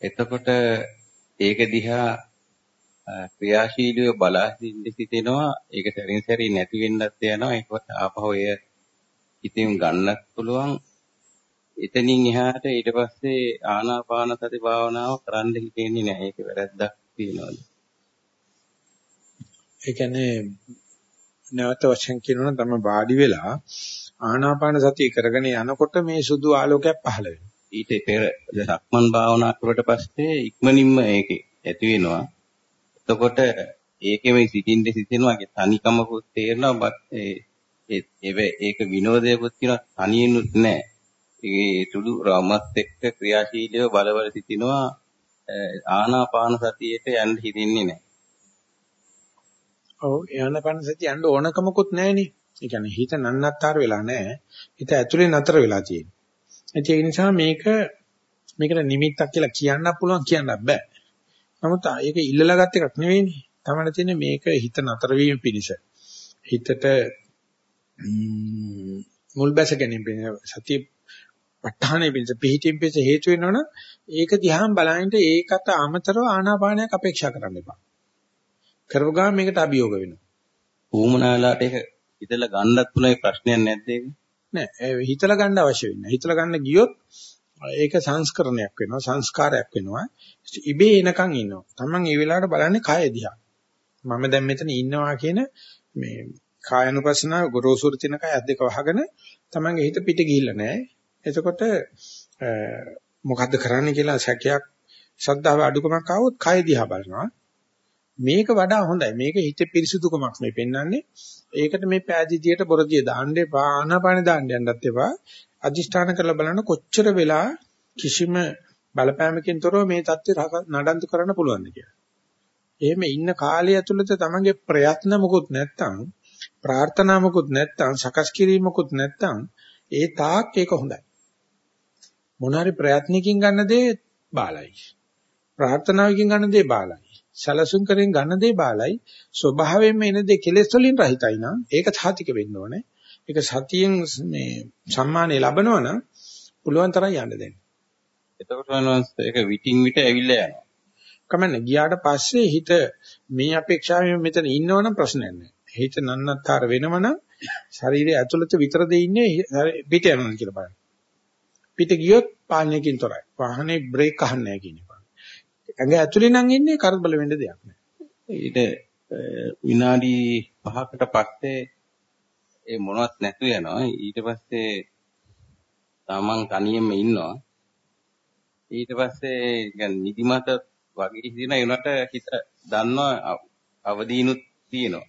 එතකොට ඒක දිහා ක්‍රියාශීලීව බලා සිටිනවා. ඒක සැරින් සැරේ නැති වෙන්නත් යනවා. ඒකවත් ආපහු එය ඉතින් ගන්නත් පුළුවන්. එතනින් එහාට ඊට පස්සේ ආනාපාන සති භාවනාව කරන්න හිතෙන්නේ නැහැ. ඒක වැරද්දක් තියනවාද? ඒ කියන්නේ නැවත වශයෙන් කියනවා නම් තමයි වාඩි වෙලා ආනාපාන සතිය කරගෙන යනකොට මේ සුදු ආලෝකයක් පහළ වෙනවා. ඊට පෙර සක්මන් භාවනා කරුවට පස්සේ ඉක්මනින්ම ඒකේ ඇති වෙනවා. එතකොට ඒකෙම සිටින්න සිටිනවා ඒ තනිකමකුත් තේරෙනවා බත් ඒ ඒක විනෝදයකුත් තියෙනවා තනියෙන්ුත් නැහැ. ඒ සුදු රමත් එක්ක ක්‍රියාශීලීව බලවල සිටිනවා ආනාපාන සතියේට යන්න හිතින්නේ නැහැ. ඔව් ආනාපාන සතිය යන්න ඕනකමකුත් නැහෙනේ. ඒ කියන්නේ හිත නන්නත්තර වෙලා නැහැ. හිත ඇතුලේ නතර වෙලා තියෙනවා. ඒ නිසා මේක මේකට නිමිත්තක් කියලා කියන්න පුළුවන් කියන්න බෑ. නමුත් ඒක ඉල්ලලා ගත් එකක් නෙවෙයිනේ. තමන තියෙන්නේ මේක හිත නතර වීම පිණිස. හිතට මුල් බැස ගැනීම සතිය ප ဋ ාණය පිණිස පිහිටින් පිණිස හේතු වෙනවනම් ඒක දිහාම බලහින්ට ඒකට අමතරව ආනාපානයක් අපේක්ෂා කරන්න එපා. කරව ගාම මේකට අභියෝග වෙනවා. ඌමනාලාට ඒක හිතලා ගන්නත් පුළුවන් ප්‍රශ්නයක් නැද්ද ඒක? නෑ හිතලා ගන්න අවශ්‍ය වෙන්නේ. හිතලා ගන්න ගියොත් ඒක සංස්කරණයක් වෙනවා සංස්කාරයක් වෙනවා. ඉබේ එනකන් ඉන්නවා. Taman ඒ වෙලාවට බලන්නේ කය දිහා. මම දැන් මෙතන ඉන්නවා කියන මේ කායනුපස්සනාව ගොරෝසුර තින කය අද්දක වහගෙන Tamanගේ හිත පිට ගිහිල්ලා නැහැ. එතකොට මොකද්ද කරන්න කියලා සැකයක් ශ්‍රද්ධාව අඩුකමක් ආවොත් කය දිහා බලනවා. මේක වඩා හොඳයි. මේක හිතේ පිරිසුදුකමක් මේ පෙන්වන්නේ. ඒකට මේ පෑදීතියට බොරදිය දාන්න එපා, ආනාපාන දාන්න යන්නත් එපා. අදිෂ්ඨාන කරලා බලන්න කොච්චර වෙලා කිසිම බලපෑමකින් තොරව මේ தත්ත්වය නඩත්තු කරන්න පුළුවන්ද කියලා. එහෙම ඉන්න කාලය ඇතුළත තමන්ගේ ප්‍රයත්න මොකුත් නැත්තම් ප්‍රාර්ථනා මොකුත් නැත්තම් සකස් කිරීම මොකුත් නැත්තම් ඒ තාක් ඒක හොඳයි. මොනාරි ප්‍රයත්නකින් ගන්න දේ බාලයි. ප්‍රාර්ථනාවකින් ගන්න දේ බාලයි. සැලසුම් කරෙන් ගන්න දේ බාලයි. ස්වභාවයෙන්ම එන දේ කෙලෙස් වලින් රහිතයි නම් ඒක සාතික වෙන්න ඕනේ. ඒක සතියෙන් මේ සම්මානෙ ලැබනවා නම් පුළුවන් තරම් යන්න දෙන්න. එතකොට ඒක විටින් විට ඇවිල්ලා යනවා. කමන්නේ ගියාට පස්සේ හිත මේ අපේක්ෂාවෙන් මෙතන ඉන්නවනම් ප්‍රශ්නයක් නැහැ. හිත නන්නත්තර වෙනවනම් ශරීරයේ ඇතුළත විතරද ඉන්නේ පිට යනවා කියලා බලන්න. පිට ගියොත් පාලනයකින් තොරයි. වාහනේ බ්‍රේක් අහන්නේ නැහැ. ඇඟ ඇතුලේ නම් ඉන්නේ කරබල වෙන්න දෙයක් නැහැ. ඊට විනාඩි 5කට පස්සේ ඒ මොනවත් නැතු වෙනවා. ඊට පස්සේ තමන් තනියෙම ඉන්නවා. ඊට පස්සේ يعني නිදිමත වගේ හිතෙන ඒනට හිත දන්නවා අවදීනුත් තියෙනවා.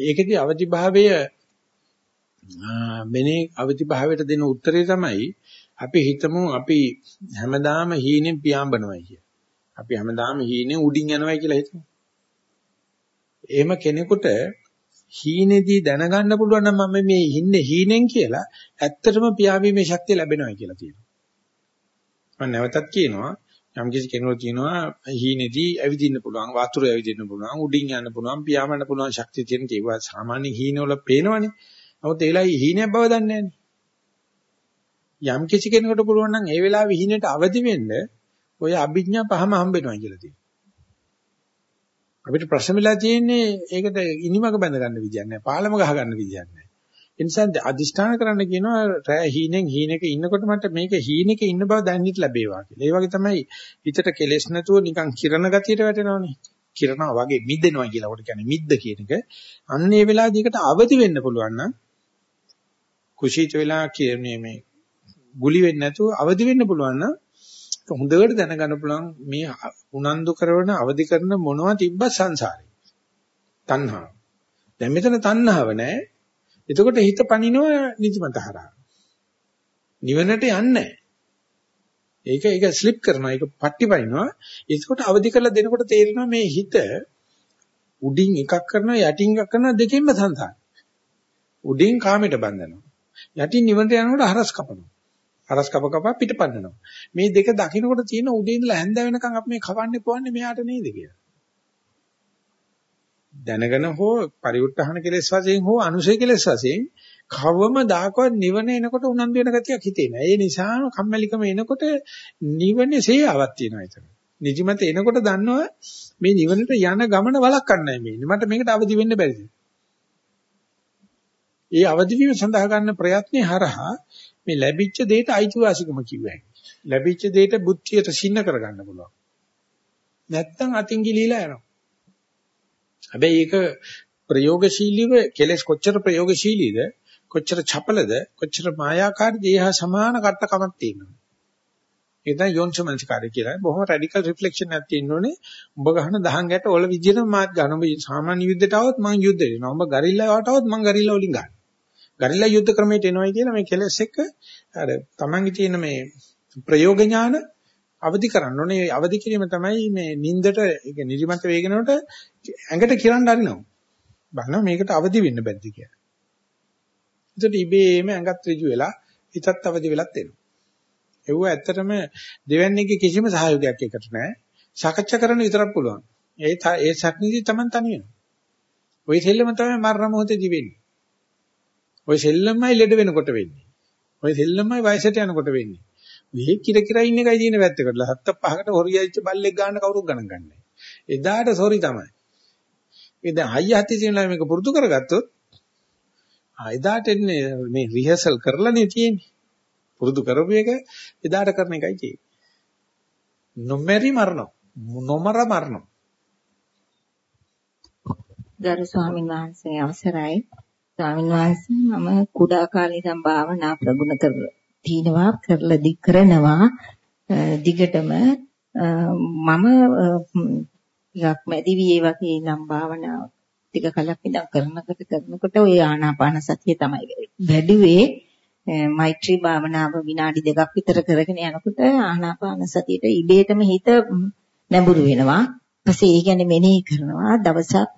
ඒකෙදි අවදි භාවය මෙනේ අවදි භාවයට දෙන උත්තරේ තමයි අපි හිතමු අපි හැමදාම හීනෙන් පියාඹනවා කිය. අපි හැමදාම හීනෙන් උඩින් යනවා කියලා හිතමු. එහෙම කෙනෙකුට හීනේදී දැනගන්න පුළුවන් නම් මම මේ ඉන්නේ හීනෙන් කියලා ඇත්තටම පියාඹීමේ ශක්තිය ලැබෙනවා කියලා කියනවා. මම නැවතත් කියනවා යම් කිසි කෙනෙකුට කියනවා හීනේදී ඇවිදින්න පුළුවන් වතුර ඇවිදින්න පුළුවන් උඩින් යන්න පුළුවන් පියාඹන්න පුළුවන් ශක්තිය තියෙන කේවා සාමාන්‍ය හීනවල පේනවනේ නමුත් ඒ වෙලාවේ හීනයක් බව දන්නේ යම් කිසි කෙනෙකුට පුළුවන් නම් ඒ වෙලාවේ හීනට අවදි වෙන්න ඔය අභිඥා පහම හම්බෙනවා කියලා තියෙනවා අපිට ප්‍රශ්න වෙලා තියෙන්නේ ඒකට ඉනිමක බැඳ ගන්න විදියක් නැහැ පාලම ගහ ගන්න විදියක් නැහැ ඒ නිසා අදිෂ්ඨාන කරන්න කියනවා රෑ හීනෙන් හීනෙක ඉන්නකොට මට මේක හීනෙක ඉන්න බව දැනෙන්න ලැබේවා කියලා. ඒ වගේ තමයි හිතට කෙලෙස් නැතුව නිකන් කිරණ ගතියට වැටෙනවනේ. කිරණා වගේ මිදෙනවා කියලා කොට කියන්නේ මිද්ද කියන එක. අන්න ඒ වෙලාවදී එකට අවදි වෙන්න පුළුවන් නම් කුසීත වෙලා කියන්නේ මේ ගුලි වෙන්නේ නැතුව අවදි වෙන්න පුළුවන් නම් හොඳට දැනගන්න පුළුවන් මේ උනන්දු කරන අවදි කරන මොනවා තිබ්බත් සංසාරේ. තණ්හාව. දැන් මෙතන තණ්හාව නැහැ. එතකොට හිත පනිනවා නිදිමත හරහා. නිවනට යන්නේ ඒක ඒක ස්ලිප් කරනවා ඒක පට්ටි පනිනවා. ඒකකොට අවදි කරලා දෙනකොට තේරෙනවා මේ හිත උඩින් එකක් කරනවා යටින් එකක් කරනවා දෙකෙන්ම සංසාර. උඩින් කාමයට බඳිනවා. යටින් නිවනට යනකොට හරස් කපනවා. හරස් කප කප පිටපන්නනවා. මේ දෙක දකින්නකොට තියෙන උදේ ඉඳලා හැන්ද වෙනකන් අපි මේ කවන්නේ පොවන්නේ මෙයාට නේද කියලා. දැනගෙන හෝ පරිඋත්හාන කෙලෙස් වශයෙන් හෝ අනුසය කෙලෙස් වශයෙන් කවම දාකවත් නිවන එනකොට උනන්දු වෙන ගතියක් හිතේ නෑ. ඒ නිසා කම්මැලිකම එනකොට නිවනේ සේයාවක් තියෙනවා එතන. නිදිමත එනකොට දන්නවා මේ නිවනට යන ගමන වළක්වන්නයි මේ. මට මේකට අවදි වෙන්න බැරිද? ඒ අවදි වීම සඳහා ගන්න ප්‍රයත්නේ හරහා මේ ලැබිච්ච දෙයට අයිතිවාසිකම කිව්ව හැකියි. ලැබිච්ච දෙයට බුද්ධියට සින්න කරගන්න පුළුවන්. නැත්තම් අතින් ගිලීලා යනවා. හැබැයි ඒක ප්‍රයෝගශීලීව කෙලස් කොච්චර ප්‍රයෝගශීලීද කොච්චර චපලද කොච්චර මායාකාරීද ඒහා සමාන කට්ටකමක් තියෙනවා. ඒ තමයි යෝනිසමනසිකාරය කියලා. බොහොම රැඩිකල් රිෆ්ලෙක්ෂන් එකක් තියෙන්න ඕනේ. උඹ ගහන දහංගට ඔල විදියටම මාත් ගන්න. උඹ සාමාන්‍ය යුද්ධයට આવොත් මං යුද්ධ දෙනවා. උඹ ගරිල්ලාවට આવොත් මං ගරිල්ලා වලින් ගන්න. ගරිල්ලා යුද්ධ ක්‍රමයට එනවයි කියලා මේ කෙලස් එක්ක අර තමන්ගේ තියෙන මේ ප්‍රයෝග ඥාන අවදි කරන්න ඕනේ. අවදි කිරීම තමයි මේ නින්දට ඒක නිදිමත වේගෙනකොට ඇඟට කිරන්න අරිනවා. බලන්න මේකට අවදි වෙන්න බැද්ද කියලා. ඒකට ඉබේම ඇඟත් ඍජු වෙලා හිතත් අවදි වෙලත් එනවා. ඒව ඇත්තටම දෙවන්නේගේ කිසිම සහයෝගයක් එකට නැහැ. සාකච්ඡා කරන්න විතරක් පුළුවන්. ඒ ඒ සක්නිදි Taman තනි වෙනවා. ওই සෙල්ලම තමයි මරණ මොහොතේදී වෙන්නේ. ওই සෙල්ලමයි ලෙඩ වෙනකොට වෙන්නේ. ওই සෙල්ලමයි වයසට යනකොට වෙන්නේ. මේ කිර කිර ඉන්න එකයි තියෙන පැත්තකට. හත්ත පහකට හොරියයිච්ච බල්ලෙක් ගන්න කවුරුත් ගණන් ගන්නෑ. එදාට සෝරි තමයි. ඒ දැන් හයිය හත්ති තියෙනවා මේක පුරුදු කරගත්තොත් ආ එදාට එන්නේ මේ රිහර්සල් කරලානේ තියෙන්නේ. පුරුදු කරපු එක එදාට කරන එකයි තියෙන්නේ. නොමරි මරනවා. නොමර මරනවා. ගරු ස්වාමීන් වහන්සේ අවසරයි. ස්වාමීන් වහන්සේ මම කුඩා කාලේ ඉඳන් භාවනා ප්‍රගුණ කරලා තිනවා කරලා දි කරනවා දිගටම මම ටිකක් මැදි වියේ වගේ නම් භාවනාව ටික කලක් ඉඳන් කරනකොට කරනකොට ওই ආනාපාන සතිය තමයි වැඩිවේ මෛත්‍රී භාවනාව විනාඩි දෙකක් විතර කරගෙන යනකොට ආනාපාන සතියට ඉබේටම හිත නැඹුරු වෙනවා. ඊපස්සේ ඒ කියන්නේ මෙනෙහි කරනවා දවසක්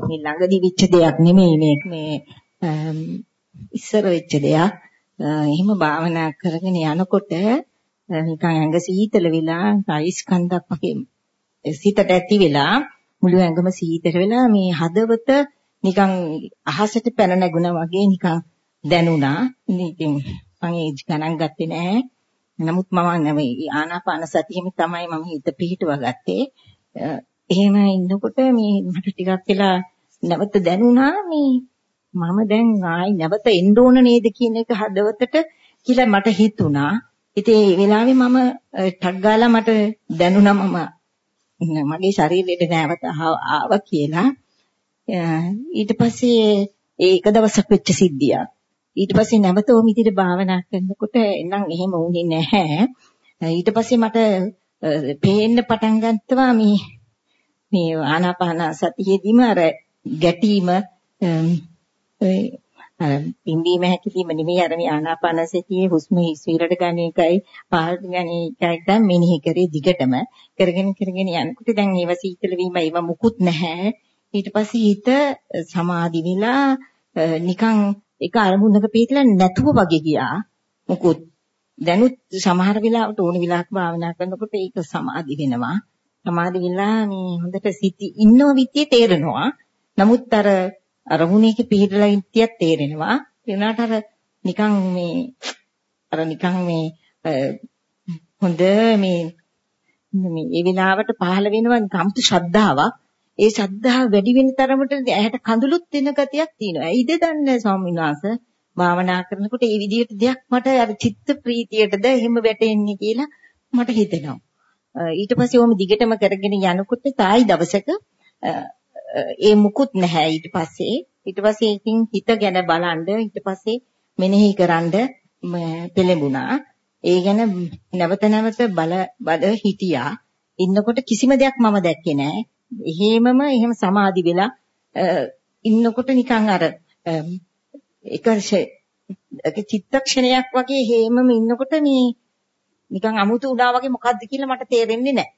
මේ ළඟදි වෙච්ච දෙයක් නෙමෙයි මේ මේ ඉස්සර වෙච්ච දෙයක්. එහෙම භාවනා කරගෙන යනකොට නිකන් ඇඟ සීතල වෙලා අයිස් කන්දක් වගේ සිතට ඇති වෙලා මුළු ඇඟම සීතල වෙලා මේ හදවත නිකන් අහසට පැන නැගුණා වගේ නිකන් දැනුණා. ඉතින් මම ඒ ගණන් ගත්තේ නෑ. නමුත් මම නෙවෙයි ආනාපාන සතියෙම තමයි මම හිත පිහිටුවා ගත්තේ. එහෙම ඉන්නකොට මේ මට ටිකක් වෙලා නැවත දැනුණා මේ මම දැන් ආයි නැවත එන්න ඕන නේද කියන එක හදවතට කියලා මට හිතුණා. ඉතින් ඒ වෙලාවේ මම ටක් ගාලා මට දැනුණා මම මගේ ශරීරෙට නැවත ආවා කියලා. ඊට පස්සේ ඒක දවසක් වෙච්ච සිද්ධියක්. ඊට පස්සේ නැවත ඔය විදිහට භාවනා කරනකොට එනම් එහෙම වුණේ නැහැ. ඊට පස්සේ මට පේන්න පටන් ගත්තා මේ මේ ආනාපාන සතියෙදිම අර ගැටීම පිම්බීම හැකිලිම නෙමෙයි අර මේ ආනාපාන සතියේ හුස්ම හිස්විරට ගන්න එකයි පහළට ගන්න එකයි දැන් මෙනෙහි කරේ දිගටම කරගෙන කරගෙන යනකොට දැන් ඒව සීතල වීම ඒව මුකුත් නැහැ ඊට පස්සේ හිත සමාධි වෙලා නිකන් ඒක අරමුණක පිටලා නැතුව වගේ ගියා. මොකුත් දැනුත් සමහර වෙලාවට ඕන වෙලාවක භාවනා කරනකොට ඒක සමාධි වෙනවා. සමාධි වෙලා මේ හොඳට සිටි ඉන්නව විදිය තේරෙනවා. නමුත් අර අරමුණේක පිටලා ඉතියක් තේරෙනවා. ඒ වුණාට අර නිකන් මේ අර නිකන් මේ හොඳ මේ මේ ඒ වෙලාවට පහළ වෙනවා ගම්තු ශ්‍රද්ධාවක් ඒ ශ්‍රද්ධාව වැඩි වෙන තරමට ඇහැට කඳුළුත් වෙන ගතියක් තියෙනවා. ඇයිද දන්නේ ස්වාමීන් වහන්සේ භාවනා කරනකොට මේ විදිහට දෙයක් මට අර චිත්ත ප්‍රීතියටද එහෙම වැටෙන්නේ කියලා මට හිතෙනවා. ඊට පස්සේ ඔහොම දිගටම කරගෙන යනකොට තායි දවසක ඒ මුකුත් නැහැ ඊට පස්සේ ඊට පස්සේ ඉතින් හිත ගැන බලන්ඩ ඊට පස්සේ මෙනෙහි කරන්ඩ පෙළඹුණා. ඒ ගැන නැවත නැවත බල බල හිටියා. ඉන්නකොට කිසිම දෙයක් මම දැක්කේ නැහැ. එහෙමම එහෙම සමාධි වෙලා ඉන්නකොට නිකන් අර එක චිත්තක්ෂණයක් වගේ හේමම ඉන්නකොට මේ නිකන් අමුතු උනා වගේ මොකද්ද කියලා මට තේරෙන්නේ නැහැ.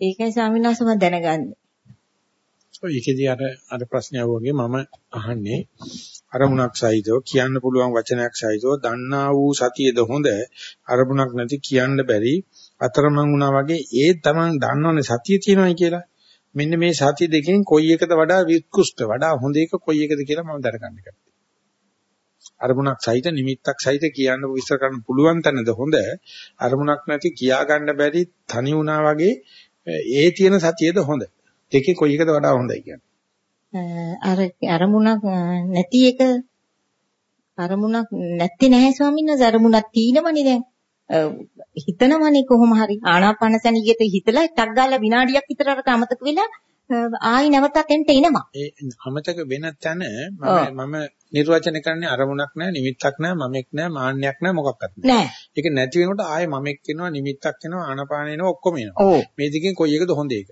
ඒකයි ස්වාමීන් වහන්සේ මම දැනගන්නේ. ඔය ඒකේදී අර අර ප්‍රශ්නය වගේ මම අහන්නේ අරමුණක් සහිතව කියන්න පුළුවන් වචනයක් සහිතව දන්නා වූ සතියේද හොඳ අරමුණක් නැති කියන්න බැරි අතරමං වුණා වගේ ඒ තමන් දන්නවනේ සතිය තියෙනවයි කියලා. මෙන්න මේ සතිය දෙකෙන් කොයි එකද වඩා විත්කුෂ්ඨ වඩා හොඳ එක කොයි එකද කියලා මම දැනගන්න කැමතියි. අරමුණක් සහිත නිමිත්තක් සහිත කියන්න විස්තර කරන්න පුළුවන් තැනද හොඳ අරමුණක් නැති කියා ගන්න බැරි තනි වුණා වගේ ඒ තියෙන සතියේද හොඳ. දෙකේ කොයි එකද වඩා හොඳයි කියන්නේ. අර අරමුණක් නැති එක අරමුණක් නැති නැහැ ස්වාමීන් වහන්සේ අරමුණක් තියෙනවනේ දැන්. හිතනවනේ කොහොම හරි ආනාපාන සැනියට හිතලා ටක් ගාලා විනාඩියක් විතර අරක අමතක වෙලා ආයි නැවතත් එන්ට එනවා. ඒ අමතක වෙන තැන මම මම නිර්වචනය කරන්නේ අරමුණක් නැහැ, නිමිත්තක් නැහැ, මමෙක් නැහැ, මාන්නයක් නැහැ, මොකක්වත් නැහැ. ඒක නැති වෙනකොට ආයේ මමෙක් වෙනවා, නිමිත්තක් වෙනවා, ආනපාන එනවා, ඔක්කොම. ඔව්. මේ දෙකෙන් කොයි එකද හොඳ එක?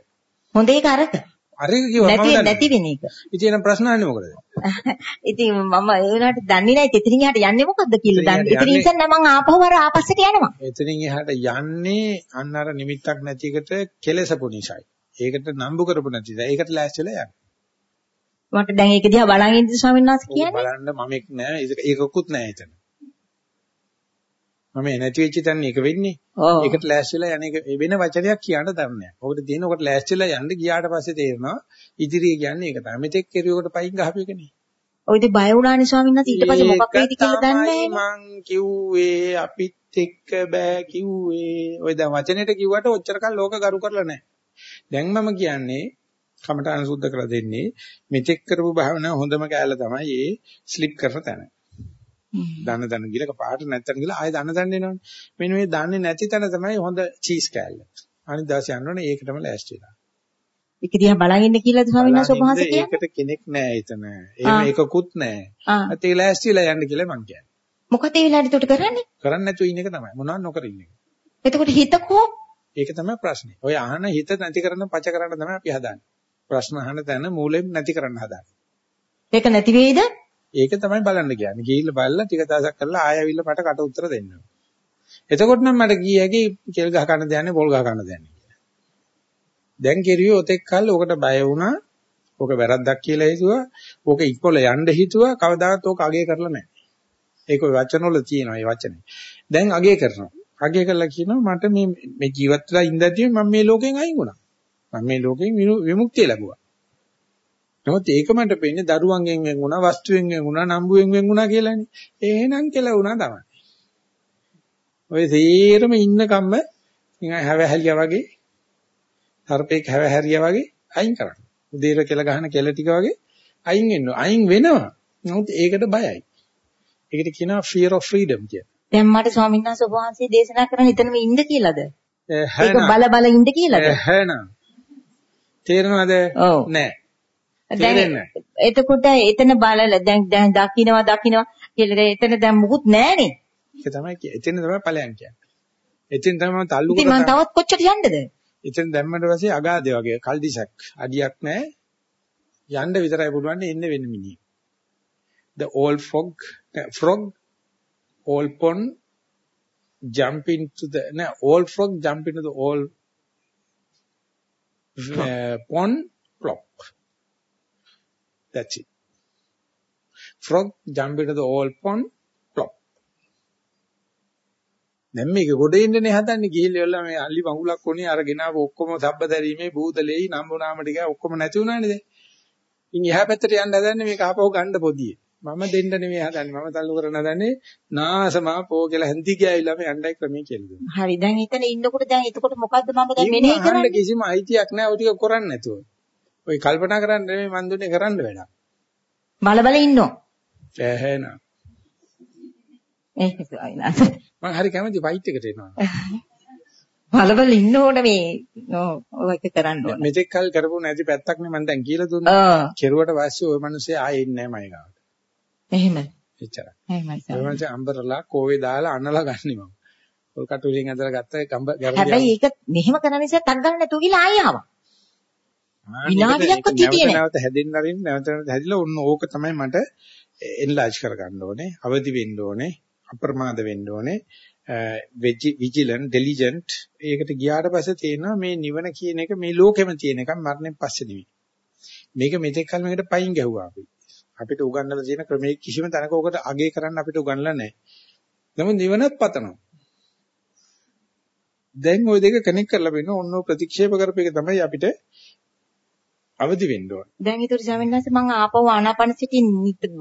හොඳ ඒක අරක. අර එක කිව්වම නැති මම නැති වෙන එක. ඉතින් එන ප්‍රශ්න අහන්නේ මොකද? ඉතින් මම ඒ වෙලාවට දන්නේ නැහැ ඉතින් එහාට යන්නේ මොකද්ද කියලා. දන්නේ. ඉතින් ඉතින් මම ආපහු අර ආපස්සට යනවා. එතනින් එහාට යන්නේ අන්න අර නිමිත්තක් නැති එකට කෙලසපු නිසායි. ඒකට නම්බු කරපු නැති නිසා. ඒකට ලෑස්තිලා යන්න. මට දැන් ඒක දිහා බලන් ඉන්න ස්වාමීන් වහන්සේ කියන්නේ. බලන්න මමෙක් නෑ ඒක- ඒකකුත් නෑ එතන. මම නැති වෙච්ච තැන එක වෙන්නේ. ඒකට ලෑස්තිලා යන එක වෙන වචනයක් කියන්න නෑ. ඔකට තියෙන ඔකට ලෑස්තිලා යන්න ගියාට පස්සේ තේරෙනවා ඉදිරිය කියන්නේ ඒක තමයි. මෙතෙක් කෙරුවකට පයින් ගහපු එකනේ. ඔය ඉතින් බය වුණානේ ස්වාමීන් වහන්සේ ඊට පස්සේ මොකක් වෙයිද කියලා දන්නේ නැහැ. මං කිව්වේ අපිත් එක්ක බෑ කිව්වේ. ඔය දැන් වචනෙට කිව්වට ඔච්චර කල් ලෝක ගරු කරලා නැහැ. දැන් මම කියන්නේ කමඨාන සුද්ධ කරලා දෙන්නේ මෙතෙක් කරපු භාවනාව හොඳම කෑල්ල තමයි ඒ ස්ලිප් කරන තැන. දන දන ගිලක පාට නැත්තන ගිල ආයෙ දන දන්න එනවනේ. මෙන්න මේ දන්නේ නැති තැන තමයි හොඳ චීස් කෑල්ල. අනිත් දවසේ යනවනේ ඒකටම ලෑස්ති වෙලා. ඒක දිහා බලන් ඉන්න කියලාද ස්වාමීන් වහන්සේ ඔබ වහන්සේ කියන්නේ? ඒකට කෙනෙක් නැහැ එතන. එහෙම එකකුත් නැහැ. ආ. ඒත් ඒ ලෑස්ති වෙලා යන්න කියලා මං කියන්නේ. මොකද ඒ වෙලාවට උට කරන්නේ? කරන්නේ නැතුව ඉන්න එක තමයි. මොනවත් නොකර ඉන්න. එතකොට හිතකෝ ඒක තමයි ප්‍රශ්නේ. ඔය අහන හිත නැති කරන පච කරන්න තමයි අපි හදාන්නේ. ප්‍රශ්න අහන තැන මූලෙන් නැති කරන්න හදාන්නේ. ඒක නැති වෙයිද? ඒක තමයි බලන්න කියන්නේ. ගිහිල්ලා බලලා ටික දවසක් කරලා ආය ඇවිල්ලා මට කට උත්තර දෙන්න. එතකොට නම් මට කිය හැකි කෙල් ගහ ගන්න දෙන්නේ පොල් ගහ ගන්න දෙන්නේ කියලා. දැන් කෙරුවේ ඔතෙක් කල් ඔකට බය වුණා. ඕක වැරද්දක් කියලා හිතුවා. ඕක ඉක්කොල යන්න හිතුවා. කවදාවත් ඕක අගේ කරලා නැහැ. ඒක ඔය වචන වල තියෙනවා මේ වචනේ. දැන් අගේ කරනවා. අගේ කළා කියනවා මට මේ මේ ජීවත් වෙලා ඉඳද්දී මම මේ ලෝකෙන් අයින් වුණා. මම මේ ලෝකෙන් විනු- විමුක්තිය ලැබුවා. නමුත් ඒක මට පෙන්නේ දරුවන්ගෙන් වෙන් වුණා, වස්තුවෙන් වෙන් වුණා, නම්බුවෙන් වෙන් වුණා කියලානේ. එහෙනම් කියලා වුණා තමයි. ඔය තීරම ඉන්න කම්ම නිකන් හැවහැලියා වගේ තරපේක හැවහැරියා වගේ අයින් කරන්න. උදේට කියලා ගහන කෙල ටික වගේ අයින් වෙනවා. අයින් වෙනවා. නමුත් ඒකට බයයි. ඒකට කියනවා fear of freedom කියලා. දැන් මට ස්වාමීන් වහන්සේ ඔබ වහන්සේ දේශනා කරන එතනම ඉන්න කියලාද? ඒක බල බල ඉන්න කියලාද? එහෙනම් තේරෙනවද? නෑ. දැන් එතකොට එතන බලලා දැන් දැන් දකින්නවා දකින්නවා කියලා එතන දැන් මුකුත් නැහනේ. ඒක තමයි කිය. එතන තමයි ඵලයන් කියන්නේ. එතෙන් තමයි තල්ලු ඉතින් මං කරලා තවත් කොච්චර යන්නද? එතෙන් දැම්මට පස්සේ අගාදේ වගේ කල්දිසක් අඩියක් නැහැ. යන්න විතරයි පුළුවන් එන්න වෙන මිනිහ. The old frog frog old pond jump into the no old frog jump into the old uh, pond. That's it. Frog jump into the old pond plop. දැන් මේක ගොඩ එන්නනේ හදන්නේ ගිහිල්ලා මේ අලි මඟුලක් කොනේ අරගෙන ආව ඔක්කොම සබ්බ දැරීමේ බූදලෙයි නම්බුනාම ටික ඔක්කොම නැති වුණානේ දැන්. ඉන් එහා පැත්තට යන්න හදන්නේ මේක ආපහු ගන්න පොදියේ. මම දෙන්න නෙමෙයි හදන්නේ මම තල්ලු කරන්න හදන්නේ නාසමා පෝ කියලා හැන්දි ගෑවිලා මේ යන්නයි ක්‍රමයේ කියලා දුන්නා. හරි දැන් එතන ඉන්නකොට දැන් එතකොට මොකද්ද මම දැන් අහන්න කරන්නේ? කිසිම අයිතියක් නැහැ ඔය ටික කරන්නේ නැතුව. ඔය කල්පනා කරන්න නෙමෙයි මන් දුන්නේ කරන්න වැඩක්. බල බල ඉන්නෝ. එහෙනම් ඒක සයිනස්. මම හරි කැමති ෆයිට් එකට එනවා. බල බල ඉන්න ඕන මේ නෝ ඔය එක කරන්න ඕන. මෙතෙක් කල් කරපු නැති පැත්තක් නේ මම දැන් කියලා දුන්නා. කෙරුවට පස්සේ ওই මිනිස්සේ ආයේ ඉන්නේ නැහැ මයි ගාවට. එහෙම. එච්චරයි. එහෙමයි සර්. වගේ අම්බරලා කෝවේ දාලා අනලා ගන්නෙ මම. පොල් කටු වලින් ඇදලා ගත්ත ගම්බ ගැරඩිය. හැබැයි ඒක මෙහෙම කරන නිසා තක් ගන්න නැතුව ගිහලා ආයෙ ආවා. විනාඩියක්වත් හිටියේ නැහැ. නැවත හැදෙන්න අරින්න නැවත නැවත හැදිලා ඔන්න ඕක තමයි මට එන්ලාජ් කරගන්න ඕනේ. අවදි වෙන්න ඕනේ. අප්‍රමාද වෙන්න ඕනේ. විජිලන්ට්, ඩෙලිජන්ට් ඒකට ගියාට පස්සේ තේරෙනවා මේ නිවන කියන එක මේ ලෝකෙම තියෙන එකක් මරණයෙන් පස්සේ නෙවෙයි. මේක මෙතෙක් කල මේකට පයින් ගැහුවා අපි. අපිට උගන්වලා තියෙන ක්‍රමයේ කිසිම තැනක ඔකට අගේ කරන්න අපිට උගන්වලා නැහැ. නමුත් නිවනත් පතනවා. දැන් ওই දෙක කනෙක්ට් කරලා බලන ඔන්න ප්‍රතික්ෂේප කරපේක තමයි අපිට අවදි වෙන්න ඕන. දැන් ඊටු ස්වාමීන් වහන්සේ මම ආපහු ආනාපාන සිටි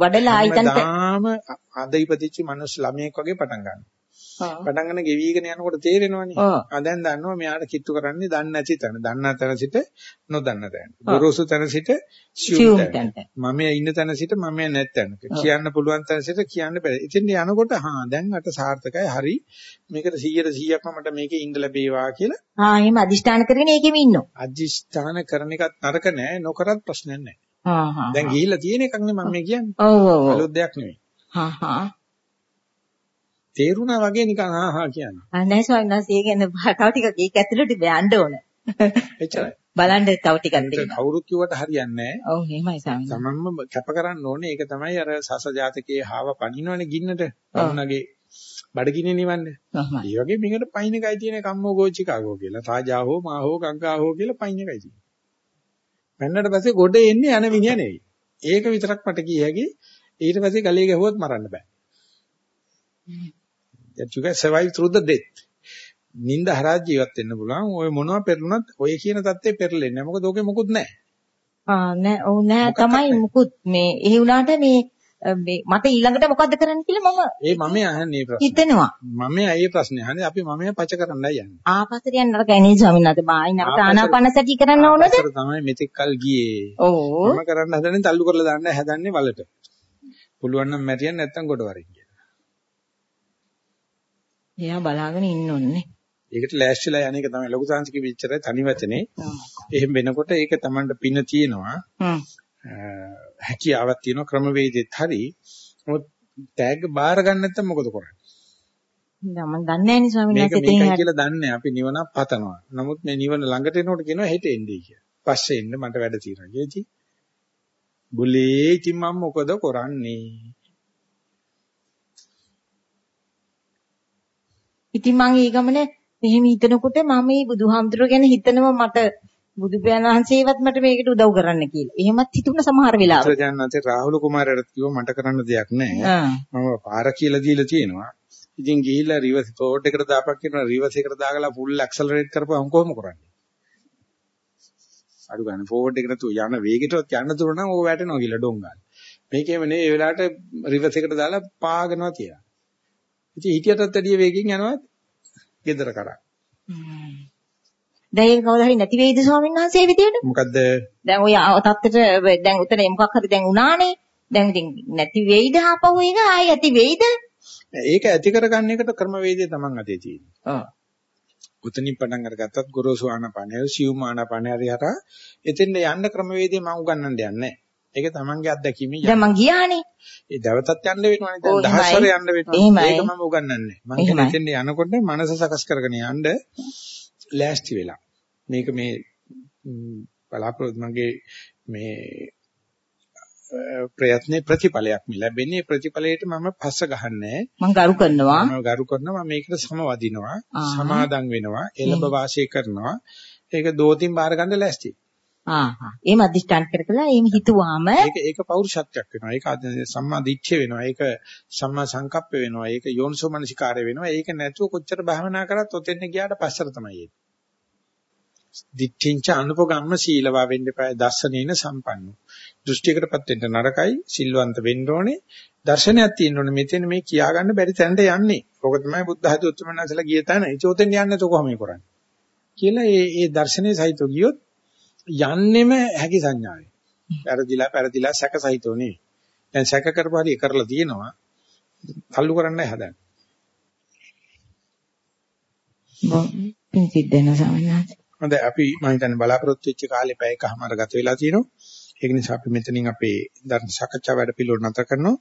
වඩලා හැමදාම අද ඉපදිච්ච මනුස්ස ළමයෙක් වගේ පටන් ගන්නවා. පටන් ගන්න ගෙවිගෙන යනකොට තේරෙනවනේ. ආ දැන් දන්නවා මෙයාට කිට්ටු කරන්නේ දන්නේ නැති තැන. දන්නා තැන සිට නොදන්න තැන. ගොරෝසු තැන සිට සියුම් තැන. මම ඉන්න තැන සිට මම නැත්තැන. කියන්න පුළුවන් තැන සිට කියන්න බෑ. ඉතින් යනකොට හා දැන් අට සාර්ථකයි. හරි. මේකට 100ට 100ක්ම මට මේකේ ඉඳ ලැබේවා කියලා ආ එහෙම අදිෂ්ඨාන කරගෙන ඒකෙම ඉන්නෝ. අධිෂ්ඨාන කරන එකත් නරක නෑ. නොකරත් ප්‍රශ්නයක් නෑ. හා හා. දැන් ගිහිල්ලා තියෙන එකක් නේ මම මේ කියන්නේ. ඔව් ඔව්. අලුත් දෙයක් නෙවෙයි. හා හා. තේරුණා වගේ නිකන් හා හා කියන්නේ. ආ නෑ ස්වාමීන් වහන්සේ ඒ කියන්නේ තව ටිකක් ඒක ඇතුළට යන්න ඕන. එච්චරයි. බලන්න තව ටිකක් තියෙනවා. කවුරුත් කිව්වට හරියන්නේ නැහැ. ඔව් එහෙමයි ස්වාමීන් වහන්සේ. තමන්ම කැප කරන්න ඕනේ. ඒක තමයි අර සස ජාතකයේ හාව පනිනවනේ ගින්නට. වුණාගේ බඩගින්නේ නිවන්නේ. ඒ වගේ මේකට පයින් එකයි තියෙන කම්මෝ ගෝචිකාගෝ කියලා. තාජා හෝ මා හෝ ගංගා හෝ කියලා පයින් එකයි තියෙන්නේ. පෙන්නට පස්සේ ගොඩ එන්නේ යන මිනිහා නෙවෙයි. ඒක විතරක් මට කිය හැකි. ඊට පස්සේ ගලේ ගැහුවොත් මරන්න බෑ. That you can survive through the death. නින්ද හරහා ජීවත් වෙන්න පුළුවන්. ඔය මොනවා පෙරුණත් ඔය කියන தත්ත්වේ පෙරලෙන්නේ නැහැ. මොකද ඕකේ මොකුත් නැහැ. ආ නෑ ඔව් නෑ තමයි? මුකුත් මේ ඒ වුණාට මේ මේ මට ඊළඟට මොකද්ද කරන්න කියලා මම ඒ මම අහන්නේ ප්‍රශ්නේ. හිතනවා. මම ඒ ප්‍රශ්නේ අහන්නේ අපි මම පච කරන්නයි යන්නේ. ආපස්සට යන්න නරකයි නේද ස්වාමීන් වහන්සේ. බායි නරක ආපස්සට- ආනාපාන සතිය කරන්න ඕනද? ආපස්සට තමයි මෙතෙක් කල් ගියේ. ඔව්. මම කරන්න හදන්නේ තල්ලු කරලා දාන්න හදන්නේ වලට. පුළුවන් නම් මැරියන් නැත්තම් කොට වරින් කියලා. එයා බලාගෙන ඉන්න ඕනේ. ඒකට ලෑස්තිලා යන එක තමයි ලොකු සංස්කෘතික විචාරය තනි වචනේ. එහෙම වෙනකොට ඒක Tamanට පින තියෙනවා. හැකියාවක් තියෙනවා ක්‍රමවේදෙත් හරි. මොකද ටැග් බාර ගන්න නැත්තම් මොකද කරන්නේ? දැන් මම දන්නේ නැහැ නේ ස්වාමීන් මේක වහන්සේ මේකයි තේරෙන්නේ. කියලා දන්නේ අපි නිවනක් පතනවා. නමුත් මේ නිවන ළඟට එනකොට කියනවා හෙට එන්නේ කියලා. පස්සේ එන්න මට වැඩ තියෙනවා ඉතින්. බුලේ ඉතින් මම මොකද කරන්නේ? ඉතින් මම ඒ ගමන මෙහෙම හිතනකොට මම මේ බුදුහාමුදුරුවෝ ගැන හිතනවා මට බුදු පියාණන් වහන්සේවත් මට මේකට උදව් කරන්න කියලා. එහෙමත් හිතුණ සමහර වෙලාවට. බුදුරජාණන්සේ රාහුල කුමාරයාට කිව්වා මට කරන්න දෙයක් නැහැ. මම පාර කියලා දීලා තියෙනවා. ඉතින් ගිහිල්ලා රිවර්ස් ෆෝර්ඩ් එකට දාපක් කියනවා රිවර්ස් එකට දාගලා ෆුල් ඇක්සලරේට් කරපුවම කොහොම කරන්නේ? අඩු ගන්න ෆෝර්ඩ් එකට තු යන වේගෙටවත් යන්න තුර නම් ඕක වැටෙනවා කියලා ඩොංගල්. මේකේම නේ ඒ වෙලාවට රිවර්ස් එකට දාලා පාගනවා තියලා. ඉතින් හිටියටත් වැඩිය වේගෙන් යනවා ගෙදර කරා. දැන් ඒක කවදා හරි නැති වෙයිද ස්වාමීන් වහන්සේ විදියට? මොකද්ද දැන් ඔය තත්ත්වෙට දැන් උතන මොකක් හරි දැන් උනානේ. දැන් ඉතින් නැති වෙයිද ආපහු ඒක ආයි ඇති වෙයිද? ඒක ඇති කරගන්න එකට ක්‍රමවේදය Taman අතේ තියෙනවා. ඔව්. උතනින් පටන් අරගත්තත් ගොරෝසු ආනපනය, සියුම් ආනපනය හරි හරහා එතෙන් යන්න ක්‍රමවේදය මම උගන්වන්න යන්නේ. ඒක Tamanගේ අත්දැකීමෙන් දැන්. මං ගියානේ. ඒ දවසත් යන්න වෙනවනේ. දැන් දහස් එහෙමයි. වර යන්න වෙනවා. ඒක මම උගන්වන්නේ. මම කියන්නේ එතෙන් යනකොට මනස සකස් කරගෙන යන්න ලෑස්ති වෙලා. මේක මේ ම්, බලාපොරොත්තු මගේ මේ ප්‍රයත්නේ ප්‍රතිඵලයක් මේ ලැබෙන්නේ ප්‍රතිඵලයට මම පස්ස ගහන්නේ මං ගරු කරනවා. මම ගරු කරනවා මම මේකට සමවදිනවා. සමාදම් වෙනවා එළඹ වාසය කරනවා ඒක දෝතින් බාර ගන්න ලෑස්ති ආ ආ. එහෙම අදිෂ්ඨාන කර කළා එහෙම හිතුවාම ඒක ඒක පෞරුෂත්වයක් වෙනවා. ඒක අද සම්මා දිට්ඨිය වෙනවා. ඒක සම්මා සංකප්ප වෙනවා. ඒක යෝනිසෝ මනසිකාරය වෙනවා. ඒක නැතුව කොච්චර භාවනා කරත් ඔතෙන් ගියාට පස්සට තමයි එන්නේ. දිට්ඨිංච අනුපගම්ම සීලවා වෙන්න එපා. දර්ශනේන සම්පන්නු. දෘෂ්ටියකටපත් වෙන්න නරකයි. සිල්වන්ත වෙන්න ඕනේ. දර්ශනයක් තියෙන්න ඕනේ. මෙතන මේ කියා ගන්න බැරි තැනට යන්නේ. ඕක තමයි බුද්ධ ධාතු උත්තරමනසලා ගිය තැන. ඒ චෝතෙන් යන්නේ නැතෝ කොහොම මේ කරන්නේ? කියලා ඒ ඒ දර්ශනේ සහිතව ගියොත් යන්නෙම හැකි සංඥාවේ පෙරදිලා පෙරදිලා සැක සහිතව නෙවෙයි. දැන් සැක කරපාරි කරලා තියෙනවා. තල්ලු කරන්නයි හදන්නේ පින් සිද්ධ ස්වාමීන් වහන්සේ. හොඳයි අපි මම හිතන්නේ බලාපොරොත්තු වෙච්ච කාලේ පැයකමාර ගත වෙලා තියෙනවා. ඒක නිසා අපි මෙතනින් අපේ ධර්ම සාකච්ඡා වැඩ පිළිවෙල නතර කරනවා